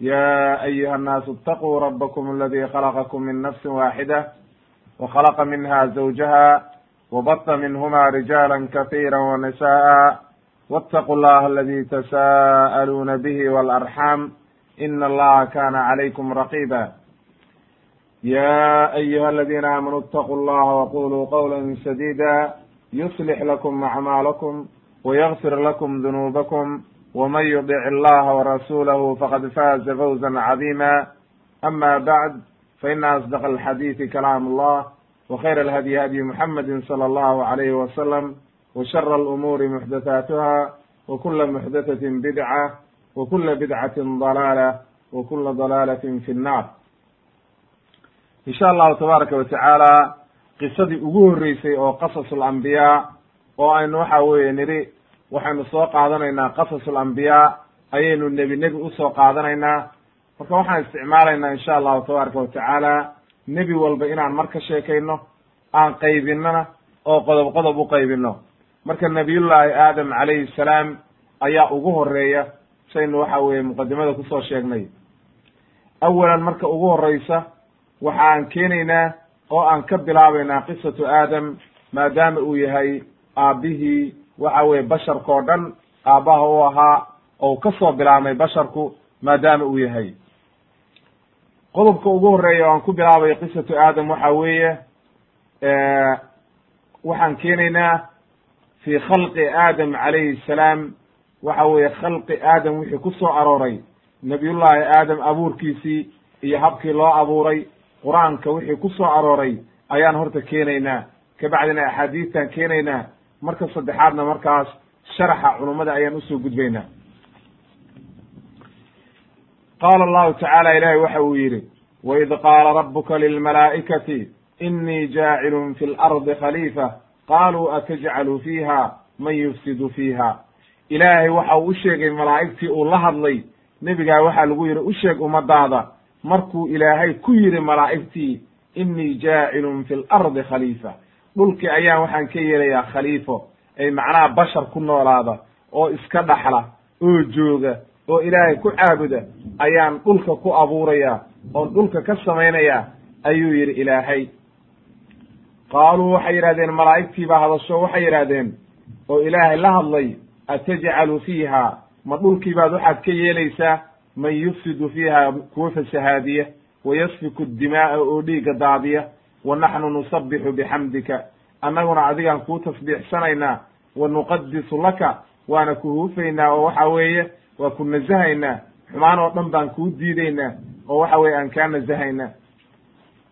يا أيها الناس اتقوا ربكم الذي خلقكم من نفس واحدة وخلق منها زوجها وبط منهما رجالا كثيرا ونساء واتقوا الله الذي تساءلون به والأرحام إن الله كان عليكم رقيبا يا أيها الذين آمنوا اتقوا الله وقولوا قولا سديدا يصلح لكم أعمالكم ويغفر لكم ذنوبكم ومن يطع الله ورسوله فقد فاز فوزا عظيما أما بعد فإن أصدق الحديث كلام الله وخير الهدي هدي محمد صلى الله عليه وسلم وشر الأمور محدثاتها وكل محدثة بدعة وكل بدعة ضلالة وكل ضلالة في النار in sha allahu tabaaraka wa tacaala qisadii ugu horreysay oo qasas alambiyaa oo aynu waxa weeye nidhi waxaynu soo qaadanaynaa qasas alambiyaa ayaynu nebi nebi u soo qaadanaynaa. Marka waxaan isticmaalaynaa insha allahu tabaaraka wa tacaala nebi walba inaan mar ka sheekayno aan qaybinona oo qodob qodob u qaybino marka nabiyullaahi aadam calayhi salaam ayaa ugu horreeya saynu waxa weeye muqadimada ku soo sheegnay. Awalan marka ugu horeysa waxaan keenaynaa oo aan ka bilaabaynaa qisatu aadam maadaama uu yahay aabbihii waxa weye basharka oo dhan aabbaha u ahaa oo ka soo bilaabmay basharku maadaama uu yahay. Qodobka ugu horreeya o aan ku bilaabayo qisatu aadam waxa weeye waxaan keenaynaa fi khalqi aadam calayhi salaam waxa weeye khalqi aadam wixii ku soo arooray. Nabiyullaahi aadam abuurkiisii iyo habkii loo abuuray qur'aanka wixii ku soo arooray ayaan horta keenaynaa. Kabacdina axaadiistaan keenaynaa marka saddexaadna markaas sharaxa culummada ayaan u soo gudbaynaa. Qaala allahu tacaala ilaahay waxa uu yidhi waid qaala rabuka lilmalaa'ikati inii jaacilun fi lardi khaliifa qaaluu atajcalu fiiha man yufsidu fiiha. Ilaahay waxa uu u sheegay malaa'igtii uu la hadlay nebigaa waxaa lagu yidhi u sheeg ummadaada markuu ilaahay ku yidhi malaa'igtii inii jaacilun fi lardi khaliifa dhulkii ayaan waxaan ka yeelayaa khaliifo ay macnaha bashar ku noolaada oo iska dhaxla oo jooga oo ilaahay ku caabuda ayaan dhulka ku abuurayaa oon dhulka ka samaynayaa ayuu yidhi ilaahay. Qaaluu waxay yidhahdeen malaa'igtii baa hadasho waxay yidhahdeen oo ilaahay la hadlay atajcalu fiiha ma dhulkii baad waxaad ka yeelaysaa? Man yufsidu fiiha kuwa fasahaadiya wayasfiku dimaaa oo dhiigga daadiya wa naxnu nusabixu bixamdika annaguna adigaan kuu tasbiixsanaynaa wa nuqadisu laka waana ku huufaynaa oo waxa weeye waa ku nasahaynaa xumaan oo dhan baan kuu diidaynaa oo waxa weeye aan kaa nasahaynaa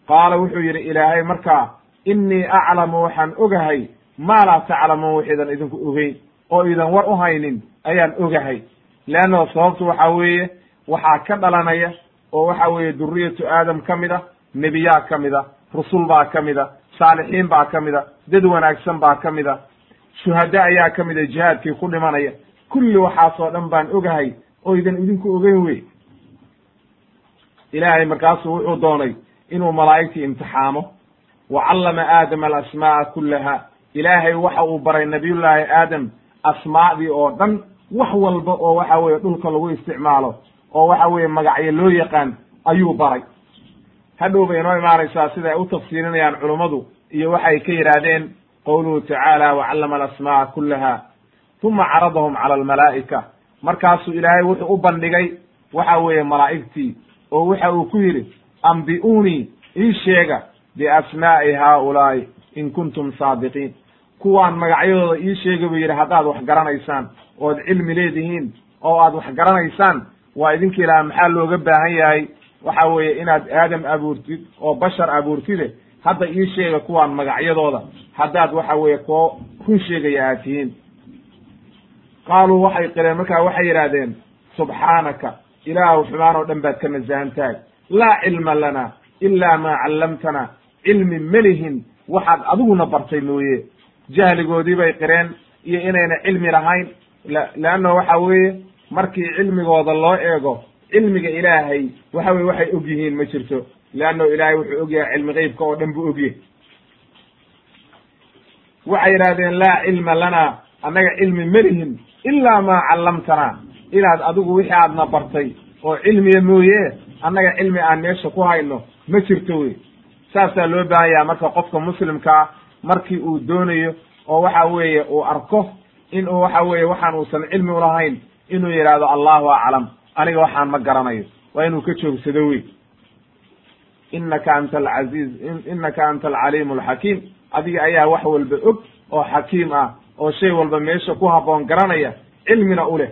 qaala wuxuu yidhi ilaahay markaa innii aclamu waxaan ogahay maa laa taclamuun waxiidan idinku ogeyn oo idan war u haynin ayaan ogahay leannao sababtu waxa weeye waxaa ka dhalanaya oo waxa weeye duriyatu aadam ka mid a nebiyaa ka mid a rusul baa ka mid a saalixiin baa ka mid a dad wanaagsan baa ka mid a shuhada ayaa ka mid a jihaadkii ku dhimanaya. Kulli waxaasoo dhan baan ogahay oo idan idinku ogeyn wey ilaahay markaasuu wuxuu doonay inuu malaa'igtii imtixaamo. Wa callama aadama alasmaa'a kullaha. Ilaahay waxa uu baray nabiyullaahi aadam asmaa'dii oo dhan wax walba oo waxa weeye dhulka lagu isticmaalo oo waxa weeye magacyo loo yaqaan ayuu baray hadhow bay inoo imaanaysaa sida ay u tafsiirinayaan culummadu iyo waxay ka yidhaahdeen qowluhu tacaala wacallama alasmaa'a kullaha uma caradahum cala almalaa'ika. Markaasuu ilaahay wuxuu u bandhigay waxa weeye malaa'igtii oo waxa uu ku yidhi ambi'uunii ii sheega biasmaa'i haaulaa'i in kuntum saadiqiin. Kuwaan magacyadooda ii sheega buu yidhi haddaad wax garanaysaan ood cilmi leedihiin oo aad wax garanaysaan waa idinka ilaha maxaa looga baahan yahay waxa weeye inaad aadam abuurtid oo bashar abuurtide hadda ii sheega kuwaan magacyadooda. Haddaad waxa weeye koo run sheegaya aad tihiin qaaluu waxay qireen markaa waxay yidhaahdeen subxaanaka ilaahu xumaan oo dhan baad ka nasahan laa cilma lana ilaa maa callamtana. Cilmi melihin waxaad adiguna bartay mooye. Jahligoodii bay qireen iyo inayna cilmi lahayn leanna waxa weeye markii cilmigooda loo eego cilmiga ilaahay waxa weye waxay og yihiin ma jirto. Leanno ilaahay wuxuu og yahay cilmi qeybka oo dhan buu ogyahay waxay yidhahdeen laa cilma lana annaga cilmi melihin ilaa maa callamtana. Inaad adigu wixii aadna bartay oo cilmiya mooye annaga cilmi aan meesha ku hayno ma jirto wey saasaa loo baahan yaha marka qofka muslimkaa markii uu doonayo oo waxa weeye uu arko in uu waxa weeye waxaan uusan cilmi ulahayn inuu yidhaahdo allahu aclam aniga waxaan ma garanayo. Waa inuu ka joogsado wey inaka anta alcaziiz inaka anta alcaliimu alxakiim adiga ayaa wax walba og oo xakiim ah oo shay walba meesha ku habboon garanaya cilmina u leh.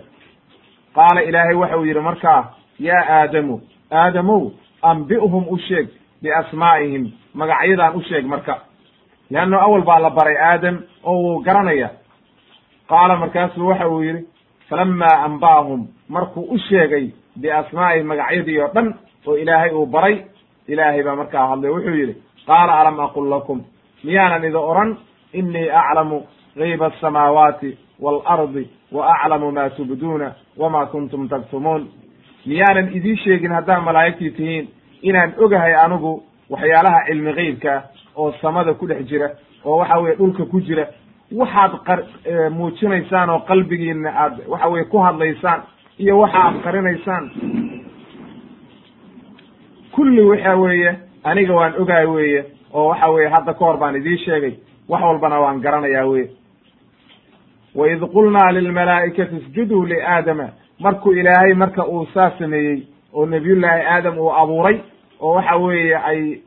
Qaala ilaahay waxa uu yidhi markaa yaa aadamu aadamow ambi'hum u sheeg biasmaa'ihim magacyadan u sheeg marka. Leanno awal baa la baray aadam oo wuu garanaya. Qaala markaasuu waxa uu yidhi falammaa anba'ahum markuu u sheegay biasmaa'ihim magacyadii oo dhan oo ilaahay uu baray ilaahay baa markaa hadlay wuxuu yidhi qaala alam aqul lakum miyaanan idi odhan innii aclamu gayba asamaawaati waalardi wa aclamu ma tubduuna wama kuntum taktumuun miyaanan idiin sheegin haddaad malaa'igtii tihiin inaan ogahay anigu waxyaalaha cilmi qeybkaa oo samada ku dhex jira oo waxa weye dhulka ku jira waxaad qar muujinaysaan oo qalbigiina aad waxa weye ku hadlaysaan iyo waxa aad qarinaysaan. Kulli waxa weeye aniga waan ogahay weeye oo waxa weye hadda ka hor baan idiin sheegay wax walbana waan garanayaa weye waid qulnaa lilmalaa'ikati isjuduu liaadama markuu ilaahay marka uu saa sameeyey oo nabiyullaahi aadam uu abuuray oo waxa weeye ay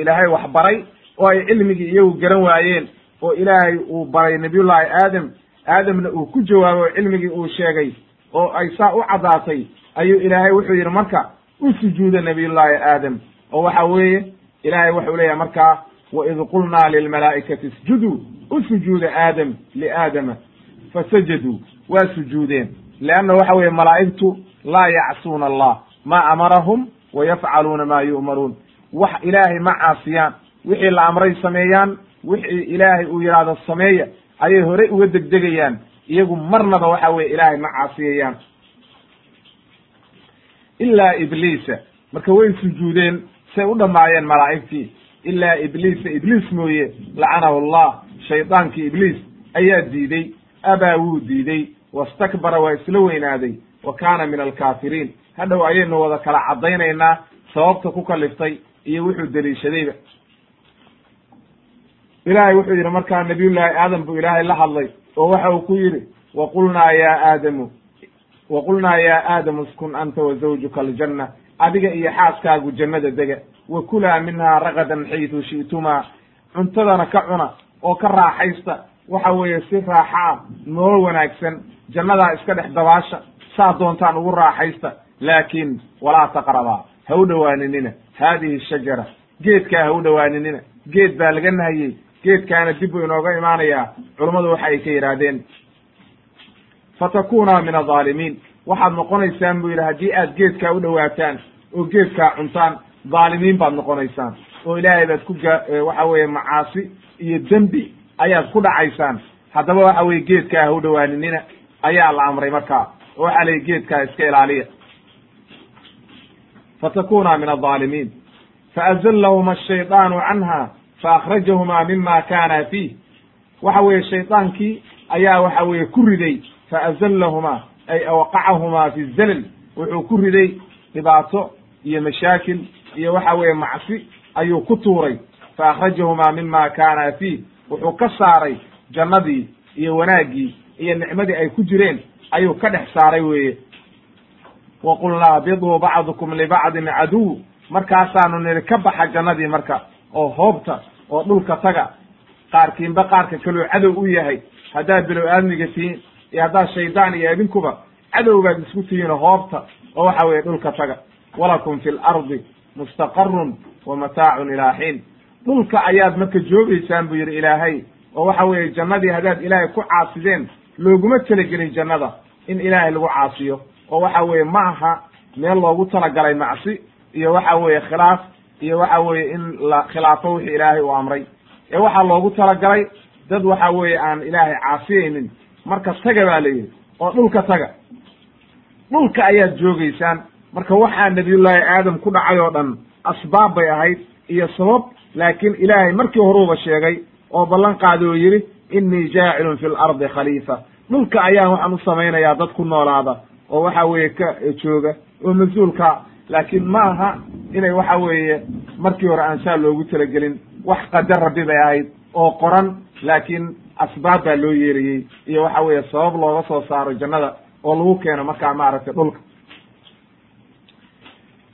ilaahay wax baray oo ay cilmigii iyagu garan waayeen oo ilaahay uu baray nabiyullaahi aadam. Aadamna uu ku jawaabay oo cilmigii uu sheegay oo ay saa u caddaatay ayuu ilaahay wuxuu yidhi marka u sujuuda nabiyullaahi aadam. Oo waxa weeye ilaahay wuxuu leeyahay markaa waid qulnaa lilmalaa'ikati isjuduu u sujuuda aadam liaadama fasajaduu waa sujuudeen. Leanna waxa weeye malaa'igtu laa yacsuuna allah ma amarahum wa yafcaluuna ma yu'maruun. Wax ilaahay ma caasiyaan wixii la amray sameeyaan wixii ilaahay uu yidhaahdo sameeya ayay horey uga degdegayaan. Iyagu marnaba waxa weye ilaahay ma caasiyayaan. Ilaa ibliisa. Marka way sujuudeen say u dhammaayeen malaa'igtii. Ilaa ibliisa ibliis mooye lacanahu allah shaydaankii ibliis ayaa diiday abaa wuu diiday wastakbara waa isla weynaaday wa kaana min alkaafiriin. Hadhow ayaynu wada kala caddaynaynaa sababta ku kaliftay iyo wuxuu deliishadayba ilaahay wuxuu yidhi markaa nabiyullaahi aadam buu ilaahay la hadlay oo waxa uu ku yidhi wa qulnaa yaa aadamu wa qulnaa yaa aadamu iskun anta wa zawjuka aljanna adiga iyo xaaskaagu jannada dega wa kulaa minhaa ragadan xaytu shi'tumaa cuntadana ka cuna oo ka raaxaysta waxa weeye si raaxa ah nolol wanaagsan jannadaa iska dhex dabaasha saa doontaan ugu raaxaysta laakiin walaa taqrabaa ha u dhowaaninina haadihi shajara geedkaa ha u dhowaaninina geed baa laga nahayey geedkaana dib buu inooga imaanayaa. Culummadu waxa ay ka yidhaahdeen fatakunaa min adaalimiin waxaad noqonaysaan buu yidhi haddii aad geedkaa u dhowaataan oo geedkaa cuntaan dhaalimiin baad noqonaysaan. Oo ilaahay baad ku gaa waxa weeye macaasi iyo dembi ayaad ku dhacaysaan. Haddaba waxa weye geedkaa ha u dhowaaninina ayaa la amray markaa oo waxaa la yidhi geedkaa iska ilaaliya. Fatakuna min aldaalimiin faazallahuma ashaydaanu canha faakhrajahumaa mima kaana fiih waxa weeye shaydaankii ayaa waxa weeye ku riday faazallahumaa ay awqacahumaa fi zalal wuxuu ku riday dhibaato iyo mashaakil iyo waxa weeye macsi ayuu ku tuuray. faakhrajahumaa mima kaana fiih wuxuu ka saaray jannadii iyo wanaaggii iyo nicmadii ay ku jireen ayuu ka dhex saaray weeye. wa qulnaa biduu bacdukum libacdin caduw markaasaanu nidhi ka baxa jannadii marka. oo hoobta oo dhulka taga. Qaarkiinba qaarka kaloo cadow u yahay. Haddaad bilow aadmiga tihiin iyo haddaad shaydaan iyo idinkuba cadow baad isku tihiinoo hoobta oo waxa weeye dhulka taga. Walakum fi lardi mustaqarun wa mataacun ilaa xiin. Dhulka ayaad marka joogaysaan buu yidhi ilaahay oo waxa weeye jannadii haddaad ilaahay ku caasideen looguma talagelin jannada in ilaahay lagu caasiyo. Oo waxa weeye ma aha meel loogu talagalay macsi iyo waxa weeye khilaaf iyo waxa weeye in la khilaafo wixii ilaahay uu amray. Ee waxaa loogu talagalay dad waxa weeye aan ilaahay caasiyaynin marka taga baa la yidhi oo dhulka taga. Dhulka ayaad joogaysaan marka waxaa nabiyullaahi aadam ku dhacay oo dhan asbaab bay ahayd iyo sabab laakiin ilaahay markii horuuba sheegay oo ballan qaaday oo yidhi innii jaacilun fi lardi khaliifa. Dhulka ayaan waxaan u samaynayaa dad ku noolaada oo waxa weeye ka jooga oo mas'uulka laakiin ma aha inay waxa weeye markii hore aan saa loogu talagelin wax qadar rabbi bay ahayd oo qoran laakiin asbaab baa loo yeerayey iyo waxa weeye sabab looga soo saaro jannada oo lagu keeno markaa maaragtay dhulka.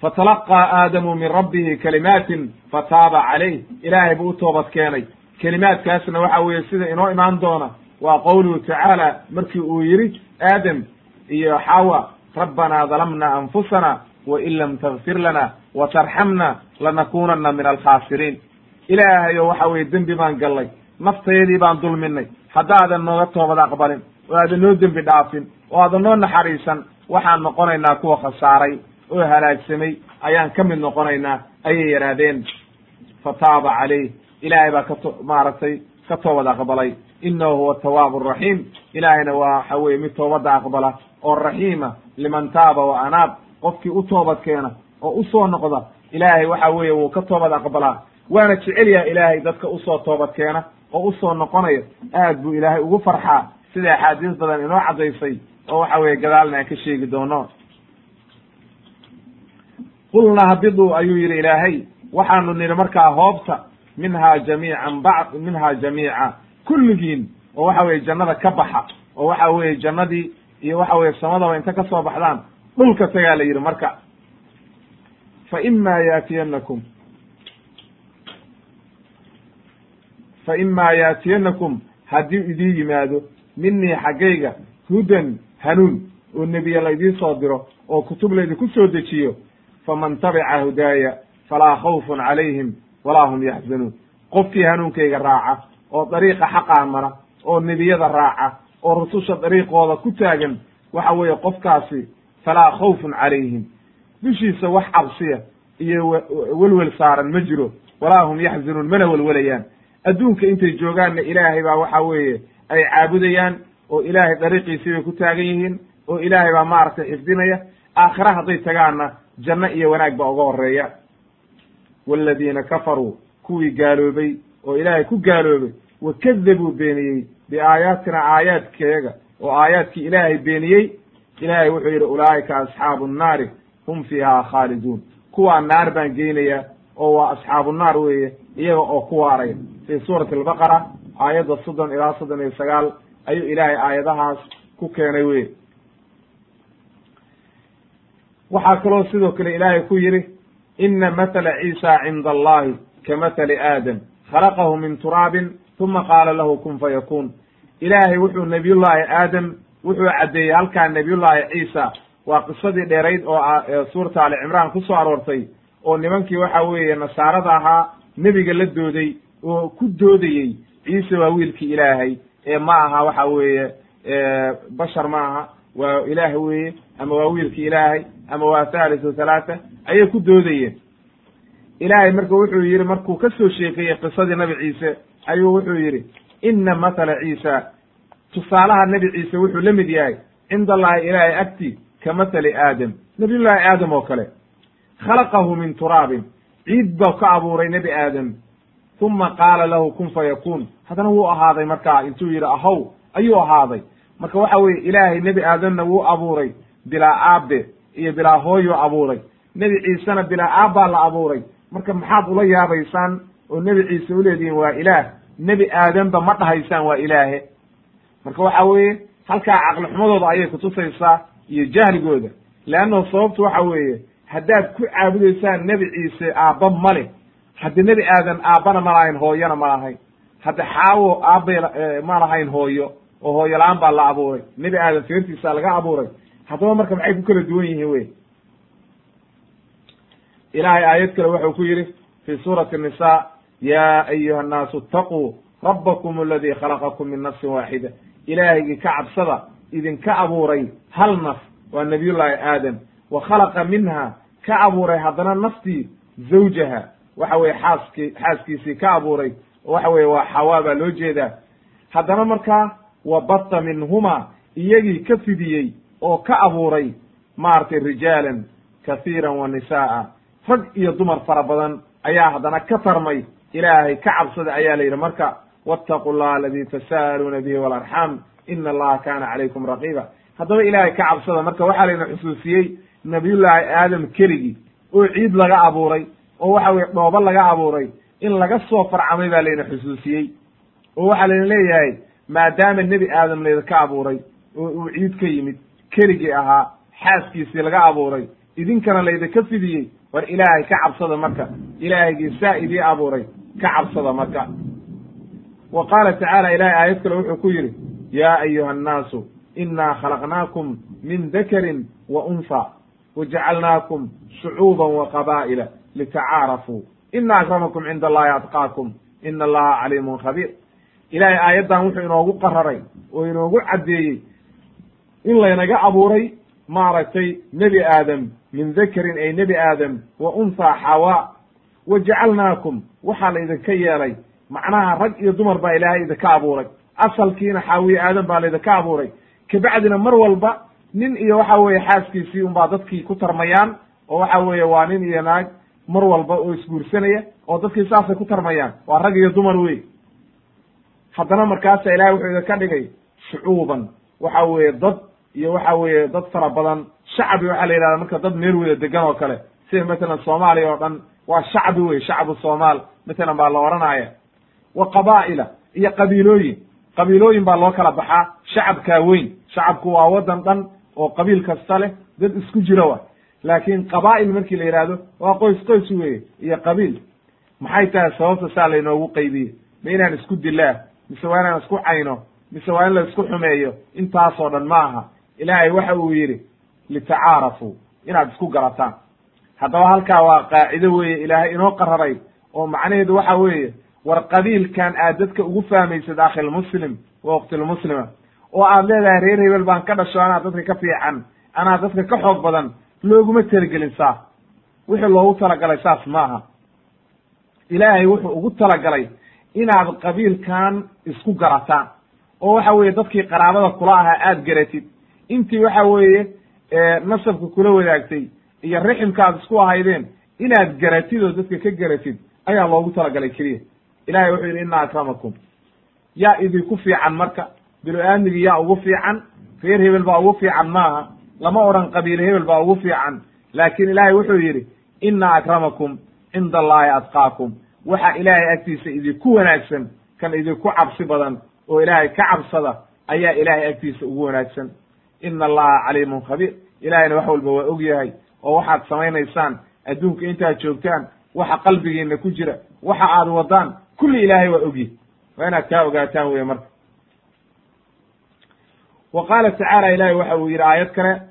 Fatalaqaa aadamu min rabbihi kalimaatin fataaba calayh ilaahay buu u toobad keenay. Kelimaadkaasna waxa weeye sida inoo imaan doona waa qowluhu tacaala markii uu yidhi aadam iyo xawa rabbanaa dalamna anfusana wain lam takfir lana wa tarxamna lanakunanna min alkhaasiriin ilaahayo waxa weye dembi baan gallay naftayadii baan dulminay haddaadan nooga toobad aqbalin oo aadan noo dembi dhaafin oo aadan noo naxariisan waxaan noqonaynaa kuwa khasaaray oo halaagsamay ayaan ka mid noqonaynaa ayay yidhaahdeen. Fataaba calayh ilaahay baa kato maaragtay ka toobad aqbalay. Inahu huwa tawaabu raxiim ilaahayna waa waxa weye mid toobadda aqbala oo raxiima liman taaba wa anaab qofkii u toobad keena oo u soo noqda ilaahay waxa weeye wuu ka toobad aqbalaa. Waana jecel yaha ilaahay dadka u soo toobad keena oo u soo noqonaya aad buu ilaahay ugu farxaa. Sida axaadiis badan inoo caddaysay oo waxa weeye gadaalna aan ka sheegi doono. Qulna habiduu ayuu yidhi ilaahay waxaanu nidhi markaa hoobta minhaa jamiican bacd minhaa jamiica kulligiin oo waxa weye jannada ka baxa oo waxa weeye jannadii iyo waxa weye samadaba inta ka soo baxdaan dhulka tagaa la yidhi marka fa ima yaatiyanakum fa imaa yaatiyanakum haddii idii yimaado minii xaggayga hudan hanuun oo nebiye laydii soo diro oo kutub laydinku soo dejiyo faman tabica hudaaya falaa khawfun calayhim walaa hum yaxzanuun. Qofkii hanuunkayga raaca oo dariiqa xaqaa mara oo nebiyada raaca oo rususha dariiqooda ku taagan waxa weeye qofkaasi falaa khawfun calayhim dushiisa wax cabsiya iyo welwel saaran ma jiro walaa hum yaxzanuun mana welwelayaan adduunka intay joogaanna ilaahay baa waxa weeye ay caabudayaan oo ilaahay dariiqiisii bay ku taagan yihiin oo ilaahay baa maaragtay xifdinaya aakhira hadday tagaanna janno iyo wanaag baa uga horreeya waaladiina kafaruu kuwii gaaloobay oo ilaahay ku gaaloobay wa kadabuu beeniyey biaayaatina aayaadkeega oo aayaadkii ilaahay beeniyey ilaahay wuxuu yidhi ulaa'ika asxaabu nnaari hum fiihaa khaaliduun. Kuwaa naar baan geynayaa oo waa asxaabu naar weeye iyaga oo ku waaraya. Fii suurati albaqara aayadda soddon ilaa soddon iyo sagaal ayuu ilaahay aayadahaas ku keenay weye waxaa kaloo sidoo kale ilaahay ku yidhi ina mathala ciisa cinda allahi ka mathali aadam. Khalaqahu min turaabin uma qaala lahu kun fayakun. Ilaahay wuxuu nebiyullaahi aadam wuxuu caddeeyey halkaa nebiyullaahi ciisa waa qisadii dheerayd oo suurata ali cimraan ku soo aroortay oo nimankii waxa weeye nasaarada ahaa nebiga la dooday oo ku doodayey ciise waa wiilkii ilaahay ee ma aha waxa weeye bashar ma aha waa ilaah weeye ama waa wiilkii ilaahay ama waa thalithu thalaatha ayay ku doodayeen. Ilaahay marka wuxuu yidhi markuu ka soo sheekeeyey qisadii nabi ciise ayuu wuxuu yidhi ina mathala ciisa tusaalaha nebi ciise wuxuu la mid yahay cinda allahi ilaahay agti ka mathali aadam. Nabiyullaahi aadam oo kale khalaqahu min turaabin. Ciid baa ka abuuray nebi aadam. Uma qaala lahu kun fayakun. Haddana wuu ahaaday markaa intuu yidhi ahow ayuu ahaaday. Marka waxa weye ilaahay nebi aadamna wuu abuuray bilaa aabe iyo bilaa hooyuu abuuray. Nebi ciisena bilaa aabbaa la abuuray. Marka maxaad ula yaabaysaan oo nebi ciise uleedihiin waa ilaah. Nebi aadamba ma dhahaysaan waa ilaahe marka waxa weeye halkaa caqli xumadooda ayay kutusaysaa iyo jahligooda leannahu sababtu waxa weeye haddaad ku caabudaysaan nebi ciise aabba ma leh. Haddi nebi aadan aabbana ma lahayn hooyona ma lahayn. Hadda xaawo aabbay ma lahayn hooyo oo hooyo la'aan baa la abuuray. Nebi aadan feertiisa laga abuuray. Haddaba marka maxay ku kala duwan yihiin wey ilaahay aayad kale wuxuu ku yidhi fi suurati nisa ya ayuha annaasu itaquu rabbakum aladii khalaqakum min nafsin waaxida ilaahygii ka cabsada idinka abuuray hal naf waa nabiyullaahi aadam wa khalaqa minha ka abuuray haddana naftii zawjaha waxa weye xaaskii xaaskiisii ka abuuray waxa weye waa xawaa baa loo jeedaa haddana markaa wa batta minhuma iyagii ka fidiyey oo ka abuuray maaragtay rijaalan kahiiran wa nisaaa rag iyo dumar fara badan ayaa haddana ka tarmay ilaahay ka cabsada ayaa la yidhi marka wattaqu llaha aladii tasa'aluuna bihi walarxam ina allaha kaana calaykum raqiiba haddaba ilaahay ka cabsada marka waxaa layna xusuusiyey nabiyullaahi aadam keligii oo ciid laga abuuray oo waxa weye dhoobo laga abuuray in laga soo farcamay baa layna xusuusiyey oo waxaa layna leeyahay maadaama nebi aadam laydinka abuuray oo uu ciid ka yimid keligii ahaa xaaskiisii laga abuuray idinkana laydinka fidiyey war ilaahay ka cabsada marka ilaahygii saa idii abuuray ka cabsada marka wa qaala tacaala ilahay aayad kale wuxuu ku yidhi yaa ayuha annaasu inaa khalaqnaakum min dakarin wa unha wajacalnaakum shucuuban wa qabaa'ila litacaarafuu ina akramakum cinda allahi atqaakum. Ina allaha caliimun khabiir. Ilaahay aayaddan wuxuu inoogu qararay oo inoogu caddeeyey in laynaga abuuray maaragtay nebi aadam min dakarin ay nebi aadam wa unthaa xawaa wa jacalnaakum. Waxaa laydinka yeelay macnaha rag iyo dumar baa ilaahay idinka abuuray. Asalkiina xaawiye aadam baa laydinka abuuray. Kabacdina mar walba nin iyo waxa weeye xaaskiisii unbaa dadkii ku tarmayaan oo waxa weeye waa nin iyo naag mar walba oo isguursanaya oo dadkii saasay ku tarmayaan. Waa rag iyo dumar wey haddana markaasa ilahay wuxuu idinka dhigay shucuuban. Waxa weeye dad iyo waxa weeye dad fara badan. Shacbi waxaa la yidhahda marka dad meel wada degan oo kale. Sida matalan soomaaliya oo dhan waa shacbi wey shacbu soomaal. Matalan baa la oranaya wa qabaa'ila iyo qabiilooyin. Qabiilooyin baa loo kala baxaa. Shacabkaa weyn shacabku waa waddan dhan oo qabiil kasta leh. Dad isku jira wa laakiin qabaa'il markii la yidhahdo waa qoys qoys weye iyo qabiil. Maxay tahay? Sababta saa laynoogu qaybiyey ma inaan isku dilaa mise waa inaan isku cayno mise waa in la isku xumeeyo? Intaasoo dhan ma aha. Ilaahay waxa uu yidhi litacaarafuu inaad isku garataan haddaba halkaa waa qaacido weeye. Ilaahay inoo qararay oo macnaheedu waxa weeye war qabiilkan aad dadka ugu fahmaysad akhilmuslim wa uktilmuslima oo aad leedahay reer hebel baan ka dhasho anaa dadka ka fiican anaa dadka ka xoog badan looguma talagelin saas wixii loogu talagalay saas maaha. Ilaahay wuxuu ugu talagalay inaad qabiilkan isku garataan. Oo waxa weeye dadkii qaraabada kula ahaa aad garatid. Intii waxa weeye nasabka kula wadaagtay iyo riximka aad isku ahaydeen inaad garatid oo dadka ka garatid ayaa loogu talagalay keliya ilahay wuxuu yidhi ina akramakum. Yaa idinku fiican marka bilo aadmigii yaa ugu fiican reer hebel baa ugu fiican maaha lama odhan qabiile hebel baa ugu fiican. Laakiin ilaahay wuxuu yidhi ina akramakum cinda allahi atqaakum. Waxa ilaahay agtiisa idinku wanaagsan kan idinku cabsi badan oo ilaahay ka cabsada ayaa ilaahay agtiisa ugu wanaagsan. Ina allaha caliimun khabiir. Ilahayna wax walba waa og yahay oo waxaad samaynaysaan adduunka intaad joogtaan waxa qalbigiina ku jira waxa aad wadaan kulli ilaahay waa ogyahy waa inaad kaa ogaataan weye marka. Wa qaala tacaala ilahi waxa uu yidhi aayad kale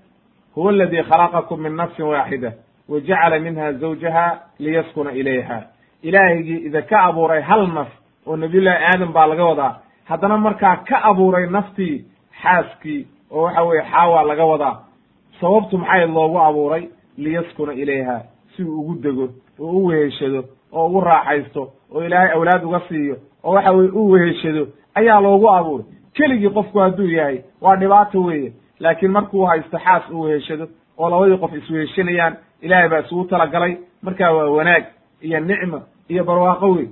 huwa aladii khalaqakum min nafsin waaxida wa jacala minha zawjaha liyaskuna ilayha. Ilaahigii idinka abuuray hal naf oo nabiyullahi aadam baa laga wadaa haddana markaa ka abuuray naftii xaaskii oo waxa weye xaawa laga wadaa sababtu maxay loogu abuuray liyaskuna ilayha si uu ugu dego oo u weheshado oo ugu raaxaysto oo ilaahay awlaad uga siiyo oo waxa weye u weheshado ayaa loogu abuuray. Keligii qofku hadduu yahay waa dhibaato weeye laakiin markuu haysto xaas u weheshado oo labadii qof isweheshanayaan ilaahay baa isugu talagalay. Markaa waa wanaag iyo nicmo iyo barwaaqo wey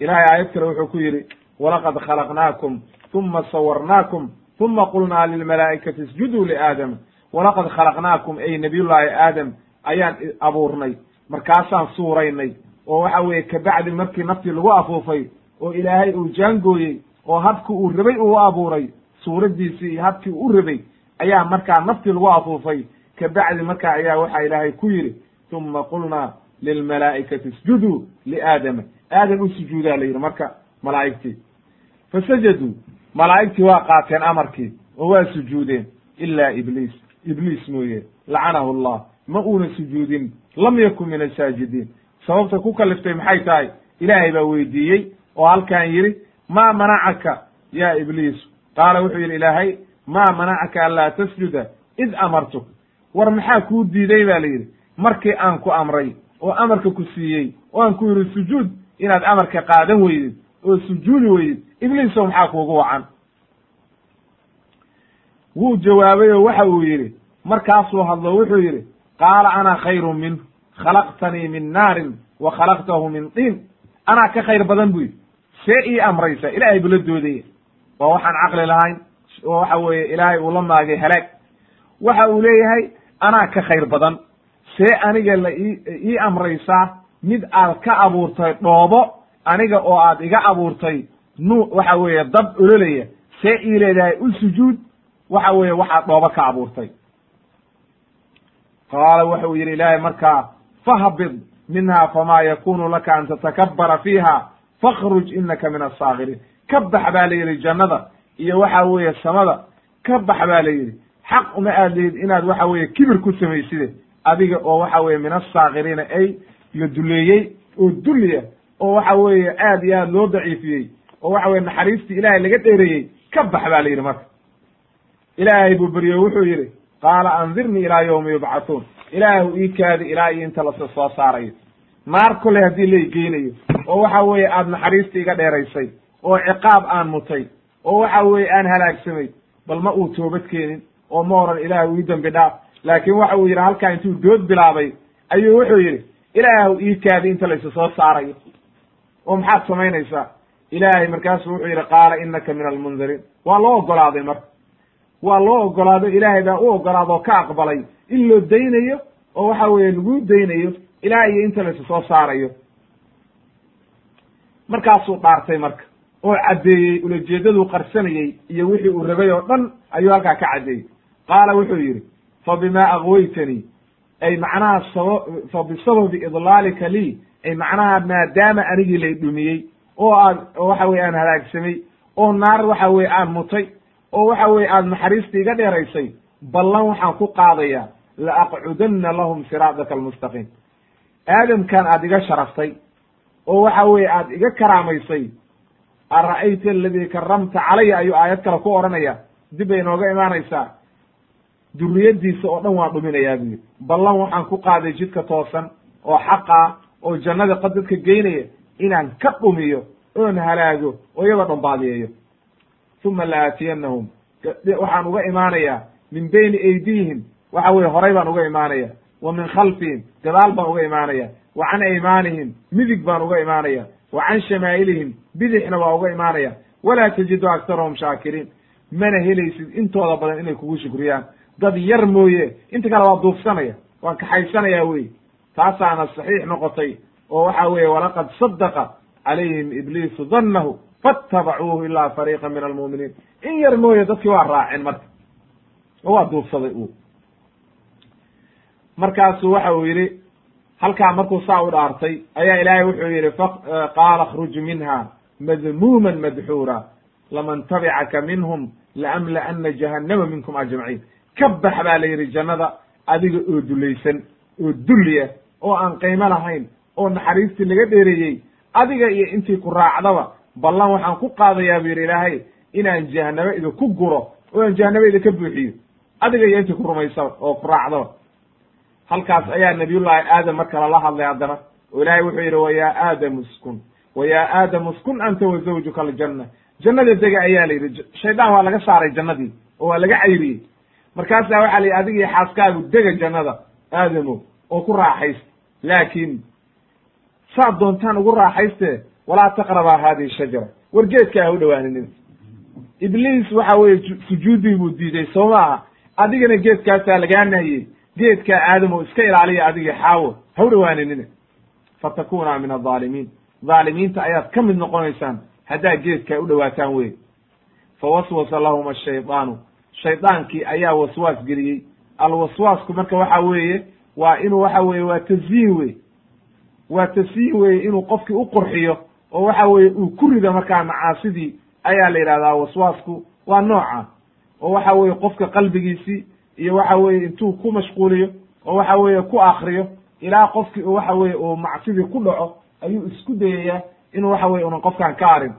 ilahay aayad kale wuxuu ku yidhi walaqad khalaqnaakum uma sawarnaakum uma qulnaa lilmalaa'ikati isjuduu liaadama walaqad khalaqnaakum ay nabiyullaahi aadam ayaan abuurnay markaasaan suuraynay oo waxa weeye kabacdi markii naftii lagu afuufay oo ilaahay uu jaangooyey oo habki uu rabay uu abuuray suuraddiisii iyo habkii u rabay ayaa markaa naftii lagu afuufay. Kabacdi markaa ayaa waxaa ilaahay ku yidhi uma qulnaa lilmalaa'ikati isjuduu liaadama aadam u sujuudaa la yidhi marka malaa'igtii. Fasajaduu malaa'igtii waa qaateen amarkii oo waa sujuudeen ilaa ibliis. Ibliis mooye lacanahu allah ma uuna sujuudin lam yakun min asaajidiin sababta ku kaliftay maxay tahay? Ilaahay baa weydiiyey oo halkan yidhi maa manacaka ya ibliisu qaala wuxuu yidhi ilaahay maa manacaka anlaa tasjuda id amartuk. War maxaa kuu diiday ba la yidhi markii aan ku amray oo amarka ku siiyey oo aan ku yidhi sujuud inaad amarka qaadan weydid oo sujuudi weydid ibliisow maxaa kuugu wacan? Wuu jawaabay oo waxa uu yidhi markaasuu hadlo wuxuu yidhi qaala ana khayru minhu khalaqtanii min naarin wa khalaqtahu min tiin anaa ka khayr badan bu yidhi see ii amraysa ilaahay bula doodaya waa waxaan caqli lahayn oo waxa weeye ilaahay uu la maagay halaag waxa uu leeyahay anaa ka khayr badan see aniga la ii ii amraysaa mid aad ka abuurtay dhoobo aniga oo aad iga abuurtay nu waxa weeye dab ololaya see ii leedahay u sujuud waxa weeye waxaad dhoobo ka abuurtay qaala wuxuu yidhi ilaahay markaa fahbid minha fama yakunu laka an tatakabara fiiha fakhruj inaka min asaakiriin ka bax baa la yidhi jannada. Iyo waxa weeye samada. Ka bax baa la yidhi xaq uma aad lihid inaad waxa weeye kibir ku samayside adiga oo waxa weeye min asaakiriina ay la duleeyey oo dulliya oo waxa weeye aad iyo aad loo daciifiyey oo waxa weye naxariistii ilaahay laga dheereeyey. Ka bax baa la yidhi marka. Ilaahay buu beryo wuxuu yidhi qaala andirnii ilaa yawmi yubcathuun ilaahu ii kaadi ilaa iyo inta lasa soo saarayo. Naar koley haddii la igeynayo oo waxa weeye aad naxariistii iga dheeraysay oo ciqaab aan mutay oo waxa weeye aan halaagsamay bal ma uu toobad keenin oo ma oran ilaahu ii dembi dhaaf. Laakiin waxa uu yidhi halkaa intuu dood bilaabay ayuu wuxuu yidhi ilaahu ii kaadi inta laysa soo saarayo. Oo maxaad samaynaysaa ilaahay markaasu wuxuu yidhi qaala inaka min almundiriin waa loo ogolaaday marka waa loo ogolaado ilaahay baa u ogolaadoo ka aqbalay. In loo daynayo oo waxa weeye laguu daynayo ilaa iyo inta laysa soo saarayo. Markaasuu dhaartay marka oo caddeeyey ulajeedaduu qarsanayey iyo wixii uu rabay oo dhan ayuu halkaa ka caddeeyey. Qaala wuxuu yidhi fa bimaa akwaytanii ay macnaha saba fa bisababi idlaalika lii ay macnaha maadaama anigii lay dhumiyey oo aad waxa weye aan halaagsamay oo naar waxa weye aan mutay oo waxa weye aad naxariistii iga dheeraysay ballan waxaan ku qaadayaa la aqcudanna lahum siraadaka almustaqiim. Aadamkan aad iga sharaftay oo waxa weeye aad iga karaamaysay ara'ayta aladii karamta calaya ayuu aayad kale ku odhanaya dib bay inooga imaanaysaa. Duriyaddiisa oo dhan waan dhuminayaa buu yidhi. Ballan waxaan ku qaaday jidka toosan oo xaqa oo jannada qad dadka geynaya inaan ka dhumiyo oon halaago oo iyagoo dhan baadiyeeyo uma la aatiyannahum waxaan uga imaanayaa min bayni aydihim waxa weye horay baan uga imaanaya wa min khalfihim gadaal baan uga imaanaya wa can aymaanihim midig baan uga imaanaya wa can shamaa'ilihim bidixna waa uga imaanaya walaa tajidu aktarahum shaakiriin mana helaysid intooda badan inay kugu shukriyaan dad yar mooye inta kale waa duufsanaya waan kaxaysanaya wey taasaana saxiix noqotay oo waxa weeye walaqad sadaqa calayhim ibliisu dannahu faatabacuuhu ilaa fariiqa min almu'miniin in yar mooye dadkii waa raaceen marka oo waa duufsaday uu markaasu waxa uu yidhi halkaa markuu saa u dhaartay ayaa ilaahay wuxuu yidhi qaala akhruj minha madmuuman madxuura laman tabicaka minhum laamla'ana jahannama minkum ajmaciin ka bax baa la yidhi jannada adiga oo dulaysan oo dulliya oo aan qiimo lahayn oo naxariistii laga dheereeyey adiga iyo intii ku raacdaba ballan waxaan ku qaadayaa bu yidhi ilaahay inaan jahanabo idinku guro oo aan jahanabo idinka buuxiyo adiga iyo intii ku rumaysaba oo ku raacdaba halkaas ayaa nabiyullaahi aadam marka lala hadlay haddana oo ilaahay wuxuu yidhi wa yaa aadamu uskun wa yaa aadamu uskun anta wa zawjuka aljanna. Jannada dega ayaa la yidhi shaydaan waa laga saaray jannadii oo waa laga cayriyey markaasaa waxaa la yidhi adiga iyo xaaskaagu dega jannada aadamo oo ku raaxaysta laakiin saad doontaan ugu raaxayste walaa taqrabaa hadihi shajara. War geedka ha u dhowaaninina ibliis waxa weeye sujuuddii buu diiday soo maaha adigana geedkaasaa lagaa nahiyey. Geedkaa aadamow iska ilaaliya adiga xaawo ha u dhowaaninina fatakuna min adaalimiin dhaalimiinta ayaad ka mid noqonaysaan haddaad geedkaa u dhowaataan wey fawaswasa lahum ashaydaanu shaydaankii ayaa waswaas geliyey. Alwaswaasku marka waxa weeye waa inuu waxa weeye waa tasyiin wey waa tasyiin weye inuu qofkii u qurxiyo oo waxa weeye uu ku rido markaa macaasidii ayaa la yidhahdaa waswaasku waa nooca oo waxa weeye qofka qalbigiisii iyo waxa weeye intuu ku mashquuliyo oo waxa weeye ku akriyo ilaa qofkii waxa weye uu macsidii ku dhaco ayuu isku dayayaa inuu waxa weye unan qofkan ka arrin.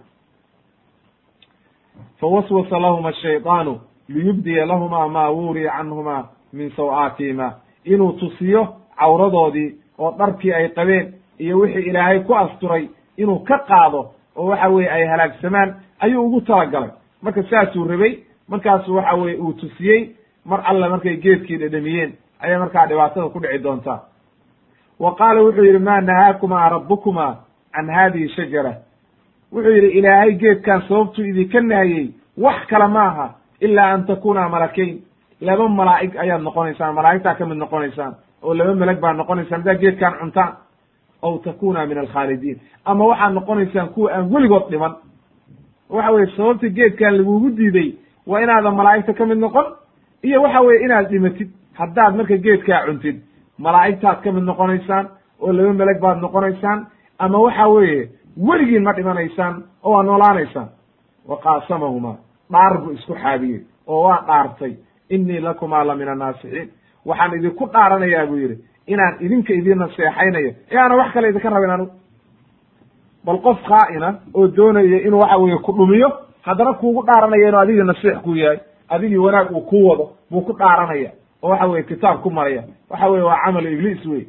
Fawaswasa lahuma ashaydaanu liyubdiya lahuma ma wuriya canhuma min saw-aatihima inuu tusiyo cawradoodii oo dharkii ay qabeen iyo wixii ilaahay ku asturay inuu ka qaado oo waxa weye ay halaagsamaan ayuu ugu talagalay. Marka saasuu rabay markaasu waxa weye uu tusiyey mar alle markay geedkii dhedhamiyeen ayay markaa dhibaatada ku dhici doontaa. Wa qaala wuxuu yidhi maa nahaakumaa rabbukuma can hadihi shajara? Wuxuu yidhi ilaahay geedkan sababtuu idinka nahayey wax kale ma aha ilaa an takuna malakayn laba malaa'ig ayaad noqonaysaan malaa'igtaa ka mid noqonaysaan oo laba melag baad noqonaysaan haddaad geedkan cuntaan aw takuna min alkhaalidiin ama waxaad noqonaysaan kuwa aan weligood dhiman waxa weye sababta geedkan lagugu diiday waa inaadan malaa'igta ka mid noqon iyo waxa weye inaad dhimatid haddaad marka geedkaa cuntid malaa'igtaad ka mid noqonaysaan oo laba melag baad noqonaysaan ama waxa weeye weligiin ma dhimanaysaan oo waa noolaanaysaan wa qaasamahuma dhaar buu isku xaabiyey oo waa dhaartay innii lakumaa la min annaasixiin waxaan idinku dhaaranayaa buu yidhi inaan idinka idin naseexaynayo. Ee aana wax kale idinka rabin anigu bal qof khaa'ina oo doonaya inuu waxa weeye ku dhumiyo haddana kuugu dhaaranaya inuu adigii nasiix ku yahay adigii wanaag uu ku wado buu ku dhaaranaya oo waxa weye kitaab ku maraya. Waxa weye waa camalu ibliis wey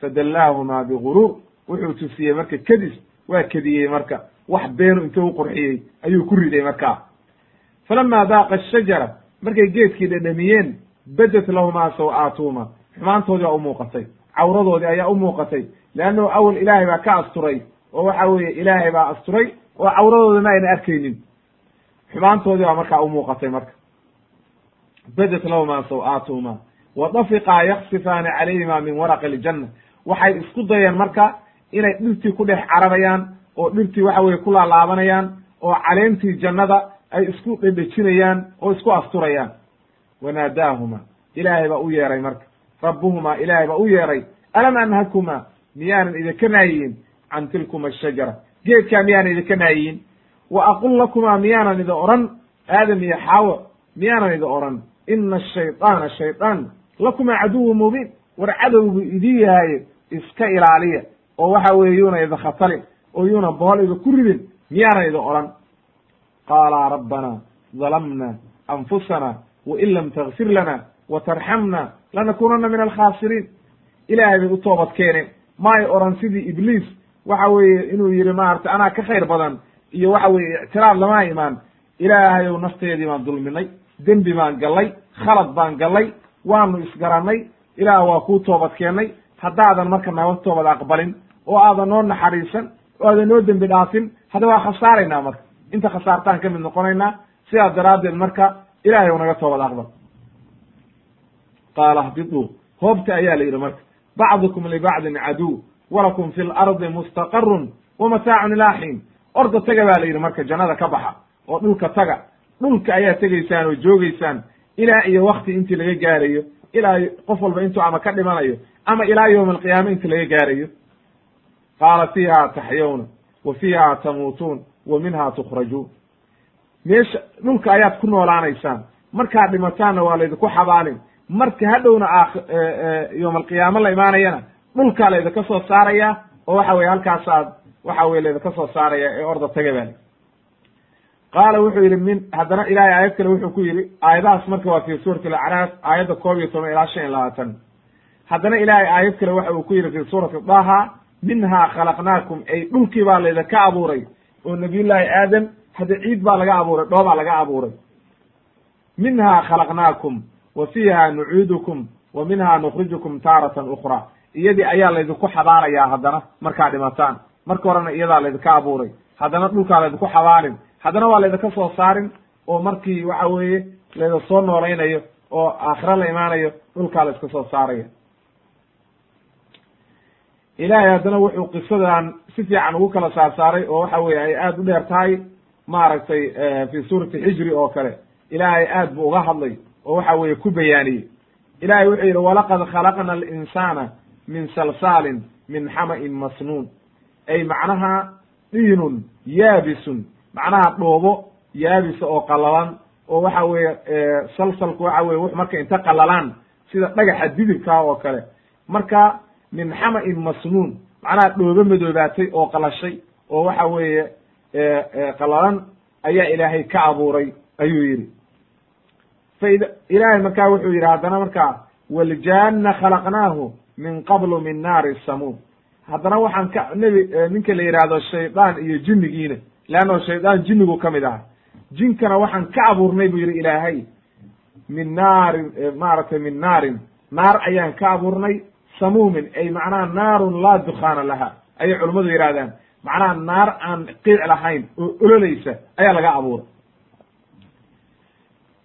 fadallaahuma biguruur wuxuu tusiyey marka kedis waa kediyey marka. Wax beenu intuu uqurxiyey ayuu ku riday markaa falama daaqa ashajara markay geedkii dhedhamiyeen badat lahumaa saw-aatuhuma xumaantoodii baa u muuqatay. Cawradoodii ayaa u muuqatay. Leannahu awel ilaahay baa ka asturay. Oo waxa weeye ilaahay baa asturay. Oo cawradooda ma ayna arkaynin. Xumaantoodii baa markaa u muuqatay marka. Badat lahumaa saw-aatuhuma wa dafiqaa yaksifaani calayhima min waraqi aljanna. Waxay isku dayeen marka inay dhirtii ku dhex cararayaan oo dhirtii waxa weye ku laalaabanayaan oo caleentii jannada ay isku dhedhejinayaan oo isku asturayaan. Wanaadaahuma ilaahay baa u yeeray marka rabbuhumaa ilaahay baa u yeeray alam anhakuma miyaanan idinka naayiyin can tilkuma ashajara geedkaa miyaanan idinka naayiyin wa aqul lakumaa miyaanan idin odhan. Aadam iyo xaawo miyaanan idin odhan. Ina ashaydaana shaydaan lakumaa caduwu mubiin. War cadowgu idin yahaye iska ilaaliya oo waxa weeye yuuna idin khatalin oo yuuna bohol idinku ridin miyaanan idin odhan. Qaala rabbana dalamna anfusana wain lam takfir lana wa tarxamna lanakunana min alkhaasiriin ilaahay bay u toobad keeneen maay oran sidii ibliis waxa weeye inuu yihi maarata anaa ka khayr badan iyo waxa weye ictiraad lama imaan. Ilaahayow nafteedii baan dulminay dembi baan gallay khalad baan gallay waanu isgarannay. Ilaah waa kuu toobad keennay haddaadan marka naga toobad aqbalin oo aadan noo naxariisan oo aadan noo dembi dhaafin hadda waa khasaaraynaa marka. Inta khasaartaan ka mid noqonaynaa sidaas daraaddeed marka ilahay u naga toobad aqbal qaala hbiduu hoobta ayaa la yidhi marka bacdukum libacdin caduw walakum fi lardi mustaqarun wa mataacun ilaa xiin orda taga baa la yidhi marka jannada ka baxa oo dhulka taga dhulka ayaa tegaysaan oo joogaysaan ilaa iyo wakti intii laga gaarayo ilaa qof walba intuu ama ka dhimanayo ama ilaa yowma alqiyaama intii laga gaarayo qaala fiiha taxyawna wa fiiha tamuutuun wa minha tukhrajuun meesha dhulka ayaad ku noolaanaysaan markaad dhimataanna waa laydinku xabaalin marka hadhowna a yowma alqiyaamo la imaanayana dhulkaa laydinka soo saaraya oo waxa weye halkaas aad waxa weye laydinka soo saaraya ee orda taga baali qaala wuxuu yidhi min haddana ilahay aayad kale wuxuu ku yidhi aayadahaas marka waa fi suurati alacraaf aayadda koob iyo toban ilaa shan iyo labaatan. Haddana ilaahay aayad kale waxa uu ku yidhi fi suurati daha minhaa khalaqnaakum ay dhulkii baa laydinka abuuray oo nabiyullaahi aadam hadda ciid baa laga abuuray dhoobaa laga abuuray. Minhaa khalaqnaakum wa fiiha nucuudukum wa minha nukhrijukum taaratan ukhra iyadii ayaa laydinku xabaalayaa haddana markaa dhimataan. Marka horena iyadaa laydinka abuuray. Haddana dhulkaa laydinku xabaalin haddana waa laydinka soo saarin oo markii waxa weeye layda soo noolaynayo oo aakhiro la imaanayo dhulkaa la iska soo saaraya. Ilaahay haddana wuxuu qisadan si fiican ugu kala saarsaaray oo waxa weye ay aada u dheer tahay maaragtay fi suurati xijri oo kale. Ilaahay aad buu uga hadlay oo waxa weeye ku bayaaniyey ilahay wuxuu yidhi walaqad khalaqna alinsana min salsaalin min xama'in masnuun. Ay macnaha diinun yaabisun. Macnaha dhoobo yaabisa oo qalalan oo waxa weeye salsalku waxa weye w marka inta qalalaan sida dhagaxa didibkaa oo kale. Marka min xama'in masnuun. Macnaha dhoobo madoobaatay oo qalashay oo waxa weeye qalalan ayaa ilaahay ka abuuray ayuu yidhi ilaahay markaa wuxuu yidhi haddana markaa waljanna khalaqnaahu min qablu min naari samuum haddana waxaan ka nebi ninka la yidhaahdo shaydaan iyo jinnigiina leanno shaydaan jinnigu ka mid aha jinkana waxaan ka abuurnay buu yidhi ilaahay min naarin maaragtay min naarin naar ayaan ka abuurnay samuumin ay macnaha naarun laa dukhaana laha ayay culummadu yidhahdaan macnaha naar aan qiic lahayn oo ololaysa ayaa laga abuuray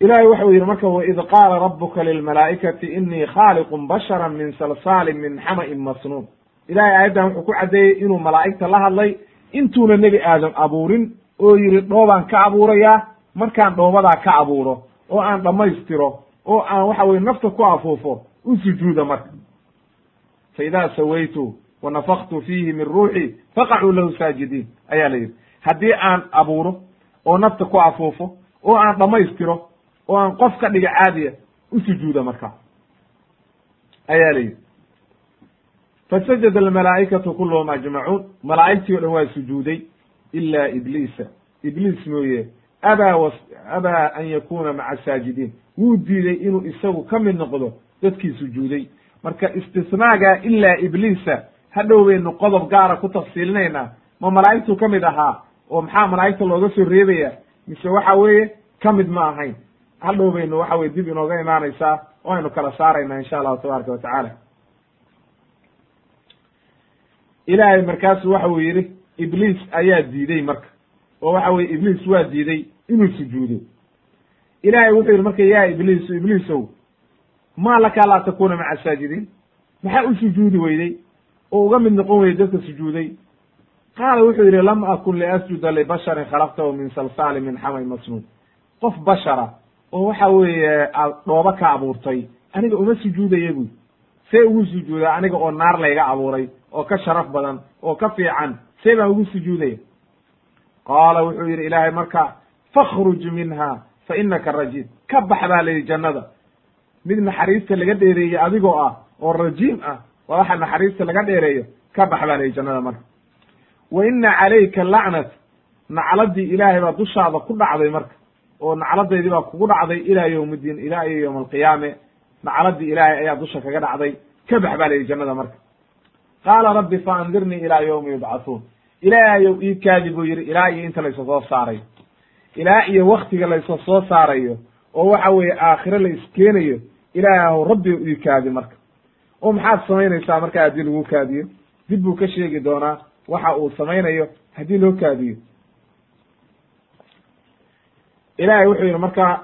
ilahay waxau yidhi marka waid qaala rabuka lilmalaa'ikati inii khaaliqun bashara min salsaalin min xama'in masnuun. Ilahay aayaddan wuxuu ku caddeeyey inuu malaa'igta la hadlay intuuna nebi aadam abuurin oo yidhi dhoobaan ka abuurayaa markaan dhoobadaa ka abuuro oo aan dhammaystiro oo aan waxa weye nafta ku afuufo u sujuuda marka. Fa idaa sawaytu wa nafaktu fiihi min ruuxi faqacuu lahu saajidiin ayaa la yidhi. Haddii aan abuuro oo nafta ku afuufo oo aan dhammaystiro oo aan qof ka dhiga caadiya u sujuuda markaa ayaa la yidhi fasajada almalaa'ikatu kulluhum ajmacuun malaa'igtii o dhan waa sujuuday ila ibliisa. Ibliis mooye abaa w abaa an yakuna maca saajidiin. Wuu diiday inuu isagu ka mid noqdo dadkii sujuuday. Marka istisnaaga ilaa ibliisa hadhow baynu qodob gaara ku tafsiilinaynaa ma malaa'igtuu ka mid ahaa oo maxaa malaa'igta looga soo reebaya? Mise waxa weeye ka mid ma ahayn hadhow baynu waxa weye dib inooga imaanaysaa oo kala saaraynaa insha allahu tabaaraka wa tacaala. Ilaahay markaasu waxa uu yidhi ibliis ayaa diiday marka. Oo waxa weye ibliis waa diiday inuu sujuudo. Ilaahay wuxuu yidhi marka yaa ibliisu ibliisow maa laka laa takuna maca asaajidiin maxaa u sujuudi weyday? Oo uga mid noqon weyday dadka sujuuday. Qaala wuxuu yidhi lam akun liasjuda libasharin khalaqtahu min salsaali min xamay masnuun. Qof bashara oo waxa weeye aad dhooba ka abuurtay. Aniga uma sujuudaya buy see ugu sujuuda aniga oo naar layga abuuray oo ka sharaf badan oo ka fiican. See baan ugu sujuudaya. Qaala wuxuu yidhi ilaahay marka fakhruj minha fa inaka rajiim. Ka bax baa la yidhi jannada. Mid naxariista laga dheereeyey adigoo ah oo rajiim ah waa waxa naxariista laga dheereeyo. Ka bax baa la yidhi jannada marka. Wa ina calayka lacnat nacladii ilaahay baa dushaada ku dhacday marka oo nacladeydii baa kugu dhacday ilaa yowm iddiin ilaa iyo yowm alqiyaame nacladii ilaahay ayaa dusha kaga dhacday. Ka bax baa la yidhi jannada marka. Qaala rabbi fa andirnii ilaa yowmi yubcathuun ilaahayow ii kaadi buu yidhi ilaa iyo inta laysa soo saaray. Ilaa iyo waktiga laysa soo saarayo oo waxa weeye aakhire la iskeenayo ilaahaw rabbi ii kaadi marka. Oo maxaad samaynaysaa marka haddii lagu kaadiyo? Dib buu ka sheegi doonaa waxa uu samaynayo haddii loo kaadiyo ilahay wuxuu yidhi marka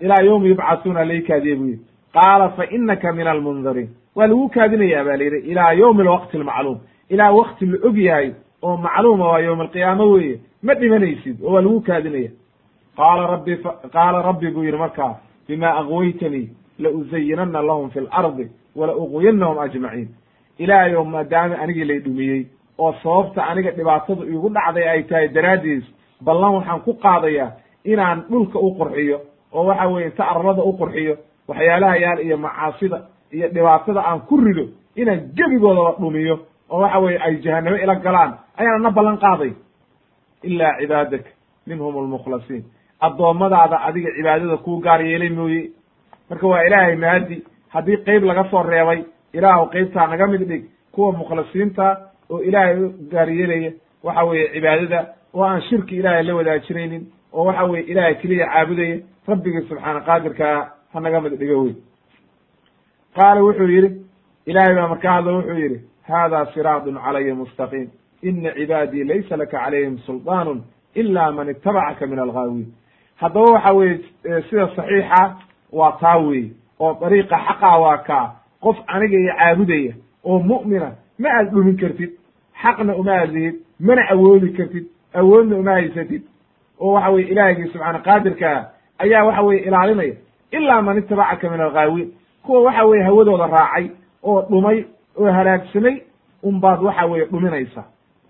ilaa yowmi yubcathuuna lai kaadiye buu yidhi. Qaala fa inaka min almundariin waa lagu kaadinayaa ba la yidhi ilaa yowmi alwaqti almacluum. Ilaa wakti la og yahay oo macluuma waa yowma alqiyaama weeye ma dhimanaysid oo waa lagu kaadinaya qaala rabbi qaala rabbi buu yidhi markaa bima aqwaytanii la uzayinana lahum fi lardi wala uqwiyannahum ajmaciin. Ilaahayow maadaama anigii lay dhumiyey oo sababta aniga dhibaatadu iigu dhacday ay tahay daraaddiis ballan waxaan ku qaadayaa inaan dhulka u qurxiyo oo waxa weye inta arlada u qurxiyo waxyaalaha yaal iyo macaasida iyo dhibaatada aan ku rido inaan gebigoodaba dhumiyo oo waxa weye ay jahanamo ila galaan ayaana na ballan qaaday. Ilaa cibaadaka minhum almukhlasiin addoommadaada adiga cibaadada kuu gaar yeelay mooye. Marka waa ilaahay maadi haddii qeyb laga soo reebay ilaahu qeybtaa naga mid dhig kuwa mukhlasiinta oo ilaahay gaar yeelaya waxa weeye cibaadada oo aan shirki ilaahay la wadaajinaynin oo waxa weye ilaahay keliya caabudaya rabbigii subxaana qaadirkaa ha naga mid dhigo wey qaala wuxuu yidhi ilaahay baa markaa hadlo wuxuu yidhi hada siraadun calaya mustaqiim. Ina cibaadii laysa laka calayhim sulطaanu ila man itabacaka min alghaawiin haddaba waxa weye sida saxiixa waa taa weeye oo dariiqa xaqaa waa kaa. Qof aniga iyo caabudaya oo mu'mina ma aad dhumin kartid xaqna uma aad lihid mana awoodi kartid awoodna uma haysatid oo waxa weye ilaahigii subxaana qaadirkaa ayaa waxa weye ilaalinaya ilaa man itabacaka min alghaawiin kuwa waxa weye hawadooda raacay oo dhumay oo halaagsamay unbaad waxa weye dhuminaysa.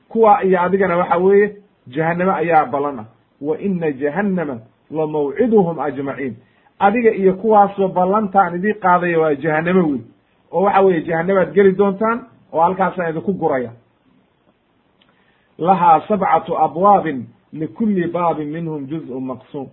Kuwa iyo adigana waxa weeye jahanamo ayaa ballan ah wa ina jahannama la mawciduhum ajmaciin. Adiga iyo kuwaasoo ballantaan idii qaadaya waa jahanamo wey oo waxa weye jahannamaad geli doontaan oo halkaasaan idinku guraya lahaa sabcatu abwaabin likulli baabin minhum juz'un maqsuum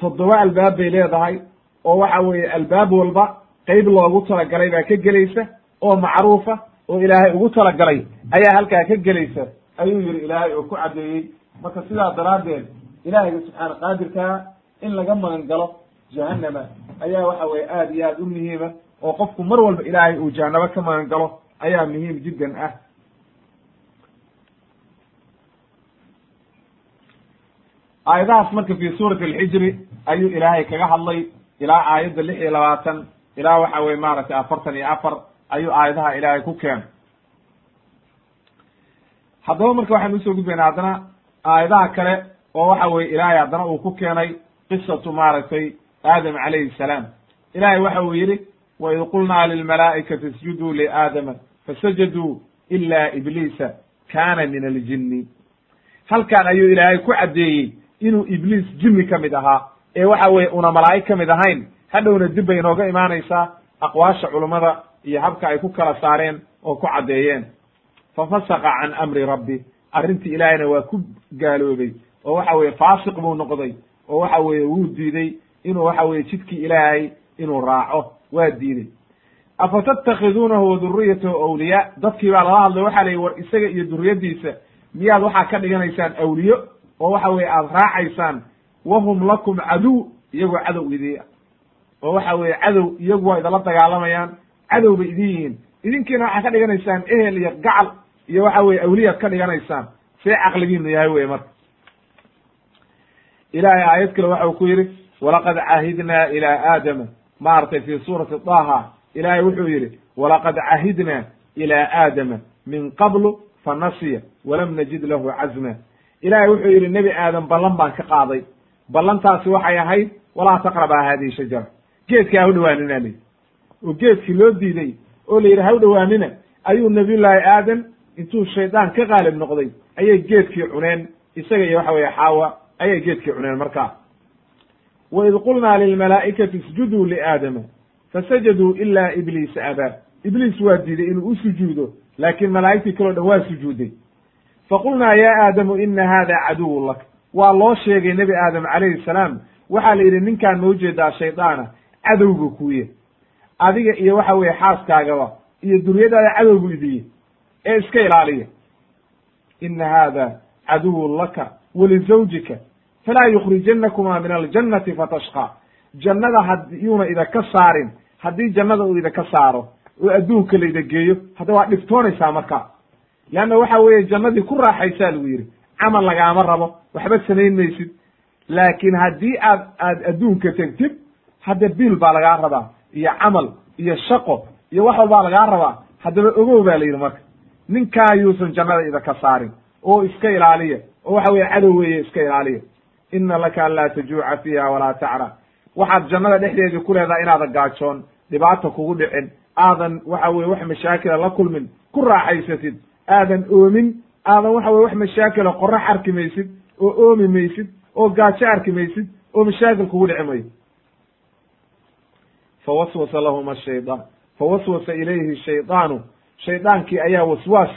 toddoba albaab bay leedahay oo waxa weeye albaab walba qeyb loogu talagalay baa ka gelaysa oo macruufa oo ilaahay ugu talagalay ayaa halkaa ka gelaysa ayuu yihi ilaahay oo ku caddeeyey marka sidaa daraaddeed ilaahayga subxaana qaadirkaa in laga magan galo jahannama ayaa waxa weye aad iyo aad u muhiima oo qofku mar walba ilaahay uu jahanabo ka magan galo ayaa muhiim jiddan ah aayadahaas marka fi suurati alxijri ayuu ilaahay kaga hadlay ilaa aayadda lix iyo labaatan ilaa waxa weye maaragtay afartan iyo afar ayuu aayadaha ilaahay ku keenay. Haddaba marka waxaan u soo gudbayna haddana aayadaha kale oo waxa weye ilaahay haddana uu ku keenay qisatu maaragtay aadam calayhi salaam. Ilahay waxa uu yidhi waid qulnaa lilmalaa'ikati isjuduu liaadama fasajaduu ila ibliisa kana min aljinni. Halkan ayuu ilaahay ku caddeeyey inuu ibliis jinni ka mid ahaa. Ee waxa weye una malaa'ig ka mid ahayn. Hadhowna dib bay inooga imaanaysaa aqwaasha culummada iyo habka ay ku kala saareen oo ku caddeeyeen. Fafasaqa can amri rabbi. Arrintii ilaahayna waa ku gaaloobay. Oo waxa weye faasiq buu noqday. Oo waxa weeye wuu diiday. Inuu waxa weye jidkii ilaahay inuu raaco waa diiday. Afa tattakiduunahu wa duriyatahu awliyaa. Dadkii baa lala hadlay waxaa la yihi war isaga iyo duriyadiisa miyaad waxaa ka dhiganaysaan awliyo oo waxa weye aada raacaysaan wahum lakum caduw iyagoo cadow idii oo waxa weye cadow iyagu waa idala dagaalamayaan cadow bay idin yihiin. idinkiina waxaad ka dhiganaysaan ehel iyo gacal iyo waxa weye awliyaad ka dhiganaysaan. see caqligiinu yahay weye marka. Ilahay aayad kale waxa uu ku yidhi walaqad cahidnaa ilaa aadama. maaragtay fi suurati daha ilahay wuxuu yidhi walaqad cahidnaa ilaa aadama min qablu fanasiya walam najid lahu cazma ilahay wuxuu yidhi nebi aadam ballan baan ka qaaday. Ballantaasi waxay ahayd walaa taqrabaa hadihi shajara geedka ha dhawaanina li. Oo geedkii loo diiday oo la yidhi ha u dhawaanina ayuu nabiyullaahi aadam intuu shaydaan ka qaalib noqday ayay geedkii cuneen. Isaga iyo waxa weye xaawa ayay geedkii cuneen markaa waid qulnaa lilmalaa'ikati isjuduu liaadama fasajaduu ila ibliisa abaa ibliis waa diiday inuu u sujuudo laakiin malaa'igtii kaleo dhan waa sujuuday faqulnaa ya aadamu ina hada caduwun lak waa loo sheegay nebi aadam calayhi salaam. Waxaa la yidhi ninkaan ma u jeedaa shaydaana cadowga kuye adiga iyo waxa weye xaaskaagaba iyo duriyadaada cadowgu idiye ee iska ilaaliya. Ina hada caduwun laka walizawjika falaa yukrijanakumaa min aljannati fatashqa. Jannada hadyuuna idaka saarin haddii jannada uu idaka saaro oo adduunka layda geeyo hadda waa dhibtoonaysaa marka leanna waxa weeye jannadii ku raaxaysaa lagu yidhi camal lagaama rabo waxba samayn maysid laakiin haddii aad aad adduunka tegtid hadda biil baa lagaa rabaa iyo camal iyo shaqo iyo wax walbaa lagaa rabaa haddaba ogow baa la yidhi marka ninkaa yuusan jannada idaka saarin oo iska ilaaliya oo waxa weye cadow weeye iska ilaaliya ina laka an laa tajuuca fiiha walaa tacra waxaad jannada dhexdeedii ku leedahay inaadan gaajoon dhibaata kugu dhicin aadan waxa weye wax mashaakila la kulmin ku raaxaysatid aadan oomin aadan waxa weye wax mashaakila qorax arki maysid oo oomi maysid oo gaajo arki maysid oo mashaakil kugu dhici mayo fawaswasa lahuma shaydaan fawaswasa ilayhi shaydaanu shaydaankii ayaa waswaas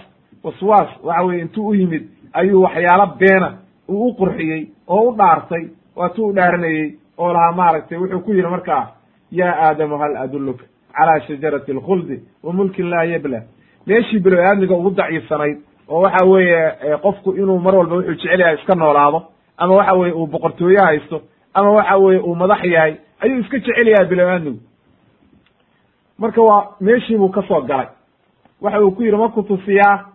waswaas waxa weye intuu u yimid ayuu waxyaalo beena uu u qurxiyey oo u dhaartay waatuu u dhaaranayey oo lahaa maaragtay wuxuu ku yidhi markaa yaa aadamu hal adulluka calaa shajarati alkhuldi wa mulkin laa yabla meeshii bilow aadmiga ugu daciifsanayd oo waxa weeye qofku inuu mar walba wuxuu jecel yahay iska noolaado ama waxa weye uu boqortooye haysto ama waxa weye uu madax yahay ayuu iska jecel yahay bilow aadmigu. Marka waa meeshii buu ka soo galay. Waxa uu ku yidhi ma ku tusiyaa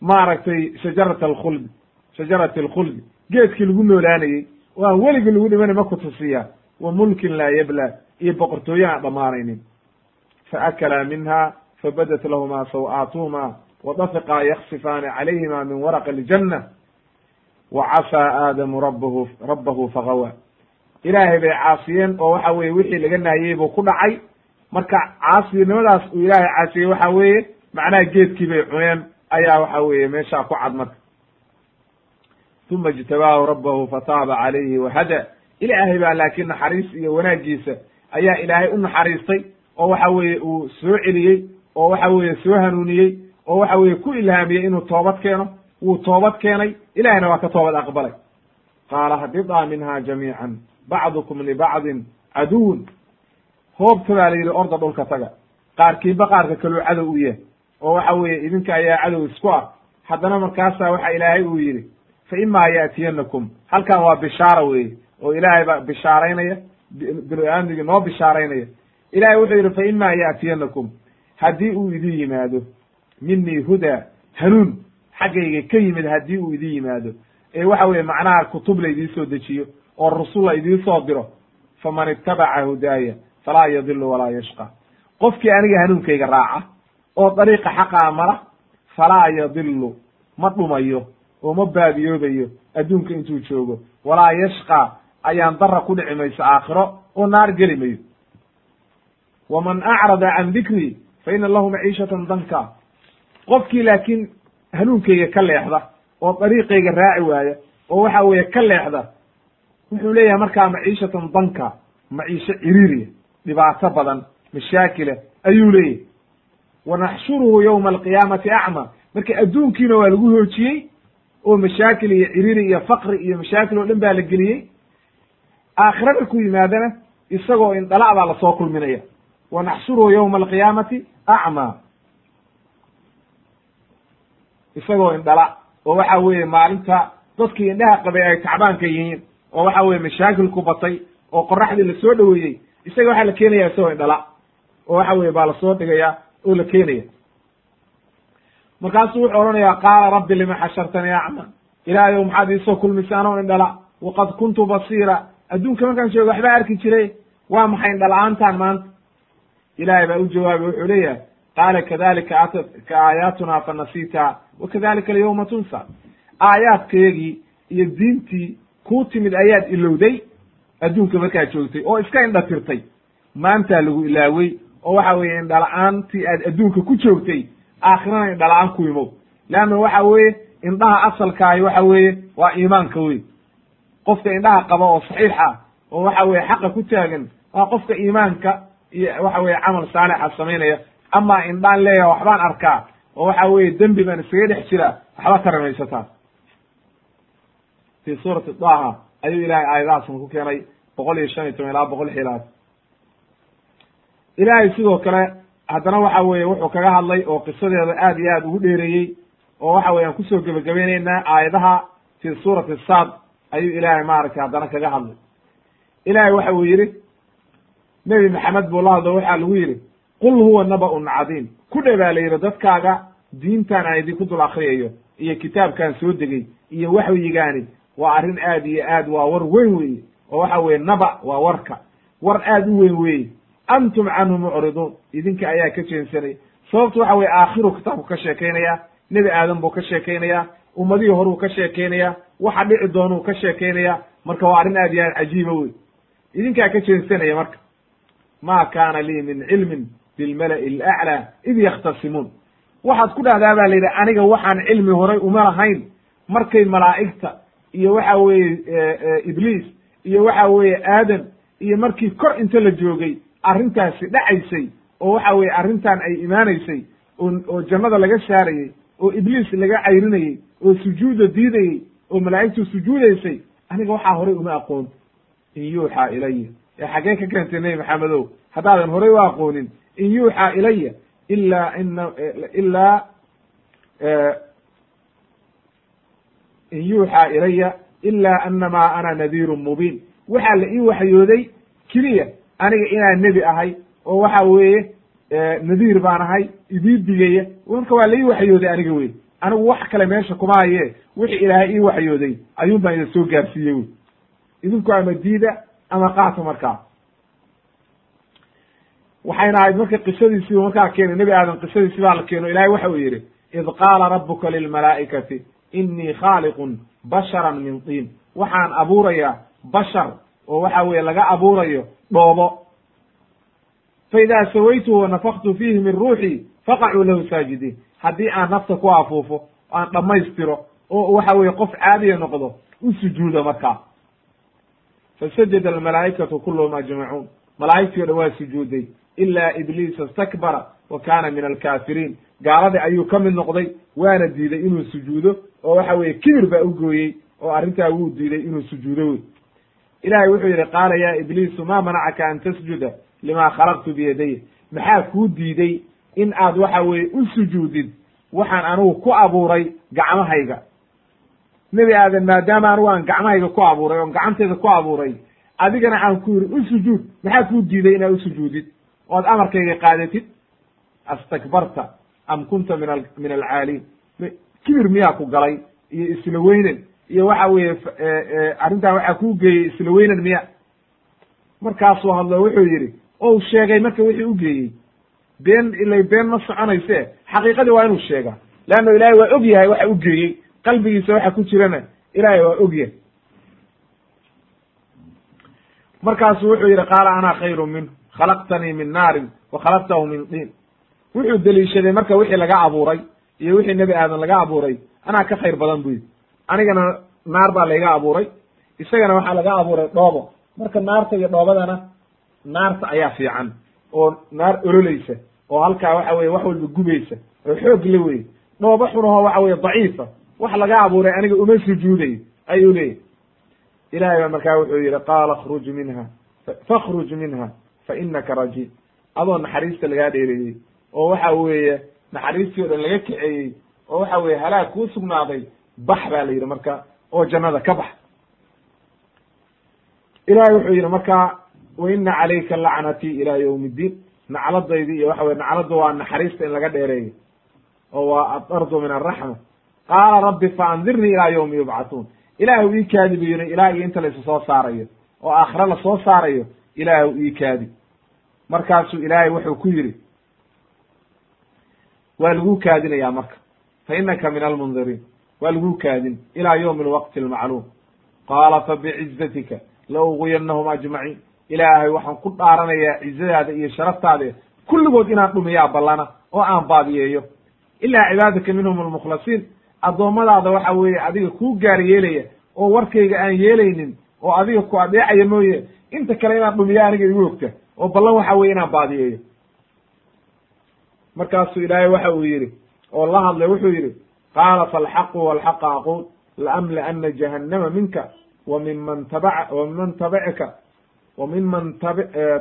maaragtay shajarat alkhuldi shajarati alkhuldi geedkii lagu noolaanayey oo aan weligii lagu dhimanay ma ku tusiyaa wa mulkin laa yabla iyo boqortooye aan dhammaanaynin faakalaa minha fabadat lahuma saw-aatuhuma wadafiqaa yaksifaani calayhima min waraqi aljanna wa casaa aadamu rabbahu rabbahu fagawa ilaahay bay caasiyeen oo waxa weye wixii laga naahiyey buu ku dhacay marka caasinimadaas uu ilaahay caasiyey waxa weeye macnaha geedkii bay cuneen ayaa waxa weeye meeshaa ku cad marka uma ijtabaahu rabbahu fataaba calayhi wahada ilaahay baa laakiin naxariis iyo wanaagiisa ayaa ilaahay u naxariistay oo waxa weeye uu soo celiyey oo waxa weeye soo hanuuniyey oo waxa weeye ku ilhaamiyey inuu toobad keeno wuu toobad keenay ilahayna waa ka toobad aqbalay qaala hbiطaa minha jamiican bacdukum libacdin caduwun hoobta baa la yidhi orda dhulka taga qaarkiiba qaarka kaluu cadow u yahay oo waxa weeye idinka ayaa cadow isku ah haddana markaasaa waxa ilaahay uu yidhi fa imaa yaatiyanakum halkan waa bishaara weeye oo ilaahay baa bishaaraynaya binu aadmigii noo bishaaraynaya ilahay wuxuu yidhi fa imaa yaatiyanakum haddii uu idin yimaado minii hudaa hanuun xaggayga ka yimid haddii uu idin yimaado. Ee waxa weeye macnaha kutub la idiin soo dejiyo oo rasul la idiin soo diro faman itabaca hudaaya falaa yadilu walaa yashqa. Qofkii aniga hanuunkayga raaca oo dariiqa xaqaa mara falaa yadilu ma dhumayo oo ma baadiyoobayo adduunka intuu joogo. Walaa yashqa ayaan dara ku dhici mayso aakhiro oo naar geli mayo. Waman acrada can dikrii fa ina lahu maciishatan danka qofkii laakiin hanuunkayga ka leexda oo dariiqayga raaci waaya oo waxa weeye ka leexda wuxuu leeyahay markaa maciishatan danka maciisho ciriiriya dhibaato badan mashaakila ayuu leeyahy wanaxshuruhu yowma alqiyaamati acma marka adduunkiina waa lagu hoojiyey oo mashaakil iyo ciriiri iyo faqri iyo mashaakil oo dhan baa la geliyey aakhira markuu yimaadana isagoo indhala baa la soo kulminaya wanaxshuruhu yowma alqiyaamati acma isagoo indhala oo waxa weeye maalinta dadkii indhaha qabay ay tacbaanka yihiin oo waxa weye mashaakil ku batay oo qoraxdii la soo dhoweeyey isaga waxaa la keenaya isagoo indhala oo waxa weye baa la soo dhigaya oo la keenaya markaasuu wuxuu odhanayaa qaala rabbi lima xashartanii acma ilaahayow maxaad iisoo kulmisay anoo indhala waqad kuntu basiira adduunka markaan jooga waxbaa arki jiray waa maxay indhala-aantaan maanta ilaahay baa u jawaabay wuxuu leeyahay qaala kadalika atatka aayaatuna fanasiitaha wa kadalika alyawma tunsa aayaadkayagii iyo diintii kuu timid ayaad ilowday adduunka markaad joogtay oo iska indha tirtay maantaa lagu ilaawey oo waxa weeye indhala-aantii aad adduunka ku joogtay aakhirana indhala-aan ku imow leanna waxa weeye indhaha asalkaahi waxa weeye waa iimaanka wey qofka indhaha qaba oo saxiixa oo waxa weye xaqa ku taagan waa qofka iimaanka waxa weye camal saalixa samaynaya amaa indhaan leeyaha waxbaan arkaa oo waxa weye dembi baan iskaga dhex jira waxba ka ramaysataa fi suurati daha ayuu ilahay aayadahaasna ku keenay boqol iyo shan iyo toban ilaa boqol xilaad. Ilaahay sidoo kale haddana waxa weeye wuxuu kaga hadlay oo qisadeeda aad iyo aad ugu dheereeyey oo waxa weye aan ku soo gebagabaynaynaa aayadaha fi suurati sad ayuu ilaahay maaragtay haddana kaga hadlay. Ilaahay waxa uu yidhi nebi maxamed buu la waxaa lagu yidhi qul huwa naba-un cadiim. Ku dhe baa la yidhi dadkaaga diintan aan idinku dul akriyayo iyo kitaabkan soo degey iyo waxyigaani waa arrin aad iyo aad waa war weyn weeye oo waxa weye naba waa warka. War aad u weyn weeye. Antum canhu mucriduun. Idinka ayaa ka jeensanay sababtu waxa weye aakhiru kitaabku ka sheekaynaya nebi aadan buu ka sheekaynaya ummadihii horuu ka sheekaynaya waxa dhici doonuu ka sheekaynaya marka waa arrin aad iyo aad cajiiba wey idinkaa ka jeensanaya marka ma kaana lii min cilmin bilmala'i alaclaa id yakhtasimuun. Waxaad ku dhahdaa baa la yidhi aniga waxaan cilmi horay uma lahayn. Markay malaa'igta iyo waxa weeye ibliis iyo waxa weeye aadan iyo markii kor inta la joogay arrintaasi dhacaysay oo waxa weeye arrintan ay imaanaysay oo jannada laga saarayey oo ibliis laga cayrinayey oo sujuuda diidayey oo malaa'igtu sujuudaysay aniga waxaa horay uma aqoon. In yuuxaa ilaya ee xaggee ka keentay nebi maxamedow. Haddaadan horay u aqoonin in yuuxaa ilaya ilaa ina ilaa in yuuxaa ilaya ilaa anamaa ana nadiirun mubiin. Waxaa la ii waxyooday keliya aniga inaan nebi ahay oo waxa weeye nadiir baan ahay idii digaya marka waa la ii waxyooday aniga wey anigu wax kale meesha kuma haye wixii ilaahay ii waxyooday ayuun baan idin soo gaarsiiyey wey idinku ama diida ama qaata markaa waxayna ahayd marka qisadiisiiba markaa keenay nebi aadan qisadiisi baa la keeno ilahay waxa uu yidhi id qaala rabuka lilmalaa'ikati inii khaaliqun basharan min tiin. Waxaan abuurayaa bashar oo waxa weeye laga abuurayo dhoobo. Fa idaa sawaytuhu wanafaktu fiihi min ruuxii faqacuu lahu saajidiin. Haddii aan nafta ku afuufo aan dhammaystiro oo waxa weeye qof caadiya noqdo u sujuuda markaa fasajada almalaa'ikatu kulluhum ajmacuun malaa'igtii o dhan waa sujuuday ilaa ibliisa istakbara wa kaana min alkaafiriin gaaladii ayuu ka mid noqday waana diiday inuu sujuudo oo waxa weeye kibir baa u gooyey oo arrintaa wuu diiday inuu sujuudo wey ilahay wuxuu yidhi qaala ya ibliisu ma manacaka an tasjuda lima khalaqtu biyadaya maxaa kuu diiday in aad waxa weeye u sujuudid waxaan anigu ku abuuray gacmahayga nebi aadan maadaama anigu aan gacmahayga ku abuuray oon gacantayda ku abuuray adigana aan ku yidhi u sujuud. Maxaa kuu diiday inaad usujuudid ood amarkayga qaadatid astakbarta am kunta min min alcaaliin. Kibir miyaa ku galay? Iyo isla weynan. Iyo waxa weeye arrintan waxaa kuu geeyey isla weynan miya markaasuu hadlo wuxuu yidhi ou sheegay marka wixii u geeyey. Been ilay been ma soconayse xaqiiqadii waa inuu sheegaa. Leanna ilaahay waa og yahay waxa u geeyey qalbigiisa waxa ku jirana ilaahay waa og yahay. Markaasu wuxuu yidhi qaala ana khayru minhu khalaqtanii min naarin wa khalaqtahu min diin wuxuu deliishaday marka wixii laga abuuray iyo wixii nebi aadan laga abuuray anaa ka khayr badan bu yidhi anigana naar baa layga abuuray isagana waxaa laga abuuray dhoobo. Marka naarta iyo dhoobadana naarta ayaa fiican oo naar ololaysa oo halkaa waxa weye wax walba gubaysa oo xoog la weye dhoobo xunaho waxa weye daciifa wax laga abuuray aniga uma sujuudayo ayuu leeyahy ilahay baa markaa wuxuu yihi qaala khruj minha fakhruj minha fa inaka rajiim adoo naxariista lagaa dheereeyey oo waxa weeye naxariistii o dhan laga kaceeyey oo waxa weye halaag kuu sugnaaday bax baa la yidhi marka oo jannada ka bax. Ilahay wuxuu yidhi marka wa ina calayka lacnatii ila ywmi ddiin nacladaydii iyo waxa weye nacladdu waa naxariista in laga dheereeyo oo waa adardu min araxma qaala rabbi faandirnii ilaa ywmi yubcatuun ilaahu ii kaadi buu yidhi ilaa iyo inta la soo saarayo oo aakhire la soo saarayo ilaahu ii kaadi. Markaasuu ilaahay wuxuu ku yidhi waa laguu kaadinayaa marka fa inaka min almundiriin waa laguu kaadin ilaa ywmi alwaqti almacluum qaala fabicizatika la uguyanahum ajmaciin. Ilaahay waxaan ku dhaaranayaa cizadaada iyo sharaftaada kulligood inaan dhumiyaa ballana oo aan baadiyeeyo. Ilaa cibaadaka minhum almukhlasiin addoommadaada waxa weeye adiga kuu gaar yeelaya oo warkayga aan yeelaynin oo adiga ku adeecaya mooye inta kale inaan dhumiya aniga igu ogta oo ballan waxa weye inaan baadiyeeyo. Markaasuu ilaahay waxa uu yidhi oo la hadlay wuxuu yidhi qaala falxaqu walxaqa aquul laamlaana jahannama minka wa minman tabaa wa minman tabicaka wa minman tab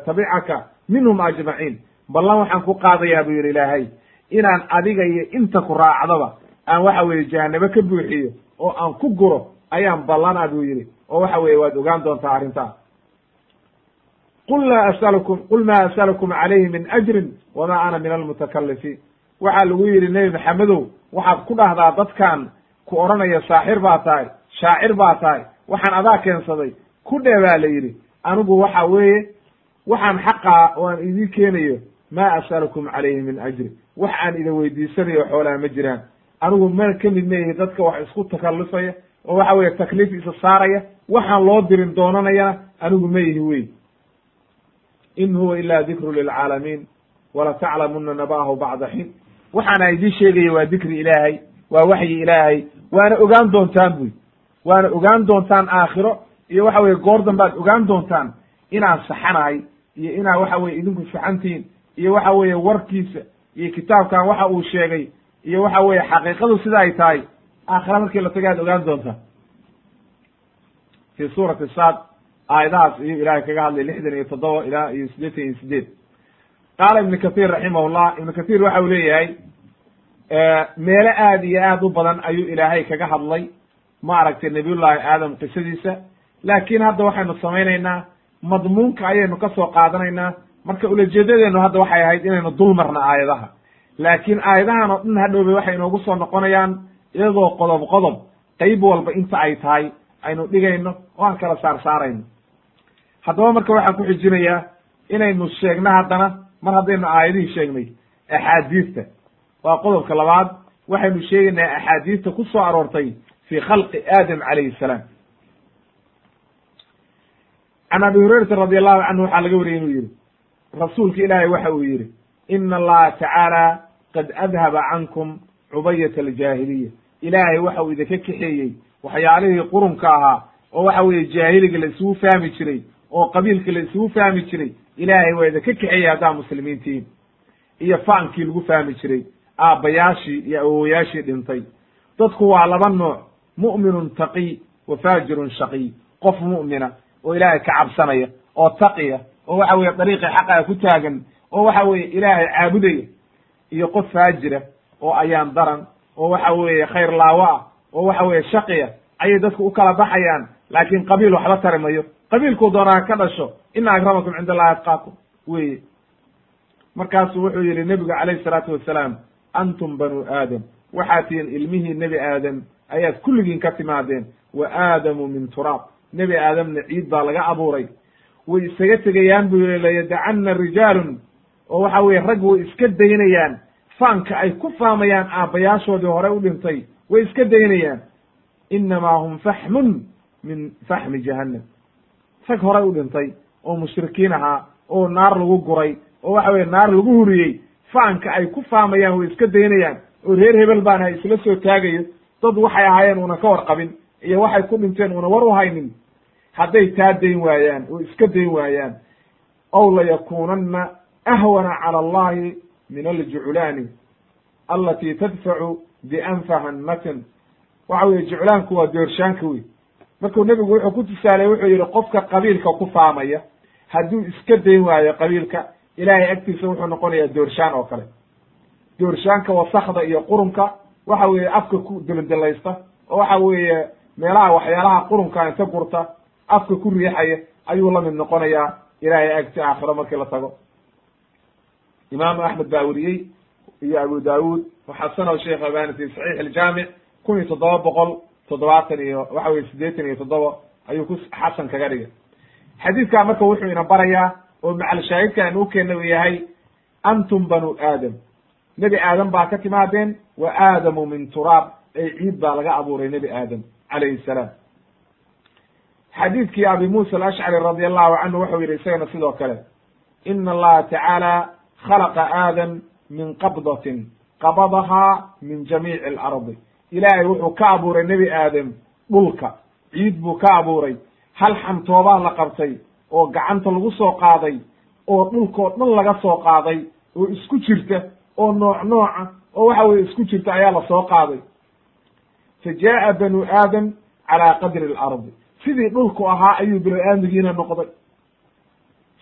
tabicaka minhum ajmaciin. Ballan waxaan ku qaadayaa buu yidhi ilaahay inaan adiga iyo inta ku raacdaba aan waxa weeye jahanabo ka buuxiyo oo aan ku guro ayaan ballana buu yidhi. Oo waxa weeye waad ogaan doontaa arrintaa. Qul laa asalukum qul maa asalukum calayhi min ajrin wamaa ana min almutakalifiin waxaa lagu yidhi nebi maxamedow waxaad ku dhahdaa dadkan ku odhanaya saaxir baa tahay shaacir baa tahay waxaan adaa keensaday. Ku dhee baa la yidhi anigu waxa weeye waxaan xaqaa oo aan idin keenayo maa asalukum calayhi min ajri wax aan idin weydiisanayo xoolaha ma jiraan anigu ma ka mid meyihi dadka wax isku takallufaya oo waxa weye takliif isa saaraya waxaan loo dirin doonanayana anigu ma yihi wey in huwa ila dikru lilcaalamiin walataclamuna naba'ahu bacda xiin. Waxaana idiin sheegaya waa dikri ilaahay waa waxyi ilaahay waana ogaan doontaan buy waana ogaan doontaan aakhiro iyo waxa weye goor dambaad ogaan doontaan inaan saxanahay iyo inaa waxa weye idinku saxantihiin iyo waxa weeye warkiisa iyo kitaabkan waxa uu sheegay iyo waxa weeye xaqiiqadu sida ay tahay aakhira markii la taga ad ogaan doontaa fi suurati saad aayadahaas iyo ilahay kaga hadlay lixdan iyo toddoba ilaa iyo siddeetan iyo sideed qaala ibnu kathir raximahullah ibnu kathir waxa uu leeyahay meelo aad iyo aad u badan ayuu ilaahay kaga hadlay maaragtay nabiyullahi aadam qisadiisa. Laakiin hadda waxaynu samaynaynaa madmuunka ayaynu ka soo qaadanaynaa. Marka ulajeedadeenu hadda waxay ahayd inaynu dul marna aayadaha laakiin aayadahan oo dhan hadhowbay waxay inoogu soo noqonayaan iyadoo qodob qodob qayb walba inta ay tahay aynu dhigayno oo aan kala saar saarayno haddaba marka waxaan ku xijinayaa inaynu sheegno haddana mar haddaynu aayadihii sheegnay axaadiista. Waa qodobka labaad waxaynu sheegaynaa axaadiista ku soo aroortay fi khalqi aadam calayhi salaam. Can abi hurayrata radi allahu canhu waxaa laga wariyey inuu yihi rasuulka ilaahay waxa uu yihi ina allaha tacaala qad adhaba cankum cubayat aljaahiliya ilaahay waxa uu idinka kaxeeyey waxyaalihii qurunka ahaa oo waxa weeye jaahiliga la isugu fahmi jiray oo qabiilka la isugu fahmi jiray ilaahay waa idinka kaxeeyey haddaa muslimiintiin iyo faankii lagu fahmi jiray aabbayaashii iyo awowayaashii dhintay dadku waa laba nooc mu'minun taqiy wa faajirun shaqiy qof mu'mina oo ilaahay ka cabsanaya oo taqiya oo waxa weeye dariiqii xaqaa ku taagan oo waxa weeye ilaahay caabudaya iyo qof faajira oo ayaan daran oo waxa weeye khayr laawo ah oo waxa weeye shaqiya ayay dadku u kala baxayaan. Laakiin qabiil waxba tari mayo. Qabiilkuu doonaa ka dhasho ina akramakum cinda allahi atqaakum weye markaasuu wuxuu yihi nebigu calayhi salaatu wasalaam antum banu aadam. Waxaad ilmihii nebi aadam ayaad kulligiin ka timaadeen. Wa aadamu min turaab nebi aadamna ciid baa laga abuuray. Way isaga tegayaan buu yihi layadacanna rijaalun oo waxa weye rag way iska daynayaan. Faanka ay ku faamayaan aabbayaashoodii hore u dhintay way iska daynayaan. Inamaa hum faxmun min faxmi jahannam. Rag horay u dhintay oo mushrikiin ahaa oo naar lagu guray oo waxa weye naar lagu huriyey faanka ay ku faamayaan way iska daynayaan. Oo reer hebel baana isla soo taagayo. Dad waxay ahaayeen una ka warqabin iyo waxay ku dhinteen una war u haynin. Hadday taa dayn waayaan oo iska dayn waayaan. Ow layakunanna ahwana cala allahi min aljuclaani alati tadfacu bianfahanmatin waxa weye juclaanku waa doorshaanka wey markuu nebigu wuxuu ku tusaalay wuxuu yihi qofka qabiilka ku faamaya hadduu iska dayn waayo qabiilka ilaahay agtiisa wuxuu noqonayaa doorshaan oo kale doorshaanka wasakda iyo qurunka waxa weeye afka ku delandelaysta oo waxa weeye meelaha waxyaalaha qurunka inta gurta afka ku riixaya ayuu la mid noqonayaa ilaahay agti aakhiro markii la tago imaamu axmed baa weriyey iyo abu daawud waxasanahu sheekh albani fi saxiix aljaamic kun iyo toddoba boqol toddobaatan iyo waxa weye siddeetan iyo toddoba ayuu ku xasan kaga dhigay. Xadiidkaa marka wuxuu ina barayaa oo macalshaahidka aan u keenna u yahay antum banu aadam. Nebi aadam baa ka timaadeen wa aadamu min turaab ay ciid baa laga abuuray nebi aadam calayhi salaam. Xadiidkii abi muusa alashcari radi allahu canhu wuxuu yidhi isagana sidoo kale ina allaha tacaala khalaqa aadam min qabdatin qabadahaa min jamiici alardi ilaahay wuxuu ka abuuray nebi aadam dhulka ciid buu ka abuuray hal xantoobaa la qabtay oo gacanta lagu soo qaaday oo dhulkoo dhan laga soo qaaday oo isku jirta oo nooc nooca oo waxa weye isku jirta ayaa la soo qaaday fa jaa'a banu aadam calaa qadri alardi sidii dhulku ahaa ayuu binu aadmigiina noqday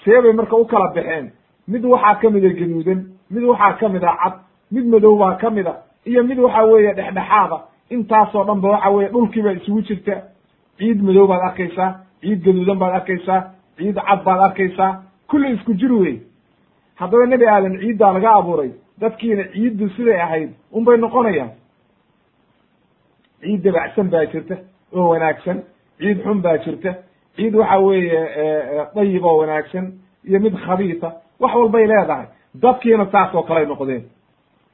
see bay marka u kala baxeen mid waxaa ka mida gaduudan mid waxaa ka mid a cad mid madow baa ka mid a iyo mid waxa weeye dhexdhexaada. Intaasoo dhan ba waxa weye dhulkiiba isugu jirta. Ciid madow baad arkaysaa ciid gaduudan baad arkaysaa ciid cad baad arkaysaa. Kulli isku jir wey haddaba nebi aadan ciiddaa laga abuuray dadkiina ciiddu siday ahayd unbay noqonayaan. Ciid dabacsan baa jirta oo wanaagsan. Ciid xun baa jirta. Ciid waxa weeye dayib oo wanaagsan iyo mid khabiisa wax walbay leedahay. Dadkiina saas oo kaley noqdeen.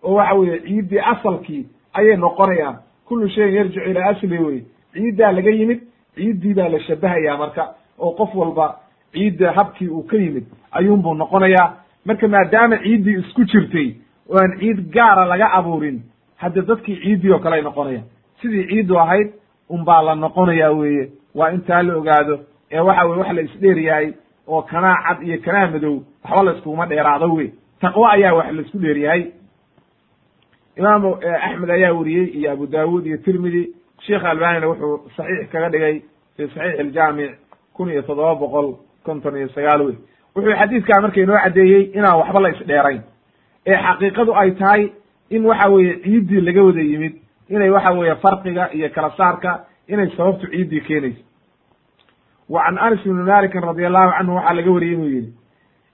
Oo waxa weeye ciiddii asalkii ayay noqonayaan. Kullu shayin yarjicu ilaa asli wey. Ciiddaa laga yimid ciiddii baa la shabahayaa marka. Oo qof walba ciidda habkii uu ka yimid ayuunbuu noqonayaa. Marka maadaama ciiddii isku jirtay oo aan ciid gaara laga abuurin hadda dadkii ciiddii oo kale ay noqonayaan. Sidii ciiddu ahayd unbaa la noqonayaa weeye. Waa intaa la ogaado. Ee waxa weye wax la isdheer yahay oo kanaa cad iyo kanaa madow waxba la iskuguma dheeraado wey taqwo ayaa wax la isku dheer yahay imaamu axmed ayaa weriyey iyo abu daawud iyo tirmidi. Sheekh albanina wuxuu saxiix kaga dhigay fi saxiix aljaamic kun iyo toddoba boqol konton iyo sagaal wey wuxuu xadiidkaa marka inoo caddeeyey inaan waxba la isdheerayn. Ee xaqiiqadu ay tahay in waxa weeye ciiddii laga wada yimid inay waxa weeye farqiga iyo kala saarka inay sababtu ciiddii keenayso wa can anas ibni malikin radi allahu canhu waxaa laga wariyey inuu yihi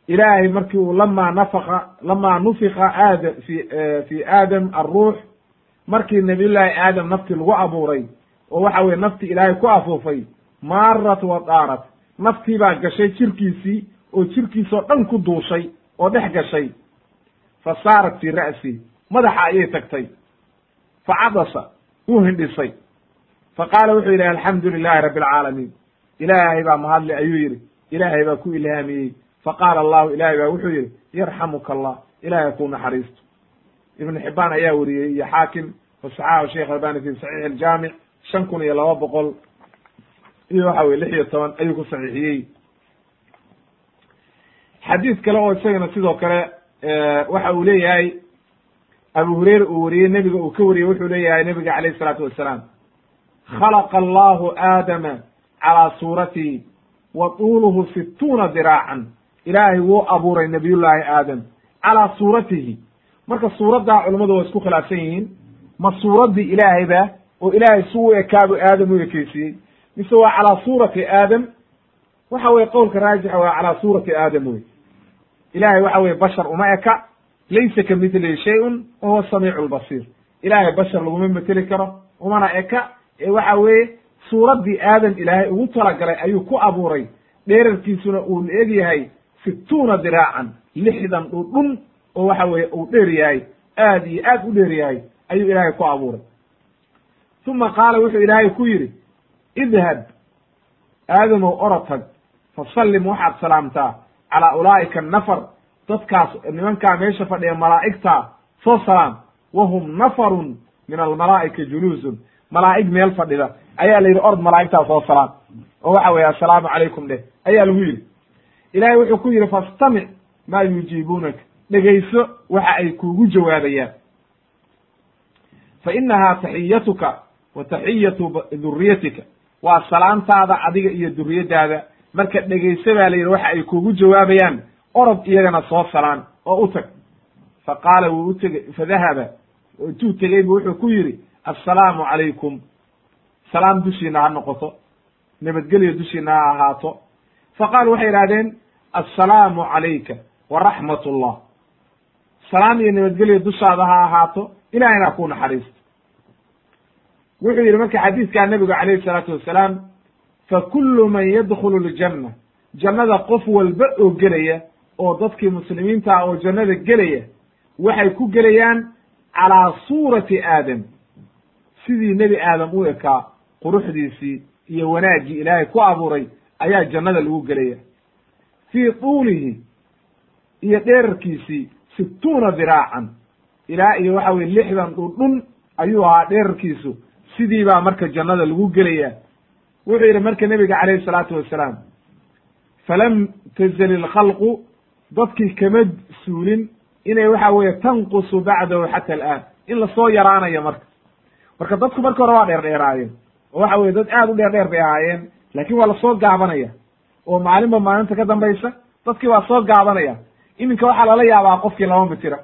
ilaahay markii uu lamaa nafaka lamaa nufika aada fi fi aadam alruux markii nabiyullaahi aadam nafti lagu abuuray oo waxa weye nafti ilaahay ku afuufay maarat wa daarat naftii baa gashay jirkiisii oo jirkiisoo dhan ku duushay oo dhex gashay. Fa saarat fii ra'si madaxa ayay tagtay. Fa cadasa wuu hindhisay. Fa qaala wuxuu yidhi alxamdu lilahi rabbi alcaalamiin ilaahay baa mahadle ayuu yidhi. Ilaahay baa ku ilhaamiyey faqaala allahu ilahay baa wuxuu yihi yarxamuka allah ilahay ku naxariisto ibn xibaan ayaa weriyey iyo xaakim fasaxahu sheekh albani fi saxiix aljaamic shan kun iyo laba boqol iyo waxa weye lix iyo toban ayuu ku saxiixiyey. Xadiid kale oo isagana sidoo kale waxa uu leeyahay abu hureyre uu weriyey nebiga uu ka wariyey wuxuu leeyahay nebiga calayh isalaatu wassalaam khalaqa allahu aadama calaa suuratihi wa tuuluhu situuna diraacan ilaahay wuu abuuray nabiyullaahi aadam calaa suuratihi marka suuraddaa culammadu waa isku khilaafsan yihiin ma suuraddii ilaahayba oo ilaahay su u ekaabu aadam u ekeysiiyey mise waa calaa suurati aadam waxa weye qowlka raajixa waa calaa suurati aadam wey ilahay waxa weye bashar uma eka laysa ka midlihi shayun wa huwa samiicu lbasiir ilaahay bashar laguma meteli karo umana eka ee waxa weeye suuraddii aadam ilaahay ugu talagalay ayuu ku abuuray dheerarkiisuna uu eg yahay situuna diraacan lixdan dhudhun oo waxa weeye uu dheer yahay aad iyo aad u dheer yahay ayuu ilaahay ku abuuray. Uma qaala wuxuu ilaahay ku yidhi idhab aadamow orotag fasallim waxaad salaamtaa calaa ulaa'ika annafar dadkaas nimankaa meesha fadhiya malaa'igta soo salaam wahum nafarun min almalaa'ika juluusun malaa'ig meel fadhida. Ayaa la yidhi ord malaa'igtaa soo salaam oo waxa weeye assalaamu calaykum dheh. Ayaa lagu yidhi. Ilahay wuxuu ku yidhi fastamic maa yujiibuunaka. Dhegayso waxa ay kuugu jawaabayaan. Fa inahaa taxiyatuka wa taxiyatu duriyatika waa salaantaada adiga iyo duriyadaada marka dhegayso baa la yidhi waxa ay kuugu jawaabayaan orod iyagana soo salaan oo u tag. Fa qaala wuu u tegey fadahaba intuu tegey bu wuxuu ku yidhi assalaamu calaykum salaam dushiina ha noqoto. Nabadgelyo dushiina ha ahaato. Fa qaalu waxay idhahdeen assalaamu calayka waraxmat ullah salaam iyo nabadgelyo dushaada ha ahaato ilahayna ku naxariisto. Wuxuu yidhi marka xadiiskaa nebigu calayhi salaatu wassalaam fa kullu man yadkhulu ljanna jannada qof walba oo gelaya oo dadkii muslimiinta ah oo jannada gelaya waxay ku gelayaan calaa suurati aadam sidii nebi aadam u ekaa quruxdiisii iyo wanaaggii ilaahay ku abuuray ayaa jannada lagu gelaya. Fii tuulihi iyo dheerarkiisii situuna diraacan. Ilaa iyo waxa weye lixdan dhundhun ayuu ahaa dheerarkiisu. Sidii baa marka jannada lagu gelaya. Wuxuu yidhi marka nebiga calayhi salaatu wasalaam falam tazali lkhalqu dadkii kama suulin inay waxa weeye tanqusu bacdahu xata alaan. In la soo yaraanayo marka marka dadku marka hore waa dheer dheeraayeen oo waxa weye dad aad u dheer dheer bay ahaayeen laakiin waa la soo gaabanaya. Oo maalinba maalinta ka dambaysa dadkii waa soo gaabanaya. Iminka waxaa lala yaabaa qofkii laba mitira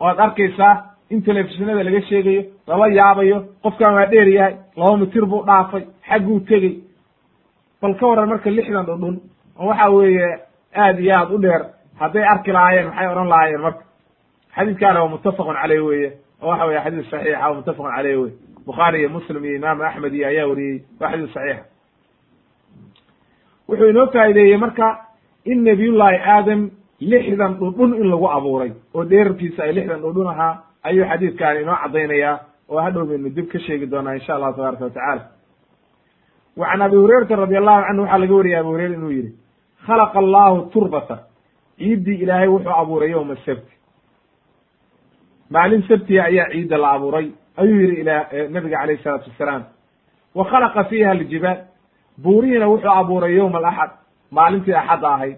waad arkaysaa in telefishinada laga sheegayo lala yaabayo qofkan waa dheer yahay laba mitir buu dhaafay xagguu tegey. Bal ka waran marka lixdan dhudhun oo waxa weeye aad iyo aad u dheer hadday arki lahaayeen maxay odhan lahaayeen marka xadiidkaana waa muttafaqun caleyh weeye oo waxa weye xadiis saxiixa oo muttafaqun caleyh wey bukhaari iyo muslim iyo imaamu axmed iyo ayaa wariyey waa xadiis saxiixa. Wuxuu inoo faa'ideeyey marka in nabiyullaahi aadam lixdan dhudhun in lagu abuuray oo dheerarkiisa ay lixdan dhudhun ahaa ayuu xadiidkaani inoo caddaynayaa oo hadhow baynu dib ka sheegi doonaa insha allahu tabaraka watacaala wa can abi hurayrata radi allahu canhu waxaa laga wariyay abu hureyra inuu yihi khalaqa allahu turbata. Ciiddii ilaahay wuxuu abuuray yowma sabti maalin sabtiga ayaa ciidda la abuuray. Ayuu yihi ila nabiga calayh isalaatu wassalaam wa khalaqa fiiha aljibaal. Buurihiina wuxuu abuuray yowma alaxad maalintii axadda ahayd.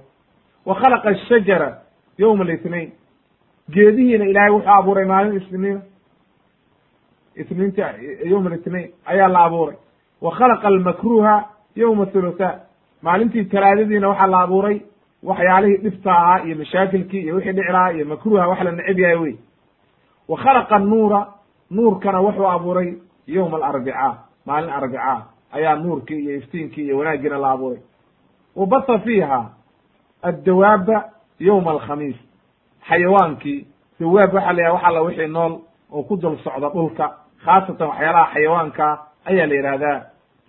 Wa khalaqa ashajara yowma alitnain geedihiina ilaahay wuxuu abuuray maalin isniina isniinta yowma alitnain ayaa la abuuray. Wa khalaqa almakruha yowma thulutha. Maalintii talaadadiina waxaa la abuuray waxyaalihii dhibta ahaa iyo mashaakilkii iyo wixii dhici lahaa iyo makruha wax la neceb yahay wey wa khalaqa annuura nuurkana wuxuu abuuray yowma alarbicaa maalin arbicaa ayaa nuurkii iyo iftiinkii iyo wanaaggiina la abuuray. Wa basa fiiha addawaaba yowma alkhamiis. Xayawaankii dawaab waxa la yidhaha wax alla wixii nool oo ku dul socda dhulka. Khaasatan waxyaalaha xayawaanka ayaa la yidhaahdaa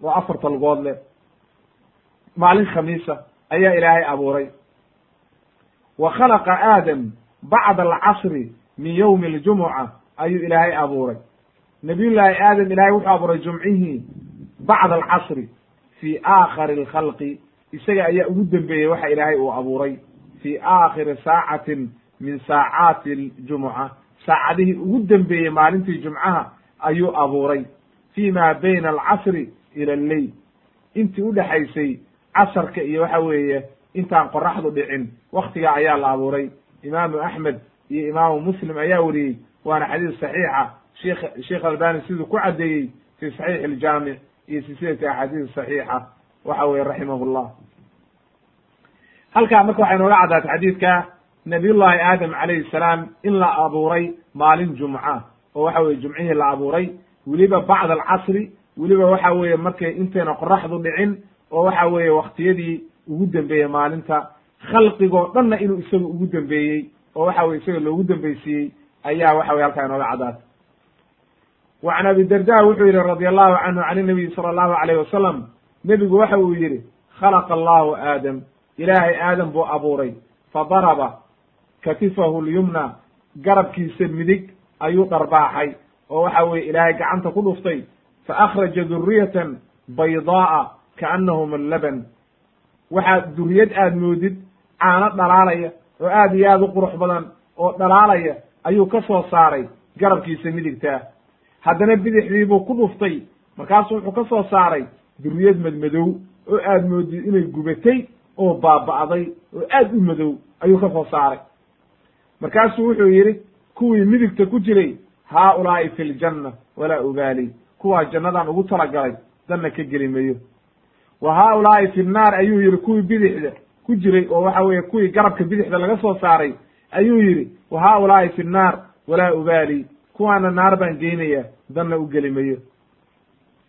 oo afarta lugood leh. Maalin khamiisa ayaa ilaahay abuuray. Wa khalaqa aadam bacda alcasri min yowmi aljumuca ayuu ilaahay abuuray. Nabiyullaahi aadam ilahay wuxuu abuuray jumcihii bacda alcasri fii aakhari alkhalqi. Isaga ayaa ugu dembeeyey waxa ilaahay uu abuuray. Fii aakhiri saacatin min saacaati aljumuca saacadihii ugu dembeeyey maalintii jumcaha ayuu abuuray. Fi ma bayna alcasri ila alleyl intii udhexaysay casarka iyo waxa weeye intaan qoraxdu dhicin waktigaa ayaa la abuuray. Imaamu axmed iyo imaamu muslim ayaa wariyey waana xadiis saxiixa. Shekh sheekh albani siduu ku caddeeyey fi saxiix aljaamic iyo silsilati axaadiis saxiixa. Waxa weye raximahullah. Halkaa marka waxay nooga caddaatay xadiidka nabiyullahi aadam calayhi salaam in la abuuray maalin jumca oo waxa weye jumcihii la abuuray. Weliba bacda alcasri weliba waxa weeye markay intayna qoraxdu dhicin oo waxa weeye waktiyadii ugu dambeeyey maalinta. Khalqigoo dhanna inuu isaga ugu dambeeyey oo waxa weye isaga loogu dambeysiiyey ayaa waxa weye halkaa inooga caddaatay wa can abi darda wuxuu yihi radi allahu canhu can inabiyi sala allahu alayh wasalam nebigu waxa uu yidhi khalaqa allahu aadam ilaahay aadam buu abuuray fadaraba katifahu lyumna garabkiisa midig ayuu dharbaaxay oo waxa weye ilaahay gacanta ku dhuftay fa akhraja duriyatan baydaa'a kaannahum allaban waxaad duriyad aad moodid caano dhalaalaya oo aad iyo aad u qurux badan oo dhalaalaya ayuu ka soo saaray garabkiisa midigtaa haddana bidixdii buu ku dhuftay markaasu wuxuu ka soo saaray duriyad madmadow oo aad moodid inay gubatay oo baaba'day oo aad u madow ayuu ka soo saaray. Markaasuu wuxuu yidhi kuwii midigta ku jiray haaulaa'i fi ljanna walaa ubaali. Kuwaa jannadaan ugu talagalay danna ka geli mayo. Wa haaulaa'i fi nnaar ayuu yidhi kuwii bidixda ku jiray oo waxa weeye kuwii garabka bidixda laga soo saaray ayuu yidhi wa haaulaa'i fi nnaar walaa ubaali. Kuwaana naar baan geynaya danna u geli mayo.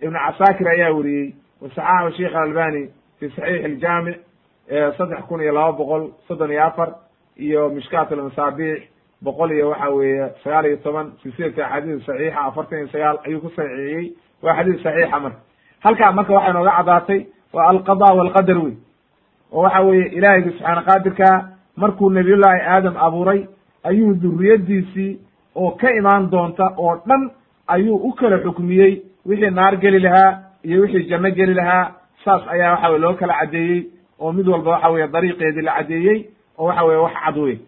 Ibnu casaakir ayaa weriyey wa saxaxahu sheikh alalbani fi saxiix aljaamic saddex kun iyo laba boqol soddon iyo afar iyo mishkaat almasaabiix boqol iyo waxa weeye sagaal iyo toban silsilata axaadiis saxiixa afartan iyo sagaal ayuu ku saxiixiyey. Waa xadiis saxiixa marka. Halkaa marka waxay nooga caddaatay waa alqada walqadar wey oo waxa weeye ilaahiyga subxaana qaadirkaa markuu nabiyullaahi aadam abuuray ayuu duriyadiisii oo ka imaan doonta oo dhan ayuu u kala xukmiyey wixii naar geli lahaa iyo wixii janno geli lahaa. Saas ayaa waxa weye loo kala caddeeyey oo mid walba waxa weye dariiqeedii la caddeeyey oo waxa weye wax cad wey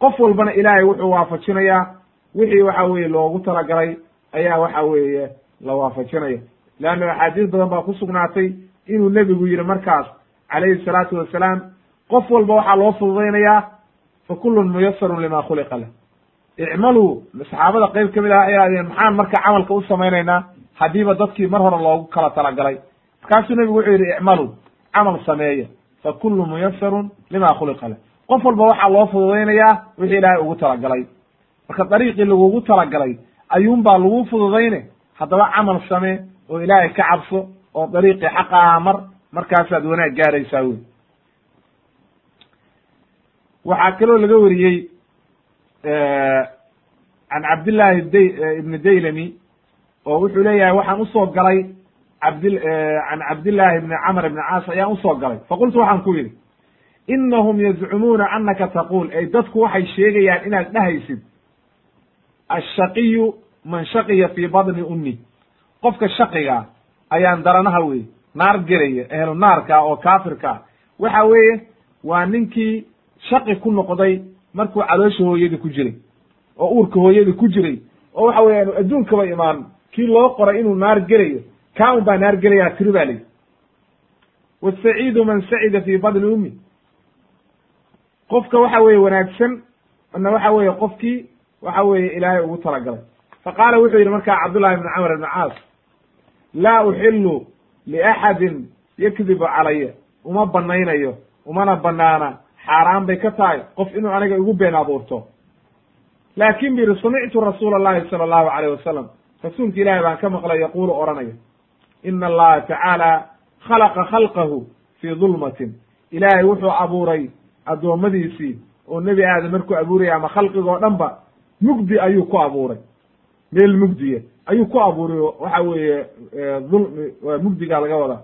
qof walbana ilaahay wuxuu waafajinayaa wixii waxa weye loogu talagalay ayaa waxa weeye la waafajinaya. Leanna axaadiis badan baa ku sugnaatay inuu nebigu yidhi markaas calayhi salaatu wasalaam qof walba waxaa loo fududaynayaa fa kullun muyasarun lima khuliqa lah icmaluu saxaabada qeyb ka mid ah ayaa adeen maxaan marka camalka u samaynaynaa haddiiba dadkii mar hore loogu kala talagalay markaasuu nebigu wuxuu yidhi icmaluu camal sameeya fa kullu muyasarun lima khuliqa lah qof walba waxaa loo fududaynayaa wixii ilaahay ugu talagalay marka dariiqii lagugu talagalay ayuunbaa lagu fududayne haddaba camal samee oo ilaahay ka cabso oo dariiqii xaqaha mar markaasaad wanaag gaaraysaa wey. Waxaa kaloo laga wariyey can cabdillahi day ibni daylami oo wuxuu leeyahay waxaan u soo galay cabdi can cabdillahi ibni camr ibni caas ayaan u soo galay. Faqultu waxaan ku yidhi inahum yazcumuuna anaka taquul. Ay dadku waxay sheegayaan inaad dhahaysid ashaqiyu man shaqiya fii badni ummi. Qofka shaqiga ayaan daranaha wey naar gelaya ehlu naarka oo kaafirka. Waxa weeye waa ninkii shaqi ku noqday markuu caloosha hooyadii ku jiray oo uurka hooyadii ku jiray oo waxa weeyaan adduunkaba imaan kii loo qoray inuu naar gelayo kaa un baa naar gelayaa tiri ba lihi wasaciidu man sacida fii badni ummi. Qofka waxa weeye wanaagsan na waxa weeye qofkii waxa weeye ilaahay ugu talagalay. Fa qaala wuxuu yidhi markaa cabdullahi ibni camr ibni caas laa uxilu liaxadin yakdibu calaya uma banaynayo umana banaana xaaraan bay ka tahay qof inuu aniga igu been abuurto laakin bu yihi samictu rasuula allahi sala allahu alayh wasalam rasuulka ilaahay baan ka maqlay yaquulu odhanaya ina allaha tacaala khalaqa khalqahu fii dulmatin ilaahay wuxuu abuuray addoommadiisii oo nebi aadam markuu abuuraya ama khalqigoo dhan ba mugdi ayuu ku abuuray meel mugdiya ayuu ku abuuray waxa weeye dulmi waa mugdiga laga wadaa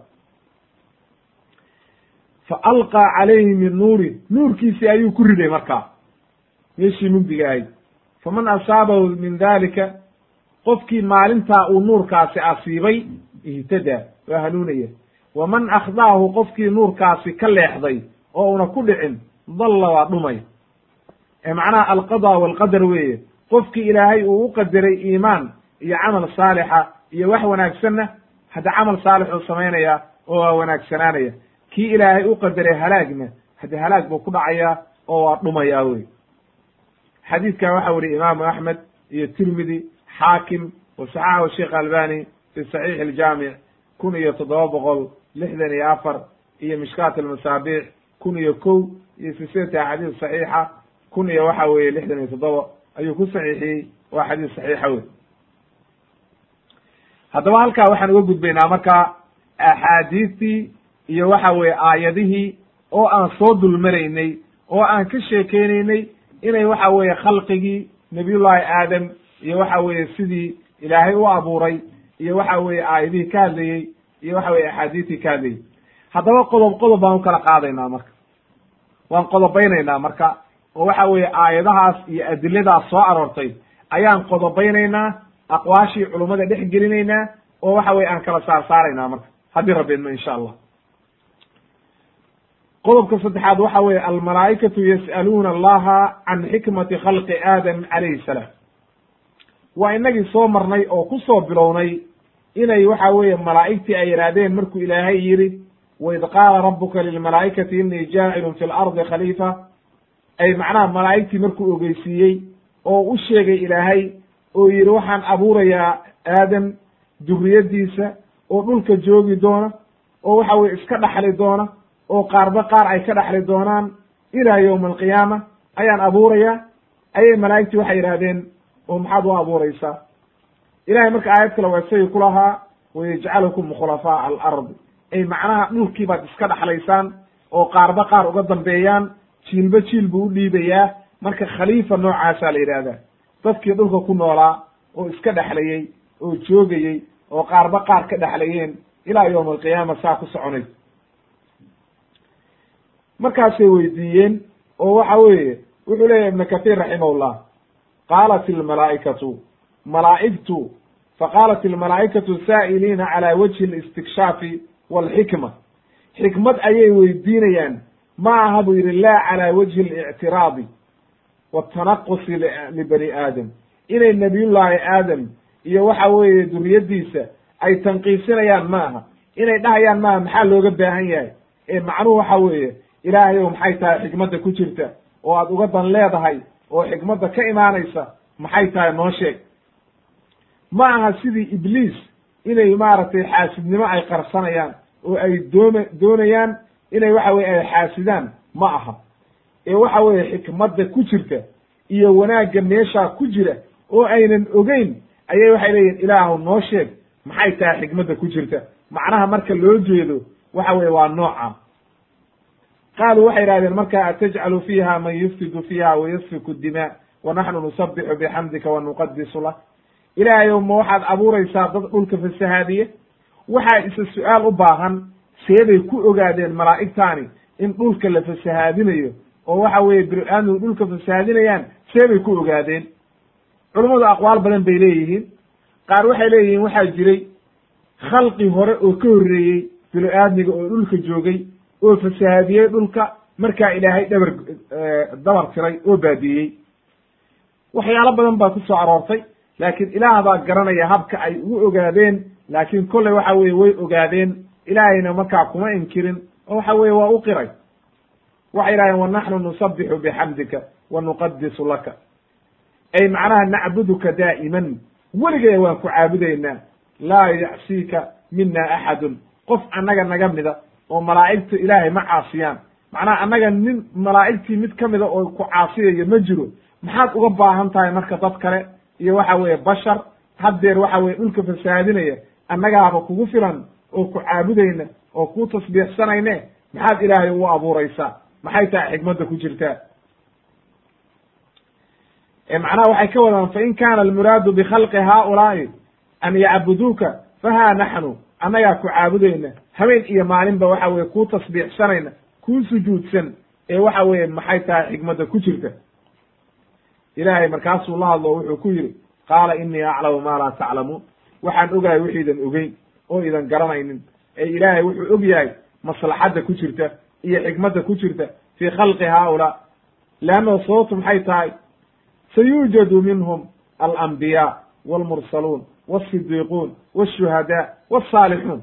fa alqaa calayhi min nuuri nuurkiisii ayuu ku riday markaa meeshii mugdiga ahayd. Faman asaabahu min dalika qofkii maalintaa uu nuurkaasi asiibay ihtadaa waa hanuunaya. Waman akhdaahu qofkii nuurkaasi ka leexday oo una ku dhicin dalla waa dhumay. Ee macnaha alqada walqadar weeye. Qofkii ilaahay uu u qadaray iimaan iyo camal saalixa iyo wax wanaagsanna hadda camal saalixuu samaynaya oo waa wanaagsanaanaya. Kii ilaahay u qadaray halaagna hadde halaag buu ku dhacayaa oo waa dhumayaa wey xadiidkan waxa weriye imaamu axmed iyo tirmidi xaakim wa saxaxahu sheekh albani fi saxiix aljaamic kun iyo toddoba boqol lixdan iyo afar iyo mishkaat almasaabiix kun iyo kow iyo silsilata axaadiis saxiixa kun iyo waxa weeye lixdan iyo toddoba ayuu ku saxiixiyey waa xadiis saxiixa wey haddaba halkaa waxaan uga gudbaynaa marka axaadiistii iyo waxa weeye aayadihii oo aan soo dulmaraynay oo aan ka sheekeynaynay inay waxa weeye khalqigii nabiyullahi aadam iyo waxa weeye sidii ilaahay u abuuray iyo waxa weeye aayadihii ka hadlayey iyo waxa weye axaadiistii ka hadlayey haddaba qodob qodob baan u kala qaadaynaa marka. Waan qodobaynaynaa marka oo waxa weeye aayadahaas iyo adiladaas soo aroortay ayaan qodobaynaynaa aqwaashii culummada dhex gelinaynaa oo waxa weye aan kala saar saaraynaa marka. Haddii rabbi insha allah. Qodobka saddexaad waxa weeye almalaa'ikatu yas'aluuna allaha can xikmati khalqi aadam calayhi salaam. Waa inagii soo marnay oo ku soo bilownay inay waxa weeye malaa'igtii ay yidhaahdeen markuu ilaahay yidhi waid qaala rabuka lilmalaa'ikati inii jaacilun fi lardi khaliifa. Ay macnaha malaa'igtii markuu ogeysiiyey oo u sheegay ilaahay oo yidhi waxaan abuurayaa aadam duriyaddiisa oo dhulka joogi doona oo waxa weye iska dhaxli doona oo qaarba qaar ay ka dhaxli doonaan ilaa yowma alqiyaama ayaan abuurayaa. Ayay malaa'igtii waxay yidhahdeen oo maxaad u abuuraysaa? Ilahay marka aayad kale waa isagii ku lahaa wayajcalukum khulafaa'a alardi ay macnaha dhulkii baad iska dhaxlaysaan oo qaarba qaar uga dambeeyaan jiilba jiil buu u dhiibayaa. Marka khaliifa noocaasaa la yidhaahdaa dadkii dhulka ku noolaa oo iska dhexlayey oo joogayey oo qaarba qaar ka dhexlayeen ilaa yowma alqiyaama saa ku soconay. Markaasay weydiiyeen oo waxa weeye wuxuu leeyahy ibnu kahiir raximahullah qaalat ilmalaa'ikatu malaa'igtu faqaalat ilmalaa'ikatu saa'iliina calaa wajhi alistikshafi walxikma. Xikmad ayay weydiinayaan ma aha buu yidhi laa calaa wajhi alictiraadi watanaqusi libani aadam inay nabiyullaahi aadam iyo waxa weeye duriyaddiisa ay tanqiisinayaan ma aha inay dhahayaan maaha maxaa looga baahan yahay ee macnuhu waxa weeye ilaahay ow maxay tahay xikmadda ku jirta oo aad uga dan leedahay oo xikmadda ka imaanaysa maxay tahay noo sheeg ma aha sidii ibliis inay maaragtay xaasidnimo ay qarsanayaan oo ay doona doonayaan inay waxa weye ay xaasidaan ma aha ee waxa weeye xikmadda ku jirta iyo wanaagga meeshaa ku jira oo aynan ogeyn ayay waxay leeyihiin ilaahu noo sheeg maxay tahay xikmadda ku jirta? Macnaha marka loo jeedo waxa weye waa nooca qaaluu waxay idhahdeen marka atajcalu fiiha man yufsidu fiiha wayasfiku dima wa naxnu nusabixu bixamdika wa nuqadisu lak ilaahayow ma waxaad abuuraysaa dad dhulka fasahaadiye? Waxaa isa su'aal u baahan seebay ku ogaadeen malaa'igtaani in dhulka la fasahaadinayo oo waxa weeye bini-aadmigu dhulka fasahaadinayaan seebay ku ogaadeen. Culummadu aqwaal badan bay leeyihiin. Qaar waxay leeyihiin waxaa jiray khalqi hore oo ka horreeyey bini-aadmiga oo dhulka joogay oo fasahaadiyey dhulka markaa ilaahay dhabar dabar tiray oo baabiyey waxyaalo badan baa ku soo aroortay laakiin ilaah baa garanaya habka ay ugu ogaadeen laakiin kolley waxa weye way ogaadeen ilaahayna markaa kuma inkirin oo waxa weye waa u qiray waxay idhahdeen wanaxnu nusabixu bixamdika wa nuqadisu laka. Ay macnaha nacbuduka daa'iman. Weligee waan ku caabudaynaa. Laa yacsiika mina axadun. Qof annaga naga mida oo malaa'igta ilaahay ma caasiyaan. Macnaha annaga nin malaa'igtii mid ka mida oo ku caasiyayo ma jiro. Maxaad uga baahan tahay marka dad kale? Iyo waxa weeye bashar. Haddeer waxa weye dhulka fasahaadinaya annagaaba kugu filan oo ku caabudayna oo ku tasbiixsanayne maxaad ilaahay ugu abuuraysaa maxay tahay xikmadda ku jirtaa macnaha waxay ka wadaan fain kana almuraadu bikhalqi haaulaa'i an yacbuduuka fahaa naxnu annagaa ku caabudayna habeen iyo maalinba waxa weye kuu tasbiixsanayna kuu sujuudsan ee waxa weeye maxay tahay xikmadda ku jirta? Ilaahay markaasuu la hadlo wuxuu ku yidhi qaala inii aclamu maa laa taclamuun. Waxaan ogahay wixiidan ogeyn oo idan garanaynin. Ee ilaahay wuxuu og yahay maslaxadda ku jirta iyo xikmadda ku jirta fii khalqi haaulaa leanno sababtu maxay tahay? Sayuujadu minhum alambiyaa walmursaluun walsidiiquun walshuhadaa walsaalixuun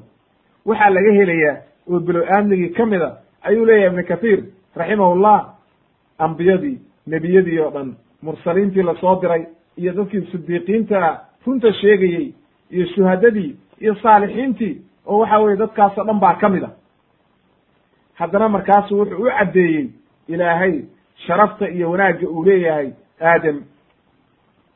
waxaa laga helayaa oo bilo-aamnigii ka mida ayuu leeyahay ibnu kathiir raximahullah ambiyadii nebiyadii oo dhan. Mursaliintii la soo diray iyo dadkii sidiiqiinta runta sheegayey iyo shuhadadii iyo saalixiintii oo waxa weye dadkaasoo dhan baa ka mid a haddana markaasu wuxuu u caddeeyey ilaahay sharafta iyo wanaagga uu leeyahay aadam.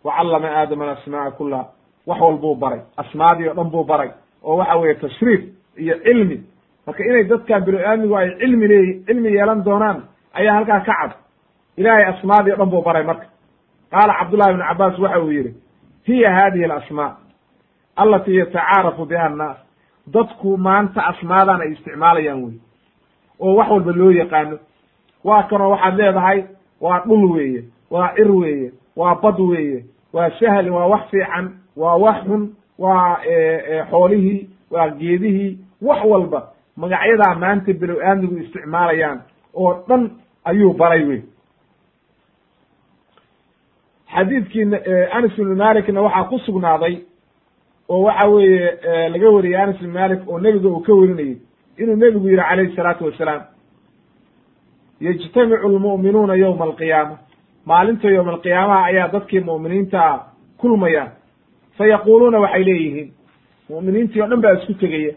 Wa callama aadama alasmaa'a kullaha. Wax walbuu baray. Asmaadii o dhan buu baray. Oo waxa weeye tashriif iyo cilmi. Marka inay dadkan bini aadmigu ay cilmi leey cilmi yeelan doonaan ayaa halkaa ka cad. Ilaahay asmaadii o dhan buu baray marka. Qaala cabdullahi ibnu cabbaas waxa uu yidhi hiya hadihi alasmaa alatii yatacaarafu biha annaas. Dadku maanta asmaadan ay isticmaalayaan wey oo wax walba loo yaqaano. Waa kanoo waxaad leedahay waa dhul weeye waa cir weeye waa bad weeye waa sahli waa wax fiican waa wax xun waa xoolihii waa geedihii wax walba magacyadaa maanta belo aadmigu isticmaalayaan oo dhan ayuu baray wey xadiidkii anas ibnu malikna waxaa ku sugnaaday oo waxa weeye laga wariyey anas ibn malik oo nebiga uu ka warinayey inuu nebigu yihi calayhi salaatu wasalaam yajtamicu lmu'minuuna yowma alqiyaama. Maalinta yowma alqiyaamaha ayaa dadkii mu'miniintaa kulmayaan fa yaquuluuna waxay leeyihiin mu'miniintii o dhan baa isku tegaya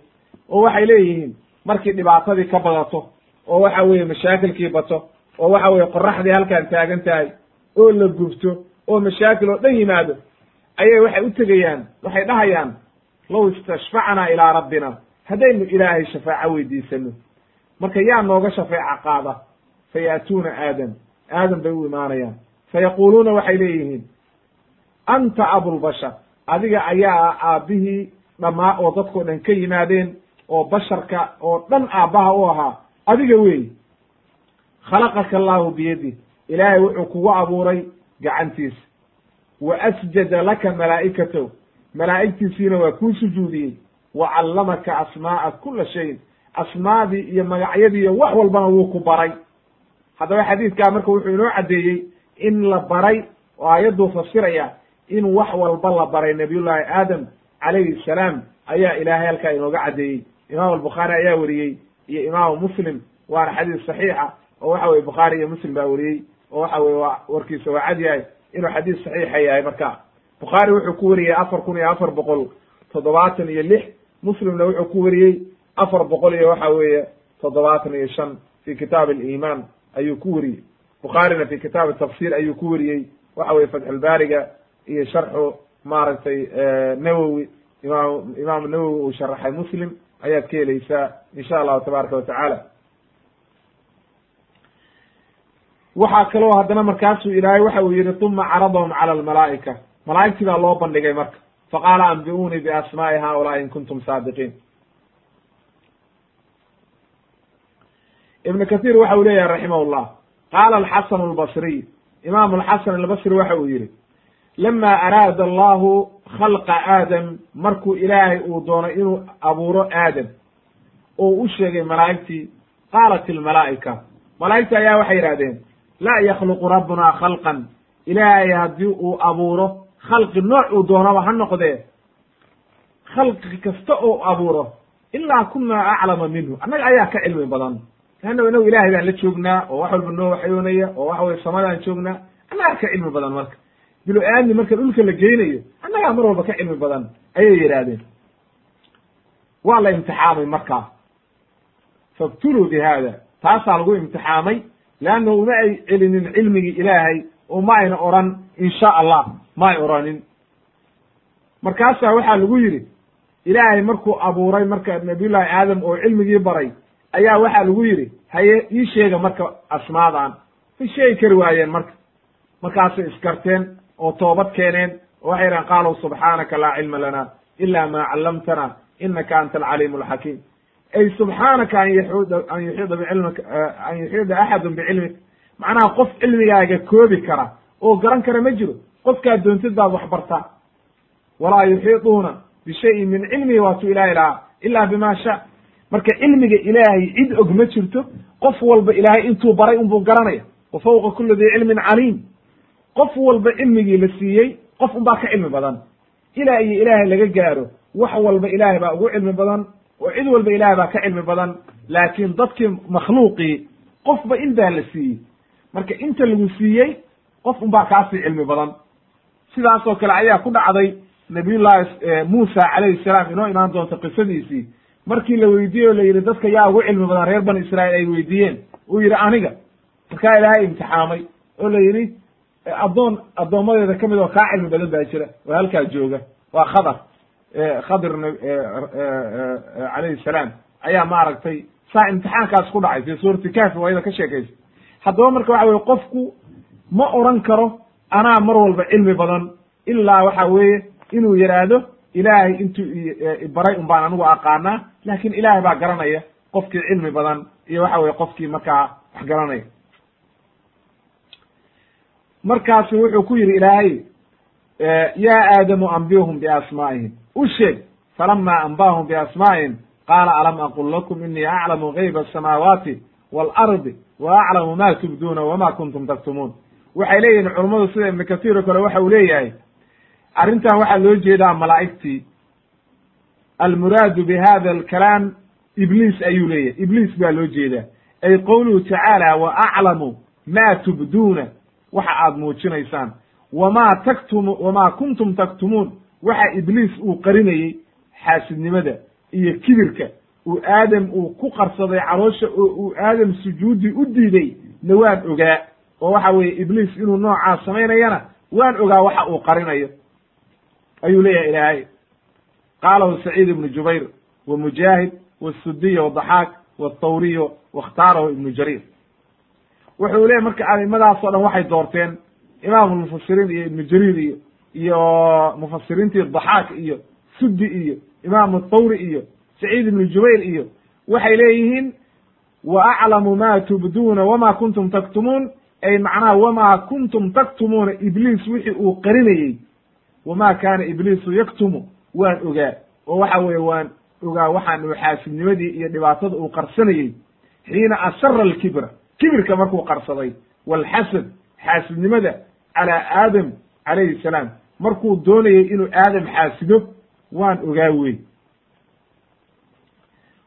oo waxay leeyihiin markii dhibaatadii ka badato oo waxa weeye mashaakilkii bato oo waxa weeye qoraxdii halkaan taagan tahay oo la gubto oo mashaakil oo dhan yimaado ayay waxay u tegayaan waxay dhahayaan low istashfacnaa ilaa rabbina haddaynu ilaahay shafaaco weydiisano marka yaa nooga shafeeca qaada fa yaatuuna aadam aadam bay u imaanayaan. Fa yaquuluuna waxay leeyihiin anta abulbashar adiga ayaa ah aabbihii dhammaa oo dadkao dhan ka yimaadeen oo basharka oo dhan aabbaha u ahaa adiga weey khalaqaka allahu biyadi ilaahay wuxuu kugu abuuray gacantiisa. Wa asjada laka malaa'ikatahu malaa'igtiisiina waa kuu sujuudiyey wa callamaka asmaa'a kula shayin asmaadii iyo magacyadii iyo wax walbana wuu ku baray. Haddaba xadiidkaa marka wuxuu inoo caddeeyey in la baray oo aayadduu fasiraya in wax walba la baray nabiyullaahi aadam calayhi salaam ayaa ilaahay halkaa inooga caddeeyey. Imaam albukhaari ayaa weriyey iyo imaamu muslim waana xadiis saxiixa oo waxa weye bukhaari iyo muslim baa weriyey oo waxa weye waa warkiisa waa cad yahay inuu xadiis saxiixa yahay marka bukhaari wuxuu ku weriyey afar kun iyo afar boqol toddobaatan iyo lix muslimna wuxuu ku weriyey afar boqol iyo waxa weeye toddobaatan iyo shan fi kitaab aliimaan ayuu ku weriyey bukhaarina fi kitaab tafsir ayuu ku weriyey waxa weye fatxulbaariga iyo sharxu maaragtay nawowi imaam imaamu nawowi uu sharaxay muslim ayaad ka helaysaa insha allahu tabaaraka watacaala waxaa kaloo haddana markaasuu ilaahay waxa uu yihi uma caradahum cala almalaa'ika. Malaa'igtii baa loo bandhigay marka faqaala anbi'uunii biasmaa'i haulaai in kuntum saadiqiin ibn kahiir waxa uu leeyahay raximah llah qaala alxasan albasriy imaamu alxasan albasri waxa uu yihi lama araada allahu khalqa aadam markuu ilaahay uu doonay inuu abuuro aadam oo u sheegay malaa'igtii qaalat ilmalaa'ika malaa'igta ayaa waxay yidhahdeen laa yakhluqu rabbuna khalqan ilaahay haddii uu abuuro khalqi nooc uu doonaba ha noqdee. Khalqi kasta oo abuuro ilaa kunaa aclama minhu. Annaga ayaa ka cilmi badan. Leanna inagu ilaahay baan la joognaa oo wax walba noo waxyoonaya oo waxa weye samadaan joognaa annagaa ka cilmi badan marka. Bilo aadmi marka dhulka la geynayo annagaa mar walba ka cilmi badan ayay yidhaahdeen. Waa la imtixaamay markaa fabtuluu bi hada taasaa lagu imtixaamay leanna uma ay celinin cilmigii ilaahay oo ma ayna odhan insha allah ma ay odhanin markaasaa waxaa lagu yidhi ilaahay markuu abuuray marka nabiyullaahi aadam oo cilmigii baray ayaa waxaa lagu yidhi haye ii sheega marka asmaadan way sheegi kari waayeen marka. Markaasay iskarteen oo toobad keeneen oo waxay yidhahen qaaluu subxaanaka laa cilma lana ila ma callamtana inaka anta alcaliimu alxakiim ay subxaanaka an yuxuda an yuxiida bicilmika an yuxiida axadun bicilmik macnaha qof cilmigaaga koobi kara oo garan kara ma jiro qofkaad doontid baad wax bartaa walaa yuxiiduuna bishayin min cilmihi waatuu ilahay lahaa ila bima sha marka cilmiga ilaahay cid og ma jirto qof walba ilaahay intuu baray unbuu garanaya. Wa fawqa kuli dii cilmin caliim. Qof walba cilmigii la siiyey qof unbaa ka cilmi badan. Ilaa iyo ilaahay laga gaaro wax walba ilaahay baa ugu cilmi badan oo cid walba ilaahay baa ka cilmi badan. Laakiin dadkii makhluuqii qofba in baa la siiyey. Marka inta lagu siiyey qof unbaa kaasii cilmi badan sidaasoo kale ayaa ku dhacday nabiyullaahi muusa calayhi salaam inoo imaan doonta qisadiisii. Markii la weydiiyey oo la yidhi dadka yaa ugu cilmi badan reer bani israa'iil ay weydiiyeen. Uu yidhi aniga markaa ilaahay imtixaamay. Oo la yidhi addoon addoommadeeda ka mid oo kaa cilmi badan baa jira oo halkaa jooga. Waa khadar khadir calayhi salaam. Ayaa maaragtay saa imtixaankaas ku dhacay fi suurati kahfi waa iyada ka sheekaysa. Haddaba marka waxa weye qofku ma oran karo anaa mar walba cilmi badan ilaa waxa weeye inuu yidhaahdo ilaahay intuu baray un baan anigu aqaanaa laakin ilaahay baa garanaya qofkii cilmi badan iyo waxa weye qofkii markaa wax garanaya. Markaasu wuxuu ku yidhi ilaahay ya aadamu ambihum biasmaa'ihim. U sheeg falama anbahum biasmaa'ihim qaala alam aqul lakum inii aclamu gayba asamaawaati waalardi wa ma tubduuna wama kuntum taktumuun waxay leeyihiin culummadu sida ibnu kasiir oo kale waxa uu leeyahay arrintan waxaa loo jeedaa malaa'igtii. Almuraadu bi hada alkalaam ibliis ayuu leeyahay. Ibliis baa loo jeedaa. Ay qowluhu tacaala wa aclamu ma tubduuna. Waxa aad muujinaysaan. Wamaa taktumu wamaa kuntum taktumuun waxa ibliis uu qarinayey xaasidnimada iyo kibirka. Uu aadam uu ku qarsaday caloosha oo uu aadam sujuudi u diiday. Na waan ogaa oo waxa weeye ibliis inuu noocaas samaynayana waan ogaa waxa uu qarinayo. Ayuu leeyahay ilaahay. Qaalahu saciid ibnu jubayr wa mujaahid wasudiy wadaxaak wthawriyo wakhtaarahu ibnu jariir. Wuxuu leeyahy marka aimadaasoo dhan waxay doorteen imaamu mufasiriin iyo ibnu jariir iyo iyo mufasiriintii daxaak iyo sudi iyo imaamu thawri iyo saciid ibnu jubayr iyo waxay leeyihiin wa aclamu ma tubduuna wama kuntum taktumuun ay macnaha wama kuntum taktumuuna ibliis wixii uu qarinayey wama kaana ibliisu yaktumu. Waan ogaa. Oo waxa weeye waan ogaa waxaan uu xaasidnimadii iyo dhibaatada uu qarsanayey xiina asara alkibra. Kibirka markuu qarsaday. Walxasad xaasidnimada calaa aadam calayhi salaam. Markuu doonayey inuu aadam xaasido waan ogaa wey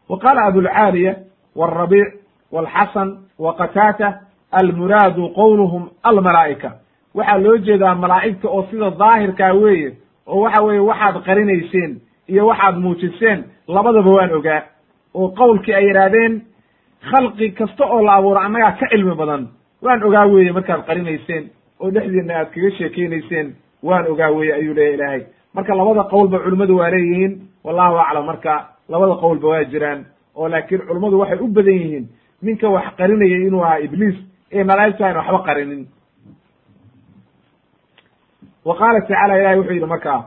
wa qaala abulcaaliya wاrabiic wاlxasan wa qataata almuraadu qowluhum almalaa'ika. Waxaa loo jeedaa malaa'igta oo sida daahirkaa weeye oo waxa weeye waxaad qarinayseen iyo waxaad muujiseen labadaba waan ogaa. Oo qowlkii ay yidhaahdeen khalqi kasta oo la abuuro annagaa ka cilmi badan waan ogaa weeye markaad qarinayseen oo dhexdiina aad kaga sheekeynayseen waan ogaa weeye ayuu leeyahy ilaahay. Marka labada qowlba culimmadu waa leeyihiin wallahu aclam. Marka labada qowlba waa jiraan oo laakiin culummadu waxay u badan yihiin ninka wax qarinayay inuu ahaa ibliis ee malaa'igtu ayna waxba qarinin wa qaala tacala ilahi wuxuu yidhi markaa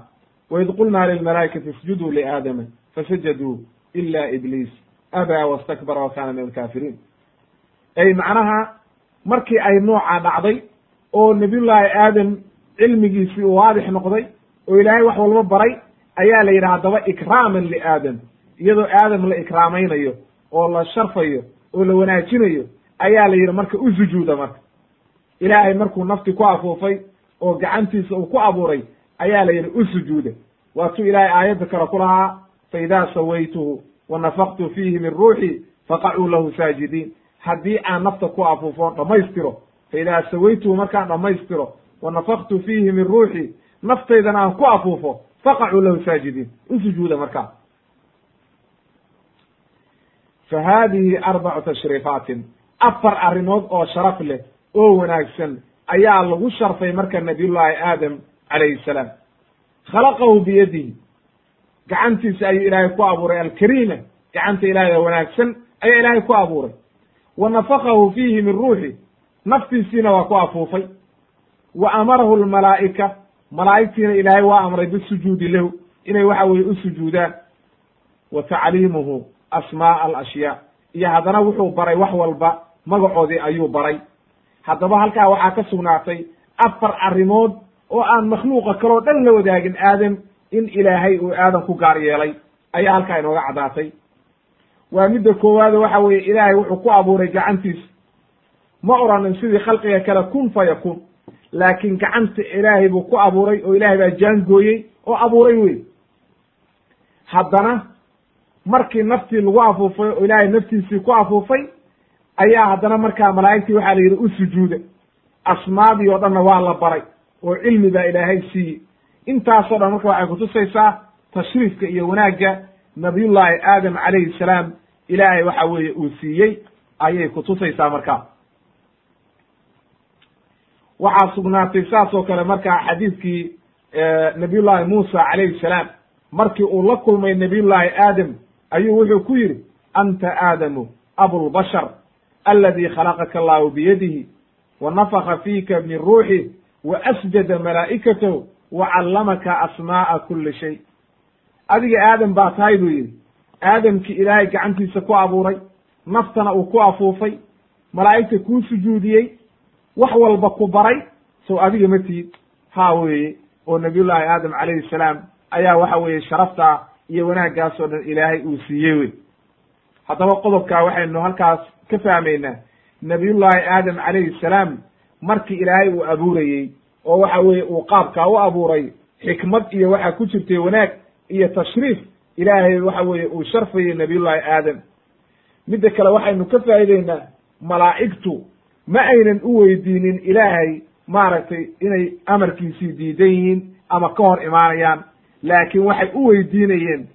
waid qulnaa lilmalaa'ikati isjuduu liaadama fasajaduu ila ibliis abaa wastakbara wa kana min alkaafiriin ay macnaha markii ay noocaa dhacday oo nabiyullaahi aadam cilmigiisii uu waadix noqday oo ilaahay wax walba baray ayaa la yidhi haddaba ikraaman liaadam iyadoo aadam la ikraamaynayo oo la sharfayo oo la wanaajinayo ayaa la yidhi marka u sujuuda marka. Ilaahay markuu nafti ku afuufay oo gacantiisa uu ku abuuray ayaa la yidhi u sujuuda. Waatuu ilaahay aayadda kale ku lahaa fa idaa sawaytuhu wa nafaqtu fiihi min ruuxi faqacuu lahu saajidiin. Haddii aan nafta ku afuufo dhammaystiro fa idaa sawaytuhu markaan dhammaystiro wa nafaqtu fiihi min ruuxi naftaydana aan ku afuufo faqacuu lahu saajidiin. U sujuuda markaa. Fa haadihi arbacu tashriifaatin afar arrimood oo sharaf leh oo wanaagsan ayaa lagu sharfay marka nabiyullaahi aadam calayhi salaam. Khalaqahu biyadihi. Gacantiisa ayuu ilaahay ku abuuray. Alkariima gacanta ilaahay oo wanaagsan ayaa ilaahay ku abuuray. Wa nafakahu fiihi min ruuxi naftiisiina waa ku afuufay. Wa amarahu lmalaa'ika malaa'igtiina ilaahay waa amray bisujuudi lahu inay waxa weye u sujuudaan. Wa tacliimuhu asmaa'a alashyaa iyo haddana wuxuu baray wax walba magacoodii ayuu baray. Haddaba halkaa waxaa ka sugnaatay afar arrimood oo aan makhluuqa kaloo dhan la wadaagin aadam in ilaahay uu aadam ku gaar yeelay. Ayaa halkaa inooga caddaatay. Waa midda koowaado waxa weeye ilaahay wuxuu ku abuuray gacantiisa ma oranin sidii khalqiga kale kun fa yakun. Laakiin gacanta ilaahay buu ku abuuray oo ilaahay baa jaangooyey oo abuuray wey haddana markii naftii lagu afuufay oo ilaahay naftiisii ku afuufay ayaa haddana markaa malaa'igtii waxaa la yidhi u sujuuda. Asmaadii oo dhanna waa la baray oo cilmi baa ilaahay siiyey. Intaasoo dhan marka waxay kutusaysaa tashriifka iyo wanaagga nabiyullaahi aadam calayhi salaam ilaahay waxa weeye uu siiyey ayay kutusaysaa markaa. Waxaa sugnaatay saas oo kale markaa xadiidkii nabiyullaahi muusa calayhi salaam. Markii uu la kulmay nabiyullaahi aadam ayuu wuxuu ku yidhi anta aadamu abulbashar aladi khalaqaka allahu biyadihi wa nafaka fiika min ruuxih wa asjada malaa'ikatahu wa callamaka asmaa'a kuli shay adiga aadam baa tahay buu yidhi aadamkii ilaahay gacantiisa ku abuuray naftana uu ku afuufay malaa'igta kuu sujuudiyey wax walba ku baray sow adiga ma tihid haa weeye oo nabiyullaahi aadam calayhi salaam ayaa waxa weeye sharaftaa iyo wanaaggaas oo dhan ilaahay uu siiyey wey haddaba qodobkaa waxaynu halkaas ka fahmaynaa nabiyullaahi aadam calayhi salaam markii ilaahay uu abuurayey oo waxa weeye uu qaabkaa u abuuray xikmad iyo waxaa ku jirtay wanaag iyo tashriif ilaahay waxa weeye uu sharfayey nabiyullaahi aadam. Midda kale waxaynu ka faa'ideynaa malaa'igtu ma aynan u weydiinin ilaahay maaragtay inay amarkiisii diidan yihiin ama ka hor imaanayaan laakiin waxay u weydiinayeen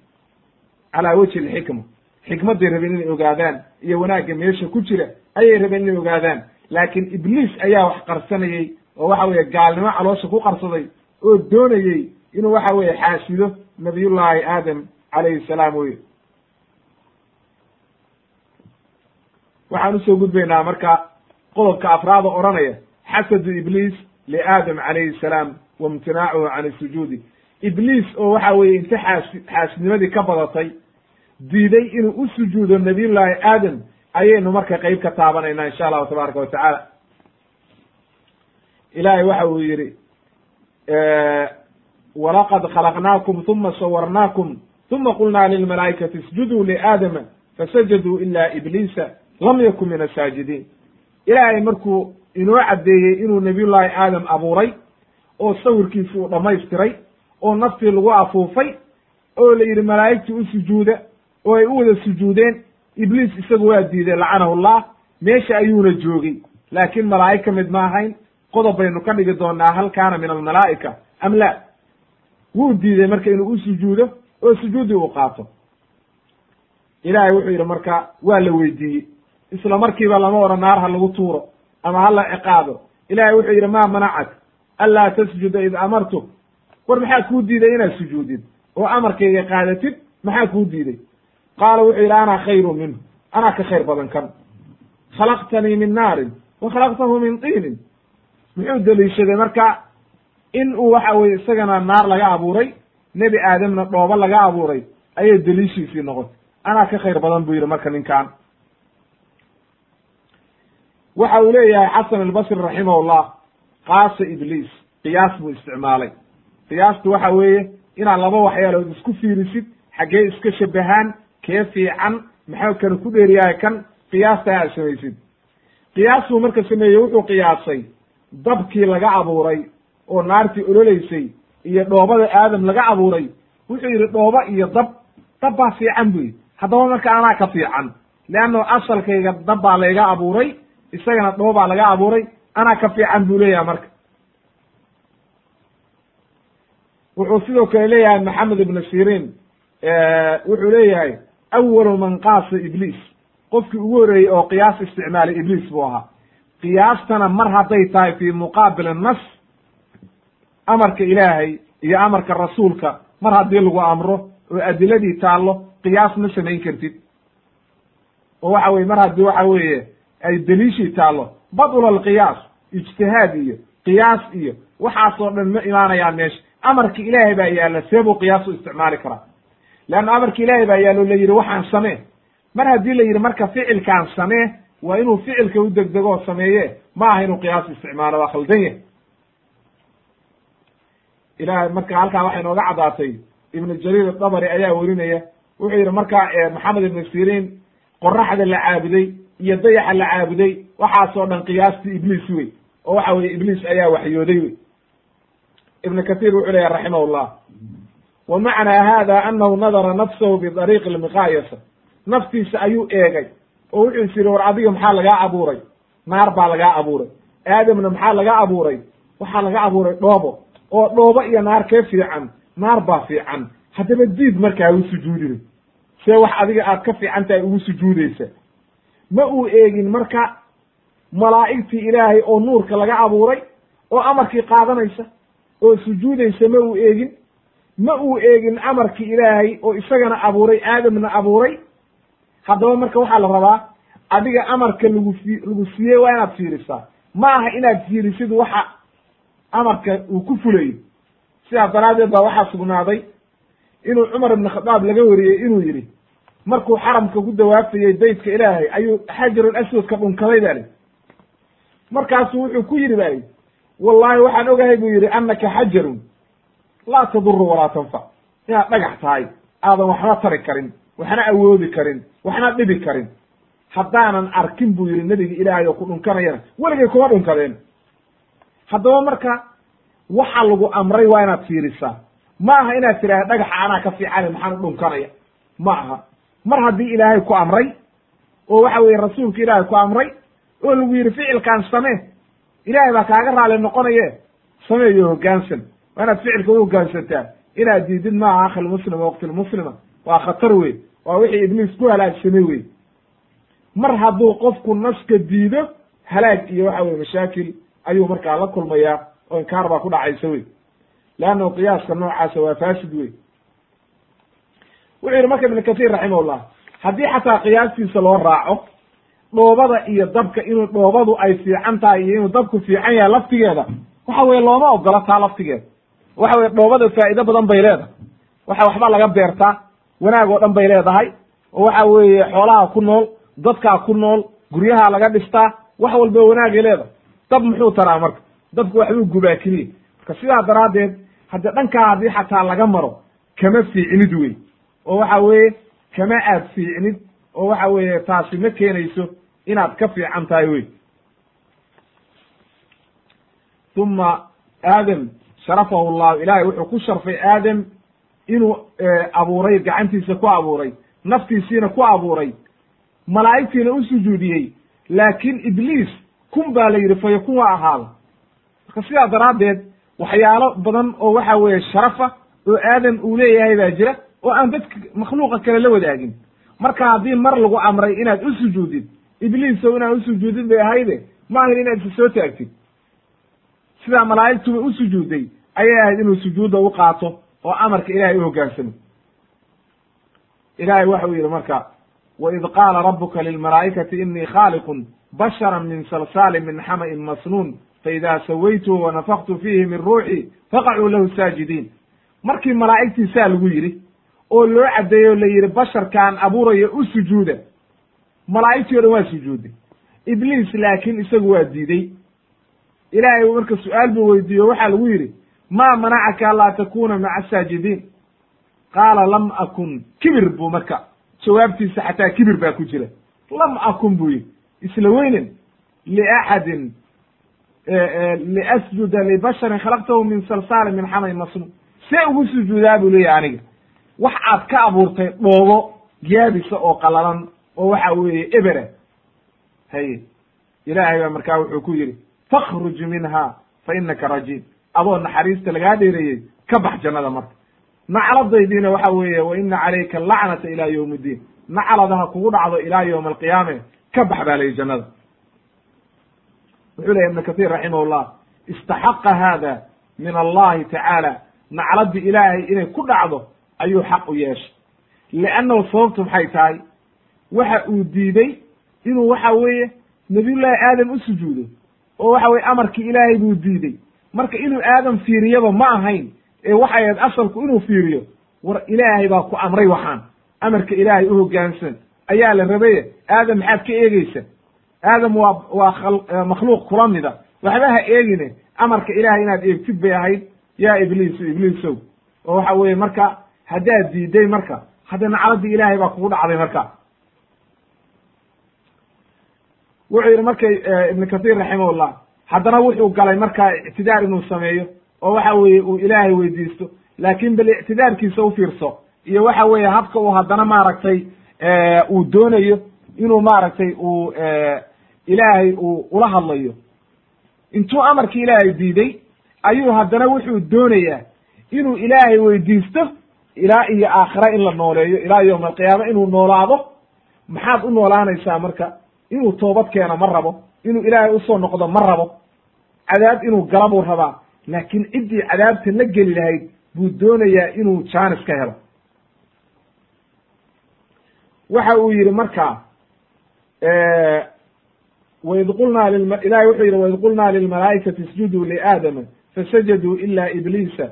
calaa wejhi alxikma xikmadday rabeen inay ogaadaan iyo wanaagga meesha ku jira ayay rabeen inay ogaadaan. Laakiin ibliis ayaa wax qarsanayey oo waxa weeye gaalnimo caloosha ku qarsaday oo doonayey inuu waxa weeye xaasido nabiyullaahi aadam calayhi salaam weye waxaan u soo gudbaynaa marka qodobka afraada odhanaya xasadu ibliis liaadam calayhi salaam wa imtinaacuhu can isujuudi ibliis oo waxa weeye inta xaas xaasidnimadii ka badatay diiday inuu u sujuudo nabiyullaahi aadam ayaynu marka qeyb ka taabanaynaa insha allahu tabaaraka wa tacaala. Ilaahay waxa uu yidhi walaqad khalaqnaakum uma sawarnaakum uma qulnaa lilmalaa'ikati isjuduu liaadama fasajaduu ila ibliisa lam yakun min asaajidiin ilaahay markuu inoo caddeeyey inuu nabiyullaahi aadam abuuray oo sawirkiisi uu dhammaystiray oo naftii lagu afuufay oo la yidhi malaa'igtii u oo ay u wada sujuudeen. Ibliis isagu waa diiday lacanahu llah meesha ayuuna joogay laakiin malaa'ig ka mid ma ahayn. Qodob baynu ka dhigi doonaa hal kaana min almalaa'ika am la wuu diiday marka inuu u sujuudo oo sujuuddii uu qaato. Ilaahay wuxuu yidhi marka waa la weydiiyey. Isla markiiba lama odhan naar ha lagu tuuro ama ha la ciqaabo ilahay wuxuu yidhi maa manacak? Anlaa tasjuda id amartuk war maxaa kuu diiday inaad sujuudid? Oo amarkayga qaadatid maxaa kuu diiday qaala wuxuu yidhi anaa khayru minhu anaa ka khayr badan kan. Khalaqtanii min naarin wa khalaqtahu min tiinin. Muxuu deliishaday marka in uu waxa weye isagana naar laga abuuray nebi aadamna dhoobo laga abuuray ayay deliishiisii noqotay. Anaa ka khayr badan buu yidhi marka ninkan. Waxa uu leeyahay xasan albasri raximahullah qaasa ibliis qiyaas buu isticmaalay. Qiyaastu waxa weeye inaad laba waxyaalood isku fiirisid xaggee iska shabahaan kee fiican maxaa kana ku dheeriyahay kan qiyaasta aad samaysid. Qiyaastuu marka sameeyey wuxuu qiyaasay dabkii laga abuuray oo naartii ololaysay iyo dhoobada aadam laga abuuray. Wuxuu yidhi dhooba iyo dab dab baa fiican bu yidhi. Haddaba marka anaa ka fiican leanno asalkayga dab baa layga abuuray isagana dhoobaa laga abuuray anaa ka fiican buu leeyahay marka. Wuxuu sidoo kale leeyahay maxamed ibnu sirin wuxuu leeyahay awalu man qaasa ibliis qofkii ugu horreeyey oo qiyaas isticmaalay ibliis buu ahaa qiyaastana mar hadday tahay fi muqaabil nas amarka ilaahay iyo amarka rasuulka mar haddii lagu amro oo adiladii taallo qiyaas ma samayn kartid oo waxa weye mar haddii waxa weeye ay deliishii taallo badula alqiyaas ijtihaad iyo qiyaas iyo waxaasoo dhan ma imaanayaan meesha amarka ilaahay baa yaalla see buu u isticmaali karaa leanna amarka ilaahay baa yaallo la yidhi waxaan samee mar haddii la yidhi marka ficilkaan samee waa inuu ficilka u degdego oo sameeye ma aha inuu qiyaas isticmaalo waa khaldan yahy ilahay marka halkaa waxay nooga caddaatay ibnu jariir adabari ayaa werinaya wuxuu yidhi marka maxamed ibnu siriin qoraxda la caabuday iyo dayaxa la caabuday waxaasoo dhan qiyaastii ibliis wey oo waxa weye ibliis ayaa waxyooday wey ibn kathir wuxuu leeyahy raximah llah wa macnaa hada anahu nadara nafsahu bidariiqi lmiqaayasa naftiisa ayuu eegay oo wuxuu is war adiga maxaa lagaa abuuray naar baa lagaa abuuray aadamna maxaa laga abuuray waxaa laga abuuray dhoobo oo dhoobo iyo naar kee fiican naar baa fiican haddaba diid markaa u sujuudina see wax adiga aad ka fiican tahay ugu sujuudaysa ma uu eegin marka malaa'igtii ilaahay oo nuurka laga abuuray oo amarkii qaadanaysa oo sujuudaysa ma uu eegin ma uu eegin amarkii ilaahay oo isagana abuuray aadamna abuuray? Haddaba marka waxaa la rabaa adiga amarka lagu fi lagu siiyey waa inaad fiirisaa. Ma aha inaad fiirisid waxa amarka uu ku fulayo sidaas daraaddeed baa waxaa sugnaaday inuu cumar ibn khadaab laga wariyey inuu yidhi markuu xaramka ku dawaafayey beytka ilaahay ayuu xajarul aswadka dhunkaday baa li markaasuu wuxuu ku yidhi ba yidhi wallahi waxaan ogahay buu yidhi annaka xajarun laa taduru walaa tanfac inaad dhagax tahay aadan waxba tari karin waxna awoodi karin waxna dhibi karin. Haddaanan arkin buu yidhi nebiga ilaahay oo ku dhunkanayana weligay kuma dhunkadeen. Haddaba marka waxa lagu amray waa inaad fiirisaa. Ma aha inaad tidhaahda dhagaxa anaa ka fiicane maxaan u dhunkanaya. Ma aha mar haddii ilaahay ku amray oo waxa weeye rasuulka ilaahay ku amray oo lagu yidhi ficilkaan samee. Ilaahay baa kaaga raali noqonaye. Sameeyo hoggaansan waa inaad ficilka u hoggaansantaa inaad diidid maaha akhilmuslima waqtilmuslima waa khatar wey waa wixii ibliis ku halaagsamay wey mar hadduu qofku naska diido halaag iyo waxa weye mashaakil ayuu markaa la kulmayaa oo inkaar baa ku dhacaysa wey leannahu qiyaaska noocaasa waa fasid wey wuxuu yidhi marka ibn kathir raximahullah haddii xataa qiyaastiisa loo raaco dhoobada iyo dabka inuu dhoobadu ay fiican tahay iyo inuu dabku fiican yahay laftigeeda waxa weye looma ogola taa laftigeeda waxa weye dhoobada faa'iido badan bay leedahay. Waxa waxba laga beertaa wanaag oo dhan bay leedahay. Oo waxa weeye xoolaha ku nool dadkaa ku nool guryaha laga dhistaa wax walba wanaagay leedahay. Dab muxuu taraa marka? Dabku waxbuu gubaa keliya marka sidaa daraaddeed hadde dhankaa haddii xataa laga maro kama fiicnid wey oo waxa weeye kama aad fiicnid. Oo waxa weeye taasi ma keenayso inaad ka fiican tahay wey uma aadam sharafahu llahu. Ilaahay wuxuu ku sharfay aadam inuu abuuray gacantiisa ku abuuray naftiisiina ku abuuray malaa'igtiina u sujuudiyey. Laakiin ibliis kun baa la yidhi fayakun waa ahaada marka sidaa daraaddeed waxyaalo badan oo waxa weeye sharafa oo aadam uu leeyahay baa jira oo aan dadka makhluuqa kale la wadaagin. Marka haddii mar lagu amray inaad u sujuudid ibliisow inaad u sujuudid bay ahayde ma ahin inaad isa soo taagtid. Sidaa malaa'igtuba u sujuuday ayay ahayd inuu sujuudda u qaato oo amarka ilahay u hoggaansamo ilahay waxau yidhi marka waid qaala rabuka lilmalaa'ikati inii khaaliqun bashara min salsaalin min xama'in masnuun faida sawaytuhu wanafaktu fiihi min ruuxi faqacuu lahu saajidiin. Markii malaa'igtii saa lagu yidhi oo loo caddeeyo la yidhi basharkaan abuuraya u sujuuda. Malaa'igtii o dhan waa sujuuday ibliis laakiin isagu waa diiday ilaahay marka su'aal buu weydiiyo waxaa lagu yidhi maa manacaka anlaa takuna maca asaajidiin qaala lam akun kibir buu marka jawaabtiisa xataa kibir baa ku jira. Lam akun buu yidhi. Isla weynen liaxadin liasjuda libasharin khalaqtahu min salsaalin min xamay masnuun see ugu sujuudaa buu leeyahy aniga. Wax aad ka abuurtay dhoobo yaabisa oo qalalan oo waxa weeye ebera haye ilaahay baa markaa wuxuu ku yidhi fakhruj minha fa inaka rajiim adoo naxariista lagaa dheereeyey ka bax jannada marka. Nacladaydiina waxa weeye wa ina calayka lacnata ila yowm iddiin nacladaha kugu dhacdo ilaa yowma alqiyaame ka bax baa layihi jannada. Wuxuu lehy ibn kathir raximahullah istaxaqa hada min allahi tacaala nacladii ilaahay inay ku dhacdo ayuu xaq u yeeshay. Liannahu sababtu maxay tahay? Waxa uu diiday inuu waxa weeye nabiyullaahi aadam u sujuudo oo waxa weye amarkii ilaahay buu diiday marka inuu aadam fiiriyaba ma ahayn ee waxay ahayd asalku inuu fiiriyo war ilaahay baa ku amray waxaan. Amarka ilaahay u hoggaansan ayaa la rabaye aadam maxaad ka eegeysa aadam waa waa makhluuq kula mida waxba ha eegine amarka ilaahay inaad eegtid bay ahayd. Yaa ibliisu ibliisow oo waxa weeye marka haddaad diiday marka hadda nacladii ilaahay baa kugu dhacday marka. Wuxuu yidhi markay ibn kathir raximahullah haddana wuxuu galay markaa ictidaar inuu sameeyo oo waxa weeye uu ilaahay weydiisto. Laakin bal ictidaarkiisa u fiirso iyo waxa weeye habka uu haddana maaragtay uu doonayo inuu maaragtay uu ilaahay uu ula hadlayo. Intuu amarkii ilaahay diiday ayuu haddana wuxuu doonayaa inuu ilaahay weydiisto ilaa iyo aakhira in la nooleeyo ilaa yowma alqiyaama inuu noolaado. Maxaad u noolaanaysaa marka inuu toobad keeno ma rabo inuu ilaahay u soo noqdo ma rabo. Cadaab inuu gala buu rabaa laakiin ciddii cadaabta la geli lahayd buu doonayaa inuu jaanis ka helo. Waxa uu yidhi marka waid qulnaa ilahay wuxuu yidhi waid qulnaa lilmalaa'ikati isjuduu liaadama fasajaduu ila ibliisa.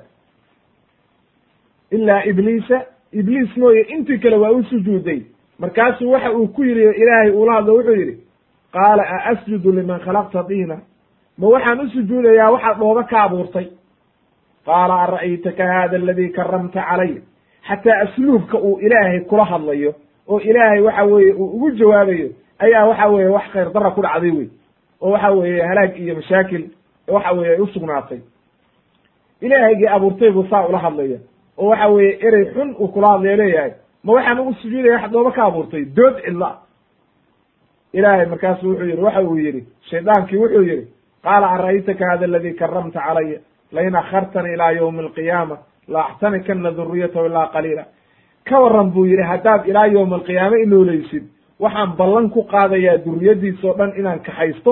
Ilaa ibliisa ibliis mooye intii kale waa u sujuuday. Markaasuu waxa uu ku yidhi ilaahay uula hadlo wuxuu yidhi qaala a asjudu liman khalaqta diina? Ma waxaan u sujuudayaa waxaad dhooba ka abuurtay. Qaala ara'aytaka hada aladii karamta calay xataa asluubka uu ilaahay kula hadlayo oo ilaahay waxa weeye uu ugu jawaabayo ayaa waxa weeye wax khayr dara ku dhacday wey oo waxa weeye halaag iyo mashaakil waxa weeye ay usugnaatay ilaahaygii abuurtay buu saa ula hadlaya oo waxa weeye erey xun uu kula hadlayo leeyahay ma waxaan ugu sujuudaya wax dhooba ka abuurtay? Dood cidla ilaahay markaasu wuxuu yidhi waxa uu yidhi shaydaankii wuxuu yidhi qaala ara'aytaka hada aladii karamta calaya lain akhartanii ilaa ywmi alqiyaama la axtanikana duriyatahu ilaa qaliila. Ka waran buu yidhi haddaad ilaa yowma alqiyaame inooleysid waxaan ballan ku qaadayaa duriyadiisa oo dhan inaan kaxaysto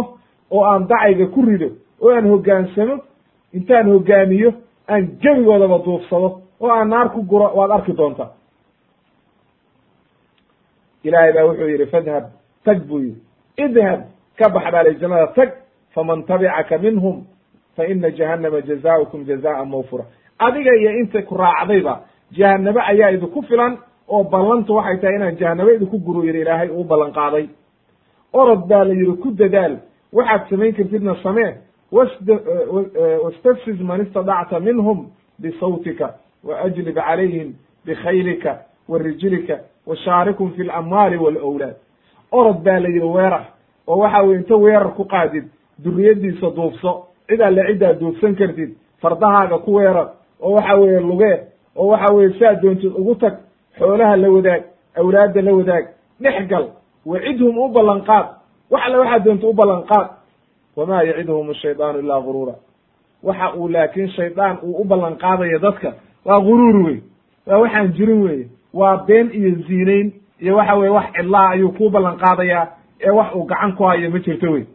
oo aan dacayga ku rido oo aan hoggaansamo intaan hoggaamiyo aan gebigoodaba duufsado oo aan naar ku guro waad arki doontaa. Ilaahay baa wuxuu yidhi fadhab tag buu yidhi. Idhab ka bax baalay jannada tag faman tabicaka minhum fa ina jahannama jazaukum jazaan mawfura. Adiga iyo inta ku raacdayba jahanabo ayaa idinku filan oo ballantu waxay tahay inaan jahanabo idinku guru yidhi ilaahay uu ballan qaaday. Orod baa la yidhi ku dadaal waxaad samayn kartidna samee wastafsiz man istadacta minhum bisawtika waajlib calayhim bikhaylika wa rijlika fi lamwaali walawlaad orod baa la yidhi weerar. Oo waxa weye inta weerar ku qaadid duriyadiisa duufso cid alle ciddaad duufsan kartid fardahaaga ku weerar. Oo waxa weeye lugee. Oo waxa weye saa doontid ugu tag xoolaha la wadaag awlaadda la wadaag. Dhex gal wacidhum u ballan qaad. Wax alle waxaad doonta u ballan qaad. Wamaa yacidhum ashaydaanu ilaa guruura. Waxa uu laakiin shaydaan uu u ballan qaadayo dadka waa guruur wey waa waxaan jirin weye waa been iyo ziinayn iyo waxa weye wax cidlaa ayuu kuu ballan qaadayaa ee wax uu gacan ku hayo ma jirto wey.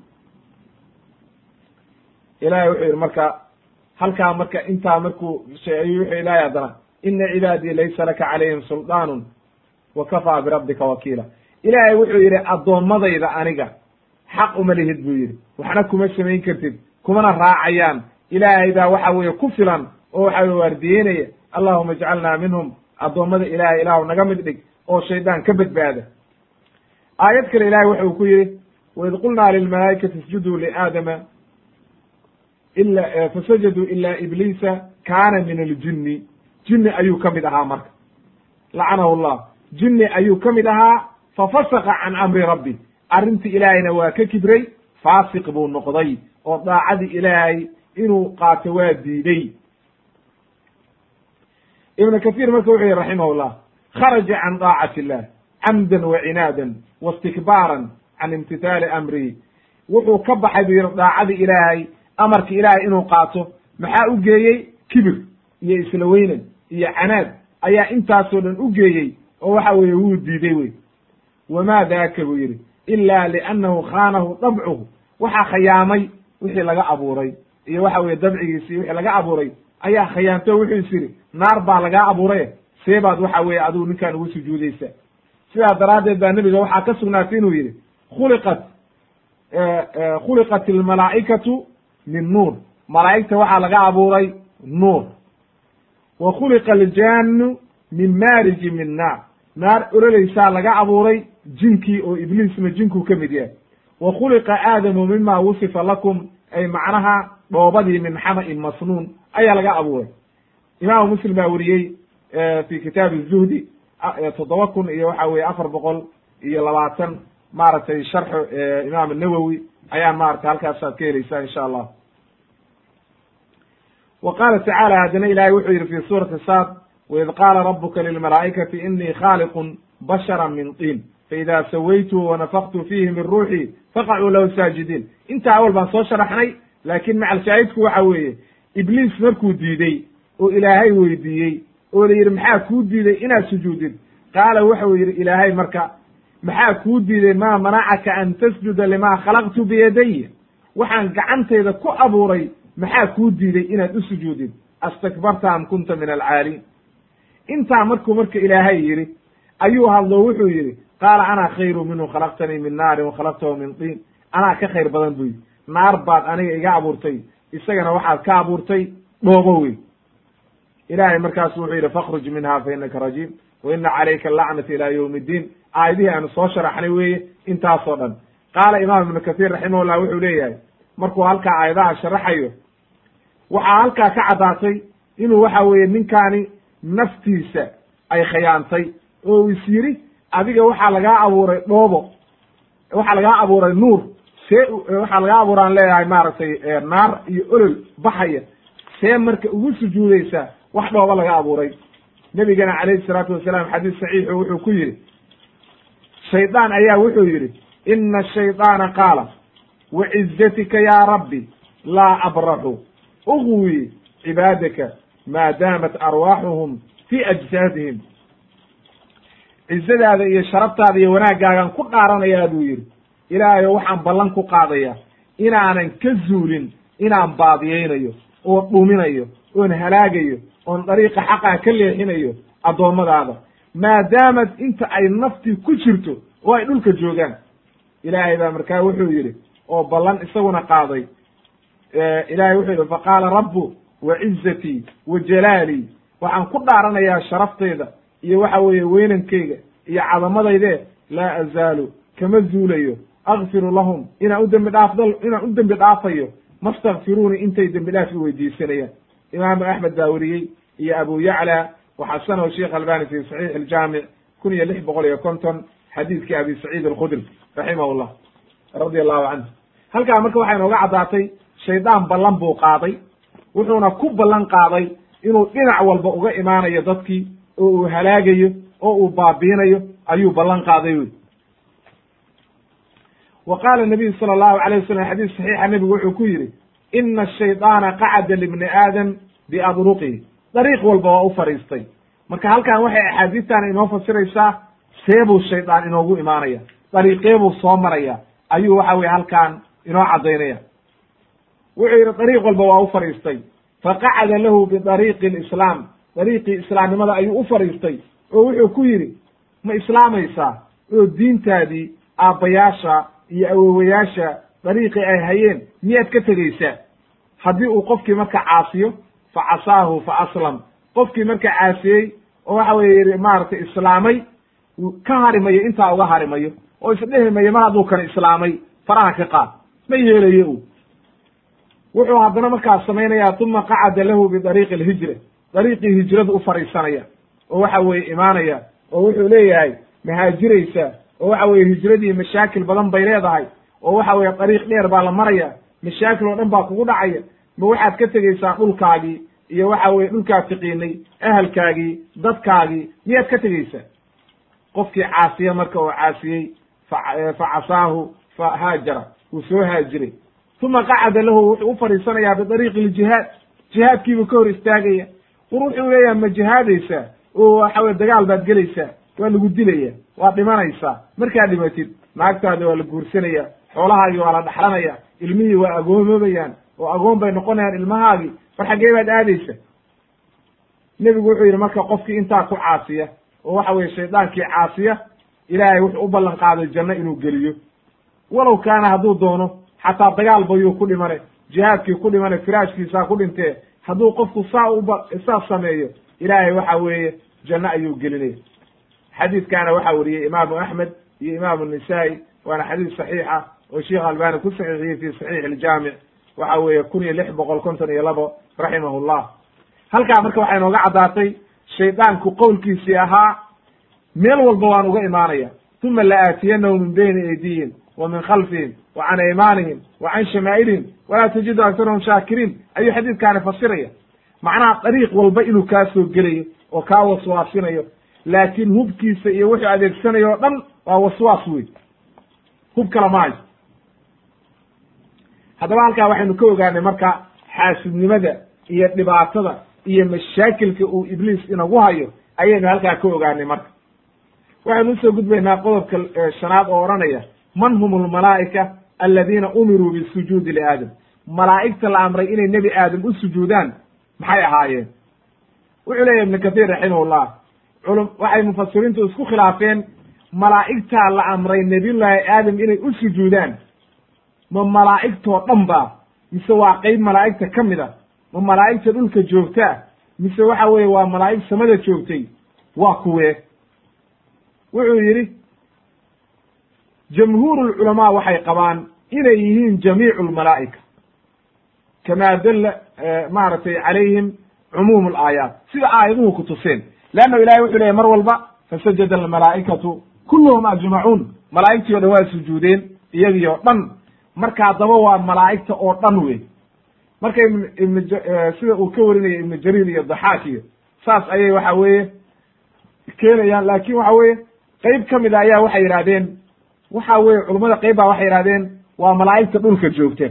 Ilahay wuxuu yidhi marka halkaa marka intaa markuu sheegayo wuxuu ilahay haddana ina cibaadii laysa laka calayhim suldaanun wa kafaa birabbika wakiila. Ilaahay wuxuu yidhi addoommadayda aniga xaq uma lihid buu yidhi. Waxna kuma samayn kartid kumana raacayaan. Ilaahay baa waxa weeye ku filan oo waxa weye waardiyeynaya. Allahuma ijcalnaa minhum addoommada ilaahay ilaahu naga mid dhig oo shaydaan ka badbaada. Aayad kale ilahay wuxuu ku yidhi waid qulnaa lilmalaa'ikati isjuduu liaadama ila fasajaduu ilaa ibliisa kaana min aljinni jinni. Ayuu ka mid ahaa marka. Lacanahu llah jinni ayuu ka mid ahaa fafasaka can amri rabbi. Arrintii ilaahayna waa ka kibray faasiq buu noqday oo daacadii ilaahay inuu qaato waa diiday ibnu kathiir marka wuxuu yihi raximah llah kharaja can daacati illah camdan wa cinaadan wa istikbaaran can imtithaali amrihi wuxuu ka baxay buu yihi daacadii ilaahay amarki ilaahay inuu qaato maxaa u geeyey kibir iyo isla weynan iyo canaad ayaa intaasoo dhan u geeyey oo waxa weeye wuu diiday wey wamaa daaka buu yidhi ila liannahu khaanahu dabcuhu waxaa khayaamay wixii laga abuuray iyo waxa weye dabcigiisi wixii laga abuuray ayaa khayaamto wuxuu is yidhi naar baa lagaa abuuraye see baad waxa weeye adigu ninkaan ugu sujuudaysa. Sidaa daraaddeed baa nebiga waxaa ka sugnaatay inuu yidhi khuliqat khuliqat almalaa'ikatu min nuur. Malaa'igta waxaa laga abuuray nuur. Wa khuliqa aljaanu min maariji min naar. Naar ololeysaa laga abuuray jinkii oo ibliisna jinkuu ka mid yahay. Wa khuliqa aadamu mima wusifa lakum ay macnaha dhoobadii min xama'in masnuun ayaa laga abuuray. Imaamu muslim baa weriyey fi kitaabi zuhdi toddoba kun iyo waxa weye afar boqol iyo labaatan maaragtay sharxu imaam nawowi ayaa maratay halkaasaad ka heleysaa insha allah. Wa qaala tacaala haddana ilahay wuxuu yidhi fi suurati sad waid qaala rabuka lilmalaa'ikati inii khaaliqun bashara min tiin faida sawaytuhu wanafaktu fiihi min ruuxii faqacuu lahu saajidiin. Intaa awal baan soo sharaxnay laakiin macal shaahidku waxa weeye ibliis markuu diidey oo ilaahay weydiiyey oo la yidhi maxaa kuu diiday inaad sujuudid? Qaala wuxuu yidhi ilaahay marka maxaa kuu diiday? Maa manacaka an tasjuda limaa khalaqtu biyadaya waxaan gacantayda ku abuuray maxaa kuu diiday inaad u sujuudid? Astakbarta am kunta min alcaaliin. Intaa markuu marka ilaahay yidhi ayuu hadlo wuxuu yidhi qaala anaa khayru minhu khalaqtanii min naarin wa khalaqtahu min tiin. Anaa ka khayr badan buu yidhi naar baad aniga iga abuurtay isagana waxaad ka abuurtay dhoobo wey ilaahay markaasu wuxuu yidhi fakhruj minha fa inaka rajiim wa ina calayka alacnata ila yowmi iddiin aayadihii aanu soo sharaxnay weeye intaasoo dhan qaala imaam ibnu kathiir raximahullah wuxuu leeyahay markuu halkaa aayadaha sharaxayo waxaa halkaa ka caddaatay inuu waxa weeye ninkaani naftiisa ay khiyaantay oo is yidhi adiga waxaa lagaa abuuray dhoobo waxaa lagaa abuuray nuur see waxaa lagaa abuuraan leeyahay maaragtay naar iyo olol baxaya see marka ugu sujuudaysaa wax dhooba laga abuuray. Nebigana calayhi salaatu wasalaam xadiis saxiixu wuxuu ku yidhi shaydaan ayaa wuxuu yidhi ina ashaydaana qaala wacizatika yaa rabbi laa abraxu ugwi cibaadaka maa daamat arwaaxuhum fii ajsaadihim. Cizadaada iyo sharaftaada iyo wanaaggaagaan ku dhaaranayaa buu yidhi ilaahayo waxaan ballan ku qaadaya inaanan ka zuulin inaan baadiyaynayo oo dhuminayo oon halaagayo oon dariiqa xaqaa ka leexinayo addoommadaada maadaamad inta ay naftii ku jirto oo ay dhulka joogaan. Ilaahay baa markaa wuxuu yidhi oo ballan isaguna qaaday. Ilahay wuxuu yidhi faqaala rabbu wa cizatii wa jalaalii waxaan ku dhaaranayaa sharaftayda iyo waxa weeye weynankayga iyo cadamadayde laa azaalu kama zuulayo akfiru lahum inaan u dembi dhaafda inaan u dembi dhaafayo. Mastakfiruuni intay dembi dhaaf i weydiisanayaan. Imaamu axmed baa weriyey iyo abu yacla waxasanahu sheikh albani fi saxiix aljaamic kun iyo lix boqol iyo konton xadiidkii abi saciid alkhudri raximah llah radia allahu canhu halkaa marka waxay nooga caddaatay shaydaan ballan buu qaaday wuxuuna ku ballan qaaday inuu dhinac walba uga imaanayo dadkii oo uu halaagayo oo uu baabiinayo ayuu ballan qaaday wey wa qaala nabiyu sala allahu alayh wasalam xadiis saxiixa nebigu wuxuu ku yidhi ina ashaydaana qacada libni aadam biadruqihi dariiq walba waa u fadhiistay marka halkan waxay axaadiistan inoo fasiraysaa seebuu shaydaan inoogu imaanaya dariiqeebuu soo maraya ayuu waxa weye halkan inoo caddaynaya. Wuxuu yidhi dariiq walba waa u fadhiistay faqacada lahu bidariiqi alislaam dariiqii islaamnimada ayuu u fadhiistay oo wuxuu ku yidhi ma islaamaysaa oo diintaadii aabbayaasha iyo awowayaasha dariiqii ay hayeen miyaad ka tegaysaa haddii uu qofkii marka caasiyo fa casaahu fa aslam. Qofkii marka caasiyey oo waxa weye maaragtay islaamay ka harimayo intaa uga harimayo oo isdhehi mayo mar hadduu kan islaamay faraha ka qaad. Ma yeelayo u wuxuu haddana markaas samaynaya uma qacada lahu bidariiqi alhijra. Dariiqii hijradu u fadhiisanaya oo waxa weeye imaanaya oo wuxuu leeyahay mahaajiraysa oo waxa weye hijradii mashaakil badan bay leedahay oo waxa weye dariiq dheer baa la maraya mashaakil oo dhan baa kugu dhacaya. Ma waxaad ka tegaysaa dhulkaagii iyo waxa weye dhulkaad tiqiinay ahalkaagii dadkaagii miyaad ka tegaysaa? Qofkii caasiya marka oo caasiyey fa casaahu fa haajara wuu soo haajiray. Uma qacada lahu wuxuu u fadhiisanayaa bidariiqi ljihaad jihaadkiibuu ka hor istaagaya. War wuxuu leeyaha ma jihaadaysaa? Oo waxa weye dagaal baad gelaysaa. Waa lagu dilaya waa dhimanaysaa. Markaad dhimatid naagtaadi waa la guursanaya xoolahaagii waa la dhaxlanaya ilmihii waa agoomobayaan oo agoon bay noqonayaan ilmahaagii war xaggee baad aadaysa. Nebigu wuxuu yidhi marka qofkii intaa ku caasiya oo waxa weye shaydaankii caasiya ilaahay wuxuu u ballan qaaday janno inuu geliyo. Walow kaana hadduu doono xataa dagaal bayuu ku dhimane jihaadkii ku dhimane firaashkiisaa ku dhintee hadduu qofku saa uba saa sameeyo ilaahay waxa weeye janno ayuu gelinaya. Xadiidkaana waxaa weriyey imaamu axmed iyo imaamu nisaa'i waana xadiis saxiixa oo sheikh albani ku saxiixiyey fi saxiix iljaamic waxa weeye kun iyo lix boqol konton iyo labo raximahu llah halkaa marka waxay nooga caddaatay shaydaanku qowlkiisii ahaa meel walba waan uga imaanaya uma la aatiyanahu min bayni aydiyihim wa min khalfihim wa can aymaanihim wa can shamaa'ilihim walaa tajidu aksarahum shaakiriin. Ayuu xadiidkaani fasiraya macnaha dariiq walba inuu kaa soo gelayo oo kaa waswaasinayo laakiin hubkiisa iyo wuxuu adeegsanayo o dhan waa waswaas wey hub kala maayo haddaba halkaa waxaynu ka ogaanay marka xaasidnimada iyo dhibaatada iyo mashaakilka uu ibliis inagu hayo ayaynu halkaa ka ogaanay marka. Waxaynu u soo gudbaynaa qodobka shanaad oo odhanaya man hum almalaa'ika aladiina umiruu bisujuudi liaadam malaa'igta la amray inay nebi aadam u sujuudaan maxay ahaayeen? Wuxuu leeyahy ibnu kathiir raximahullah culum waxay mufasiriintu isku khilaafeen malaa'igtaa la amray nebiyullaahi aadam inay u sujuudaan. Ma malaa'igtoo dhan ba mise waa qeyb malaa'igta ka mid a ma malaa'igta dhulka joogtaa mise waxa weeye waa malaa'ig samada joogtay waa kuwee wuxuu yidhi jamhuurulculamaa waxay qabaan inay yihiin jamiicu lmalaa'ika kamaa dalla maaragtay calayhim cumuum alaayaat sida aayaduhu ku tuseen leannahu ilahay wuxuu leeyay mar walba fasajada almalaa'ikatu kulluhum ajmacuun. Malaa'igtii o dhan waa sujuudeen iyagii oo dhan. Marka haddaba waa malaa'igta oo dhan wey marka ibn ibn sida uu ka warinaya ibnu jariir iyo daxaak iyo saas ayay waxa weeye keenayaan. Laakin waxa weeye qeyb ka mid a ayaa waxay yidhahdeen waxa weye culummada qeyb baa waxay yidhahdeen waa malaa'igta dhulka joogta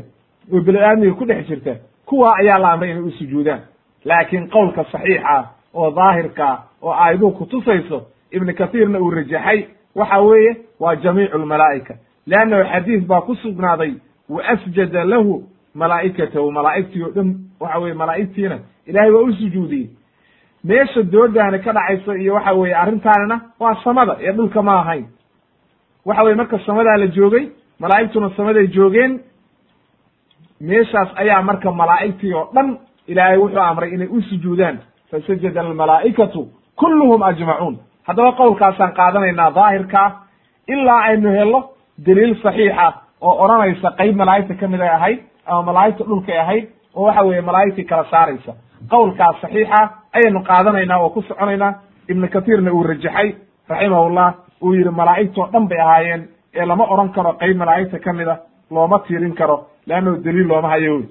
oo bini aadmiga ku dhex jirta. Kuwa ayaa la amray inay u sujuudaan. Laakiin qowlka saxiixa oo daahirka oo aayaduhu kutusayso ibnu kathiirna uu rajaxay. Waxa weeye waa jamiicu lmalaa'ika leannahu xadiis baa ku sugnaaday wa asjada lahu malaa'ikatahu malaa'igtii oo dhan waxa weye malaa'igtiina ilahay waa u sujuudiyey. Meesha doodaani ka dhacayso iyo waxa weeye arrintaanina waa samada ee dhulka ma ahayn. Waxa weye marka samadaa la joogay malaa'igtuna samaday joogeen meeshaas ayaa marka malaa'igtii oo dhan ilaahay wuxuu amray inay u sujuudaan. Fasajada almalaa'ikatu kulluhum ajmacuun haddaba qowlkaasaan qaadanaynaa daahirkaa ilaa aynu helo daliil saxiixa oo odhanaysa qeyb malaa'igta ka mid ay ahayd ama malaa'igta dhulkay ahayd oo waxa weeye malaa'igtii kala saaraysa. Qowlkaas saxiixa ayaynu qaadanaynaa oo ku soconaynaa. Ibnu kathiirna uu rajaxay raximahullah uu yidhi malaa'igtoo dhan bay ahaayeen ee lama odhan karo qeyb malaa'igta ka mid a looma tiirin karo leannahu daliil looma hayo wey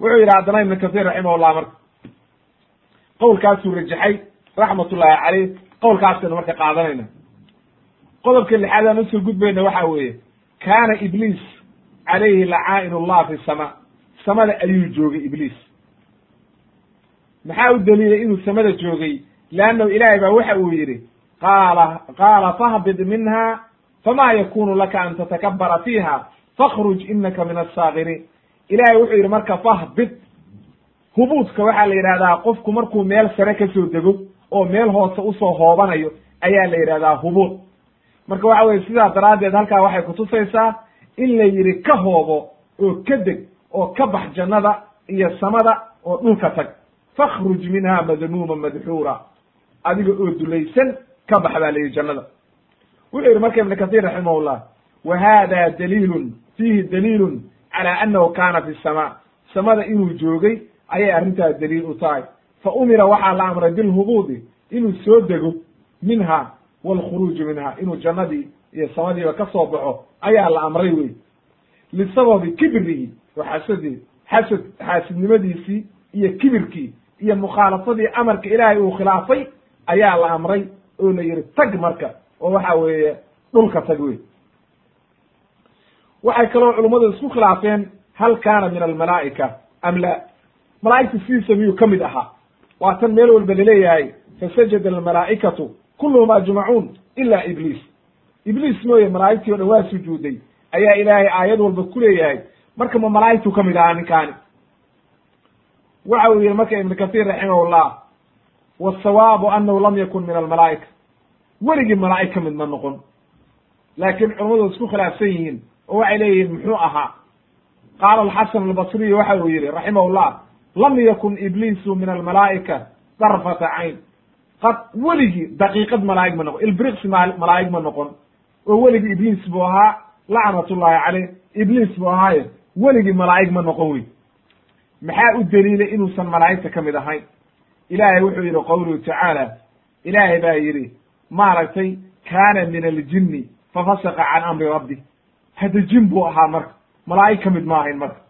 wuxuu yidhi haddana ibnu kathiir raximahullah marka. Qowlkaasuu rajaxay raxmatullaahi caleyh qowlkaasaynu marka qaadanayna. Qodobka lixaad aan u soo gudbayna waxa weeye kaana ibliis calayhi lacaa'in ullah fi sama samada ayuu joogay ibliis. Maxaa u daliilay inuu samada joogay? Leannahu ilaahay baa waxa uu yidhi qaala qaala fahbid minha fama yakunu laka an tatakabara fiiha fakhruj inaka min assaakiriin ilaahay wuxuu yidhi marka fahbid hubuudka waxaa la yidhahdaa qofku markuu meel sare ka soo dego oo meel hoose u soo hoobanayo ayaa la yidhahdaa hubuud marka waxa weye sidaa daraaddeed halkaa waxay kutusaysaa in la yidhi ka hoobo oo ka deg oo ka bax jannada iyo samada oo dhulka tag. Fakhruj minha madmuuma madxuura adiga oo dulaysan ka bax baa la yidhi jannada. Wuxuu yidhi marka ibnu kathiir raximahullah wa hada daliilun fiihi daliilun cala annahu kana fi sama samada inuu joogay ayay arrintaas daliil u tahay fa umira waxaa la amray bilhubuudi inuu soo dego minha waalkhuruuju minha inuu jannadii iyo samadiiba ka soo baxo ayaa la amray wey lisababi kibrihi wa xasadii xasad xaasidnimadiisii iyo kibirkii iyo mukhaalafadii amarka ilaahay uu khilaafay ayaa la amray oo la yihi tag marka oo waxa weeye dhulka tag wey waxay kaloo culummadu isku khilaafeen hal kaana min almalaa'ika am la malaa'igta sidiisa miyuu ka mid ahaa waa tan meel walba la leeyahay fasajada almalaa'ikatu kulluhum ajmacuun ila ibliis. Ibliis mooye malaa'igtii o dhan waa sujuuday. Ayaa ilaahay aayad walba ku leeyahay. Marka ma malaa'igtuu ka mid ahaa ninkaani waxa uu yihi marka ibnu kathiir raximahullah wasawaabu anahu lam yakun min almalaa'ika weligii malaa'ig ka mid ma noqon. Laakiin culummadu isku khilaafsan yihiin oo waxay leeyihiin muxuu ahaa? Qaala alxasan albasriyu waxa uu yihi raximahullah lam yakun ibliisu min almalaa'ika darfata cayn qad weligii daqiiqad malaa'ig ma noqon ilbriqsi malaa'ig ma noqon oo weligii ibliis buu ahaa lacnatullahi caleyh ibliis buu ahaaye weligii malaa'ig ma noqon wey maxaa u daliilay inuusan malaa'igta ka mid ahayn ilaahay wuxuu yidhi qowluhu tacaala ilaahay baa yidhi maaragtay kaana min aljinni fafasaqa can amri rabbi hadda jin buu ahaa marka malaa'ig ka mid ma ahayn marka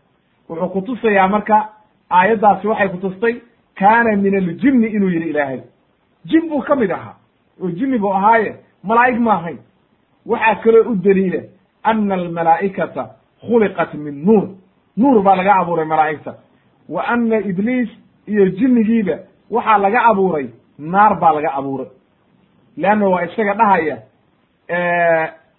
wuxuu kutusayaa marka aayaddaasi waxay kutustay kaana min aljinni inuu yidhi ilaahay. Jin buu ka mid ahaa. Oo jinni buu ahaaye? Malaa'ig ma ahayn. Waxaa kaloo u daliila ana almalaa'ikata khuliqat min nuur. Nuur baa laga abuuray malaa'igta. Wa ana ibliis iyo jinnigiiba waxaa laga abuuray naar baa laga abuuray. Leanna waa isaga dhahaya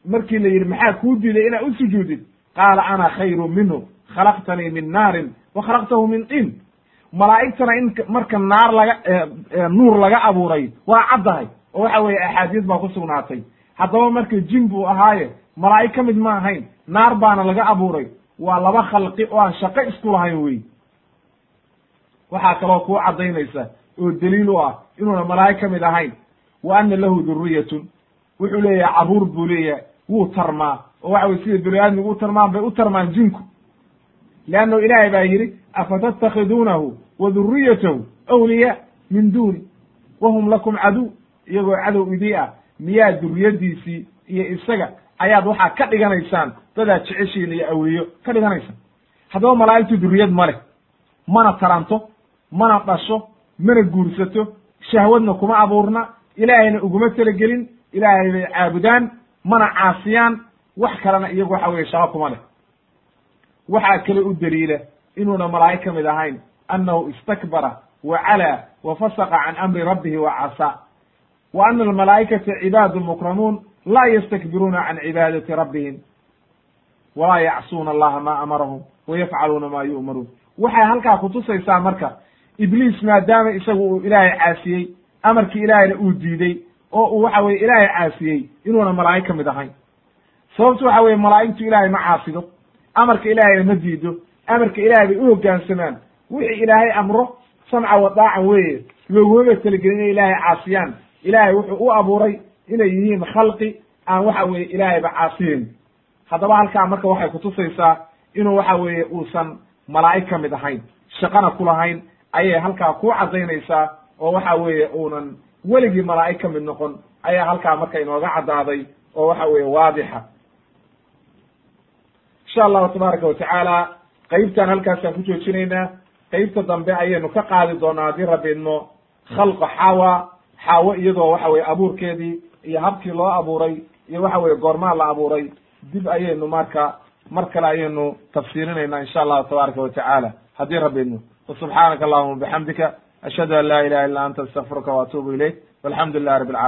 markii la yidhi maxaa kuu diiday inaad u sujuudid? Qaala ana khayru minhu khalaqtanii min naarin wa khalaqtahu min tin malaa'igtana in marka naar laga nuur laga abuuray waa caddahay oo waxa weeye axaadiis baa ku sugnaatay haddaba marka jin buu ahaaye malaa'ig ka mid ma ahayn naar baana laga abuuray waa laba khalqi oo aan shaqo isku lahayn wey waxaa kaloo kuu caddaynaysa oo daliil u ah inuuna malaa'ig ka mid ahayn wa ana lahu duriyatun wuxuu leeyahay carruur buu leeyahay wuu tarmaa oo waxa weye sida bini aadmigu u tarmaan bay u tarmaan jinku leanno ilaahay baa yidhi afatattakhiduunahu wa duriyatahu awliyaa min duuni wahum lakum caduw iyagoo cadow idii ah miyaa duriyadiisii iyo isaga ayaad waxaa ka dhiganaysaan dadaad jeceshiin iyo awliyo ka dhiganaysaan haddaba malaa'igtu duriyad ma leh mana taranto mana dhasho mana guursato shahwadna kuma abuurna ilaahayna uguma talagelin ilaahay bay caabudaan mana caasiyaan wax kalena iyagu waxa weye shaqo kuma leh waxaa kale u daliila inuuna malaa'ig ka mid ahayn annahu istakbara wa calaa wa fasaqa can amri rabbihi wa casaa. Wa ana almalaa'ikata cibaadu mukramuun laa yastakbiruuna can cibaadati rabbihim walaa yacsuuna allaha ma amarahum wa yafcaluuna ma yu'maruun. Waxay halkaa kutusaysaa marka ibliis maadaama isagu uu ilaahay caasiyey amarkii ilaahayna uu diidey oo uu waxa weye ilaahay caasiyey inuuna malaa'ig ka mid ahayn. Sababtu waxa weye malaa'igtu ilaahay ma caasido amarka ilaahayna ma diido amarka ilaahay bay u hoggaansamaan wixii ilaahay amro samca wa daacan weeye loogumaba telegelin inay ilaahay caasiyaan. Ilaahay wuxuu u abuuray inay yihiin khalqi aan waxa weeye ilaahayba caasiyeyn haddaba halkaa marka waxay kutusaysaa inuu waxa weeye uusan malaa'ig ka mid ahayn shaqana ku lahayn ayay halkaa ku caddaynaysaa oo waxa weeye uunan weligii malaa'ig ka mid noqon. Ayaa halkaa marka inooga caddaaday oo waxa weeye waadixa insha allahu tabaaraka watacaala qeybtan halkaasaan ku joojinaynaa qeybta dambe ayaynu ka qaadi doonaa haddii rabbi idmo khalqa xawa xaawo iyadoo waxa weye abuurkeedii iyo habkii loo abuuray iyo waxa weye goormaa la abuuray dib ayaynu marka mar kale ayaynu tafsiirinaynaa insha allahu tabaaraka watacaala haddii rabbi idmo. Wasubxaanaka allahuma bixamdika ashhadu an laa ilaha illa anta astaqfiruka waatuubu ilayk walxamdu lilah rabi alcalamin